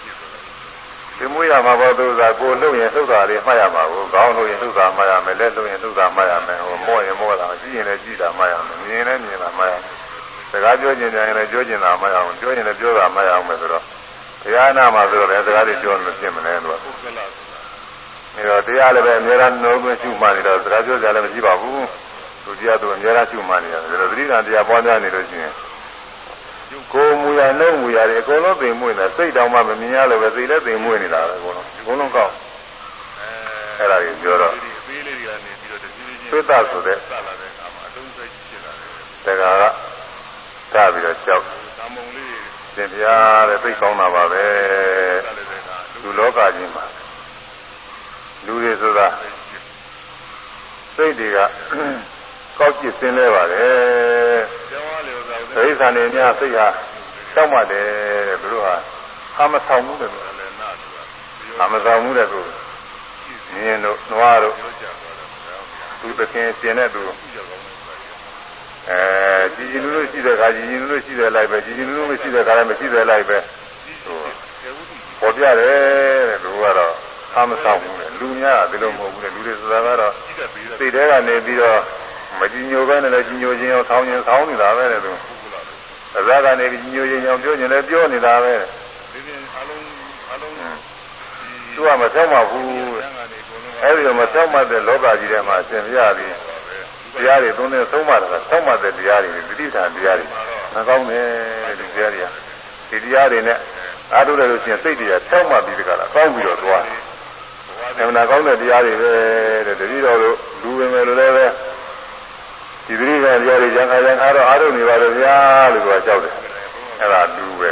ဒီမွေးရမှာပေါ့သူကကိုလှုပ်ရင်လှုပ်တာလေးမှတ်ရမှာကိုခေါင်းလှုပ်ရင်လှုပ်တာမှတ်ရမယ်လက်လှုပ်ရင်လှုပ်တာမှတ်ရမယ်ဟိုမော့ရင်မော့တာကြည့်ရင်လည်းကြည့်တာမှတ်ရမယ်မြင်ရင်လည်းမြင်တာမှတ်ရမယ်စကားပြောကျင်ကြရင်လည်းပြောကျင်တာမှတ်ရအောင်ပြောရင်လည်းပြောတာမှတ်ရအောင်မယ်ဆိုတော့တရားနာမှာဆိုတော့လည်းစကားတွေပြောလို့ဖြစ်မလဲသူကအဲတော့တရားလည်းပဲအများအားနှိုးခွင့်ရှုမှနေတော့စကားပြောကြလည်းမရှိပါဘူးသူတရားသူအများအားရှုမှနေတယ်ဒါတော့သတိဓာန်တရားပွားများနေလို့ရှိရင် ကိုယ်မူရနှုတ်မူရတွေအကုန်လုံးသိမ်မွေ့နေစိတ်တောင်မှမမြင်ရလို့ပဲသိလည်းသိမ်မွေ့နေတာပဲအကုန်လုံးအကုန်လုံးကောင်းအဲအဲ့ဒါကြီးပြောတော့သေးလေးတွေကနေပြီးတော့တကြီးကြီးသတ်ဆိုတဲ့သတ်လာတဲ့အခါမှာအလုံးစိတ်ဖြစ်လာတယ်တခါကစပြီးတော့ကြောက်သံမုံလေးသင်ပြားတဲ့သိကောင်းတာပါပဲလူလောကကြီးမှာလူတွေဆိုတာစိတ်တွေက ကောက်ကြည့်စင်းလဲပါတယ်ဒိဋ္ဌာန်နေများစိတ်ဟာတောက်မှတ်တယ်တဲ့သူတို့ဟာအာမဆောင်မှုတဲ့သူအာမဆောင်မှုတဲ့သူမြင်းတို့နွားတို့သူသခင်ရှင်တဲ့သူအဲကြည်ကြည်နူးနူးရှိတဲ့ခါကြည်ကြည်နူးနူးရှိတဲ့လိုက်ပဲကြည်ကြည်နူးနူးမရှိတဲ့ခါလည်းမရှိတဲ့လိုက်ပဲဟိုပေါ်ပြတယ်တဲ့သူကတော့အာမဆောင်မှုတဲ့လူများကဒီလိုမဟုတ်ဘူးတဲ့လူတွေဆိုတာကတော့စိတ်ထဲကနေပြီးတော့ မကြည်ညိုပဲနဲ့လည်းကြည်ညိုခြင်းအောင်ဆောင်းခြင်းဆောင်းနေတာပဲတဲ့သူအစကနေကြည်ညိုခြင်းအောင်ပြောခြင်းလည်းပြောနေတာပဲဒီပြင်အလုံးအလုံးသူကမဆောက်မှဘူးအဲဒီတော့မဆောက်မှတဲ့လောကကြီးထဲမှာအရှင်ပြပြီးတရားတွေသုံးနေဆုံးမတာဆောက်မှတဲ့တရားတွေတတိထာတရားတွေမကောင်းတယ်ဒီတရားတွေကဒီတရားတွေနဲ့အားထုတ်တယ်လို့ရှိရင်စိတ်တွေကဆောက်မှပြီးတကလားကောင်းပြီးတော့သွားတယ်။အမှန်ကောင်းတဲ့တရားတွေပဲတဲ့တတိတော်တို့လူဝင်မယ်လို့လည်းပဲ ဒီပရိသတ်တရားတွေကြံခါကြံခါတော့အားထုတ်နေပါတော့ဗျာလို့ပြောကြောက်တယ်အဲ့ဒါလူပဲ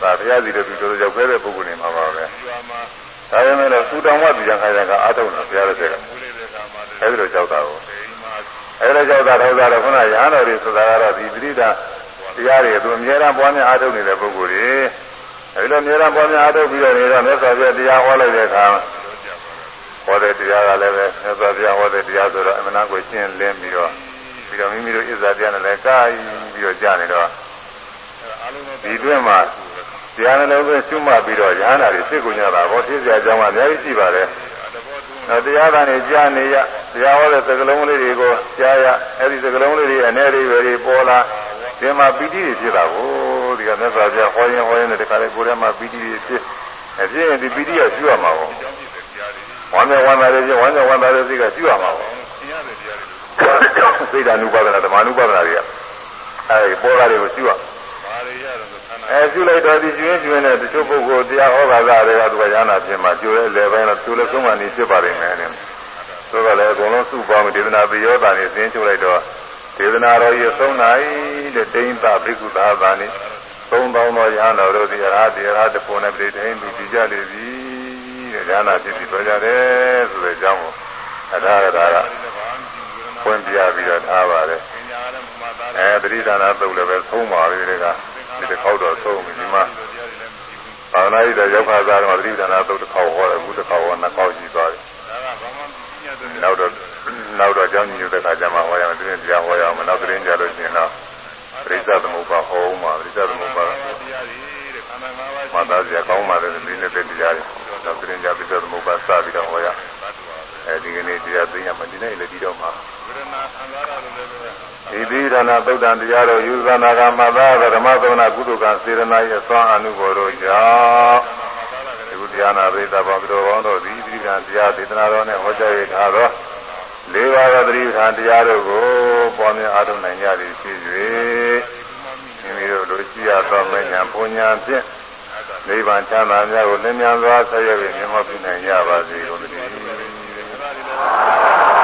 ဒါဘုရားစီတော်သူတို့ရောက်ခဲ့တဲ့ပုဂ္ဂိုလ်နေမှာပါပဲဒါပေမဲ့လည်းသူတောင်မှဒီကြံခါကြံခါအားထုတ်နေဘုရားရဲ့တဲ့အဲ့ဒီလိုကြောက်တာကိုအဲ့ဒါကြောက်တာထောက်တာတော့ခုနရဟန်းတော်တွေဆိုတာကတော့ဒီပရိသတ်တရားတွေသူအများအားပွားများအားထုတ်နေတဲ့ပုဂ္ဂိုလ်တွေအဲဒီလိုအများအားပွားများအားထုတ်ပြီးတော့နေတော့မြတ်စွာဘုရားတရားဟောလိုက်တဲ့အခါဟောတဲ့တရားကလည်းပဲမြတ်စွာဘုရားဟောတဲ့တရားဆိုတော့အမှန်တကိုရှင်းလင်းပြီးတော့ ပြီးတော့မိမိတို့ဣဇာတရားနဲ့လည်းကာယပြီးတော့ကြားနေတော့ဒီတွင်မှာတရားနဲ့လည်းပဲကျွမှတ်ပြီးတော့ရဟန္တာတွေစိတ်ကိုညတာဘောသိစရာအကြောင်းကအများကြီးရှိပါတယ်။တရားကနေကြားနေရတရားဟောတဲ့သကလုံးလေးတွေကိုကြားရအဲဒီသကလုံးလေးတွေအနေတွေတွေပေါ်လာဒီမှာပီတိတွေဖြစ်တာကိုဒီကမြတ်စွာဘုရားဟောရင်ဟောရင်တခါလေကိုယ်ထဲမှာပီတိတွေဖြစ်အဖြစ်ရင်ဒီပီတိကရှိရမှာပေါ့။ဝမ်းမြောက်ဝမ်းသာတွေဖြစ်ဝမ်းမြောက်ဝမ်းသာတွေစိတ်ကရှိရမှာပေါ့။ စိတ်ဓာနုပါဒနာဓမ္မနုပါဒနာတွေကအဲဒီပေါ်လာတွေကိုရှိရအဲကျူလိုက်တော့ဒီကျွင်းကျွင်းနဲ့တချို့ပုဂ္ဂိုလ်တရားဟောတာကတွေကသူကရဟနာဖြစ်မှာကျိုးရဲ့လေပိုင်းတော့ကျိုးလည်းဆုံးမှနေဖြစ်ပါလိမ့်မယ်နဲ့ဆိုတော့လည်းအကုန်လုံးစုပေါင်းဒေသနာပိယောတာနေသင်ချုပ်လိုက်တော့ဒေသနာတော်ကြီးဆုံးနိုင်တဲ့တိန်သဘိက္ခုသာသာနိသုံးပေါင်းသောရဟန်းတော်တို့ဒီအရာတရားတဖို့နဲ့ပြိထိန်သူကြည်ကြလေပြီတဲ့ရဟနာဖြစ်ပြီးပြောကြတယ်ဆိုတဲ့အကြောင်းကိုအထာရတာက ဖွင့်ပြပြီးတော့ထားပါတယ်အဲပရိဒါနာသုတ်လည်းပဲသုံးပါပြီတဲ့ကဒီတစ်ခေါက်တော့သုံးပြီဒီမှာဘာဝနာရည်တဲ့ရောက်ခါသားတော့ပရိဒါနာသုတ်တစ်ခေါက်ဟောတယ်အခုတစ်ခေါက်ဟောနှစ်ခေါက်ရှိသွားတယ်နောက်တော့နောက်တော့ကျောင်းကြီးတဲ့ခါကျမှဟောရမယ်တင်းတရားဟောရအောင်နောက်တင်းကြလို့ရှိရင်တော့ပရိစ္ဆသမုပ္ပါဟောဦးမှာပရိစ္ဆသမုပ္ပါမသားစရာကောင်းပါတယ်ဒီနေ့တဲ့တရားတွေနောက်တင်းကြပရိစ္ဆသမုပ္ပါစပြီးတော့ဟောရအဲ ဒီကနေ့တရားသိရမှဒီနေ့လည်းဒီတော့မှာဒီသီရဏသုတ်တံတရားတော်ယူဇနာကမသာဓမ္မသမဏကုသကစေရနာရဲ့သွမ်းအနုဘော်တို့ကြောင့်ဒီကုတရားနာပိသဘောသူတော်ကောင်းတို့ဒီသီရဏတရားဒေသနာတော်နဲ့ဟောကြားရထားသောလေးပါးသောသတိပဋ္ဌာန်တရားတို့ကိုပေါ်မြင်အားထုတ်နိုင်ကြသည်ဖြစ်၍မိမိတို့လိုရှိရသောမဉ္ဇဉ်ပူညာဖြင့်နိဗ္ဗာန်ချမ်းသာများကိုလင်းမြန်စွာဆက်ရွက်ပြီးမြတ်မောပြုနိုင်ကြပါစေကုန်သတည်း ပါ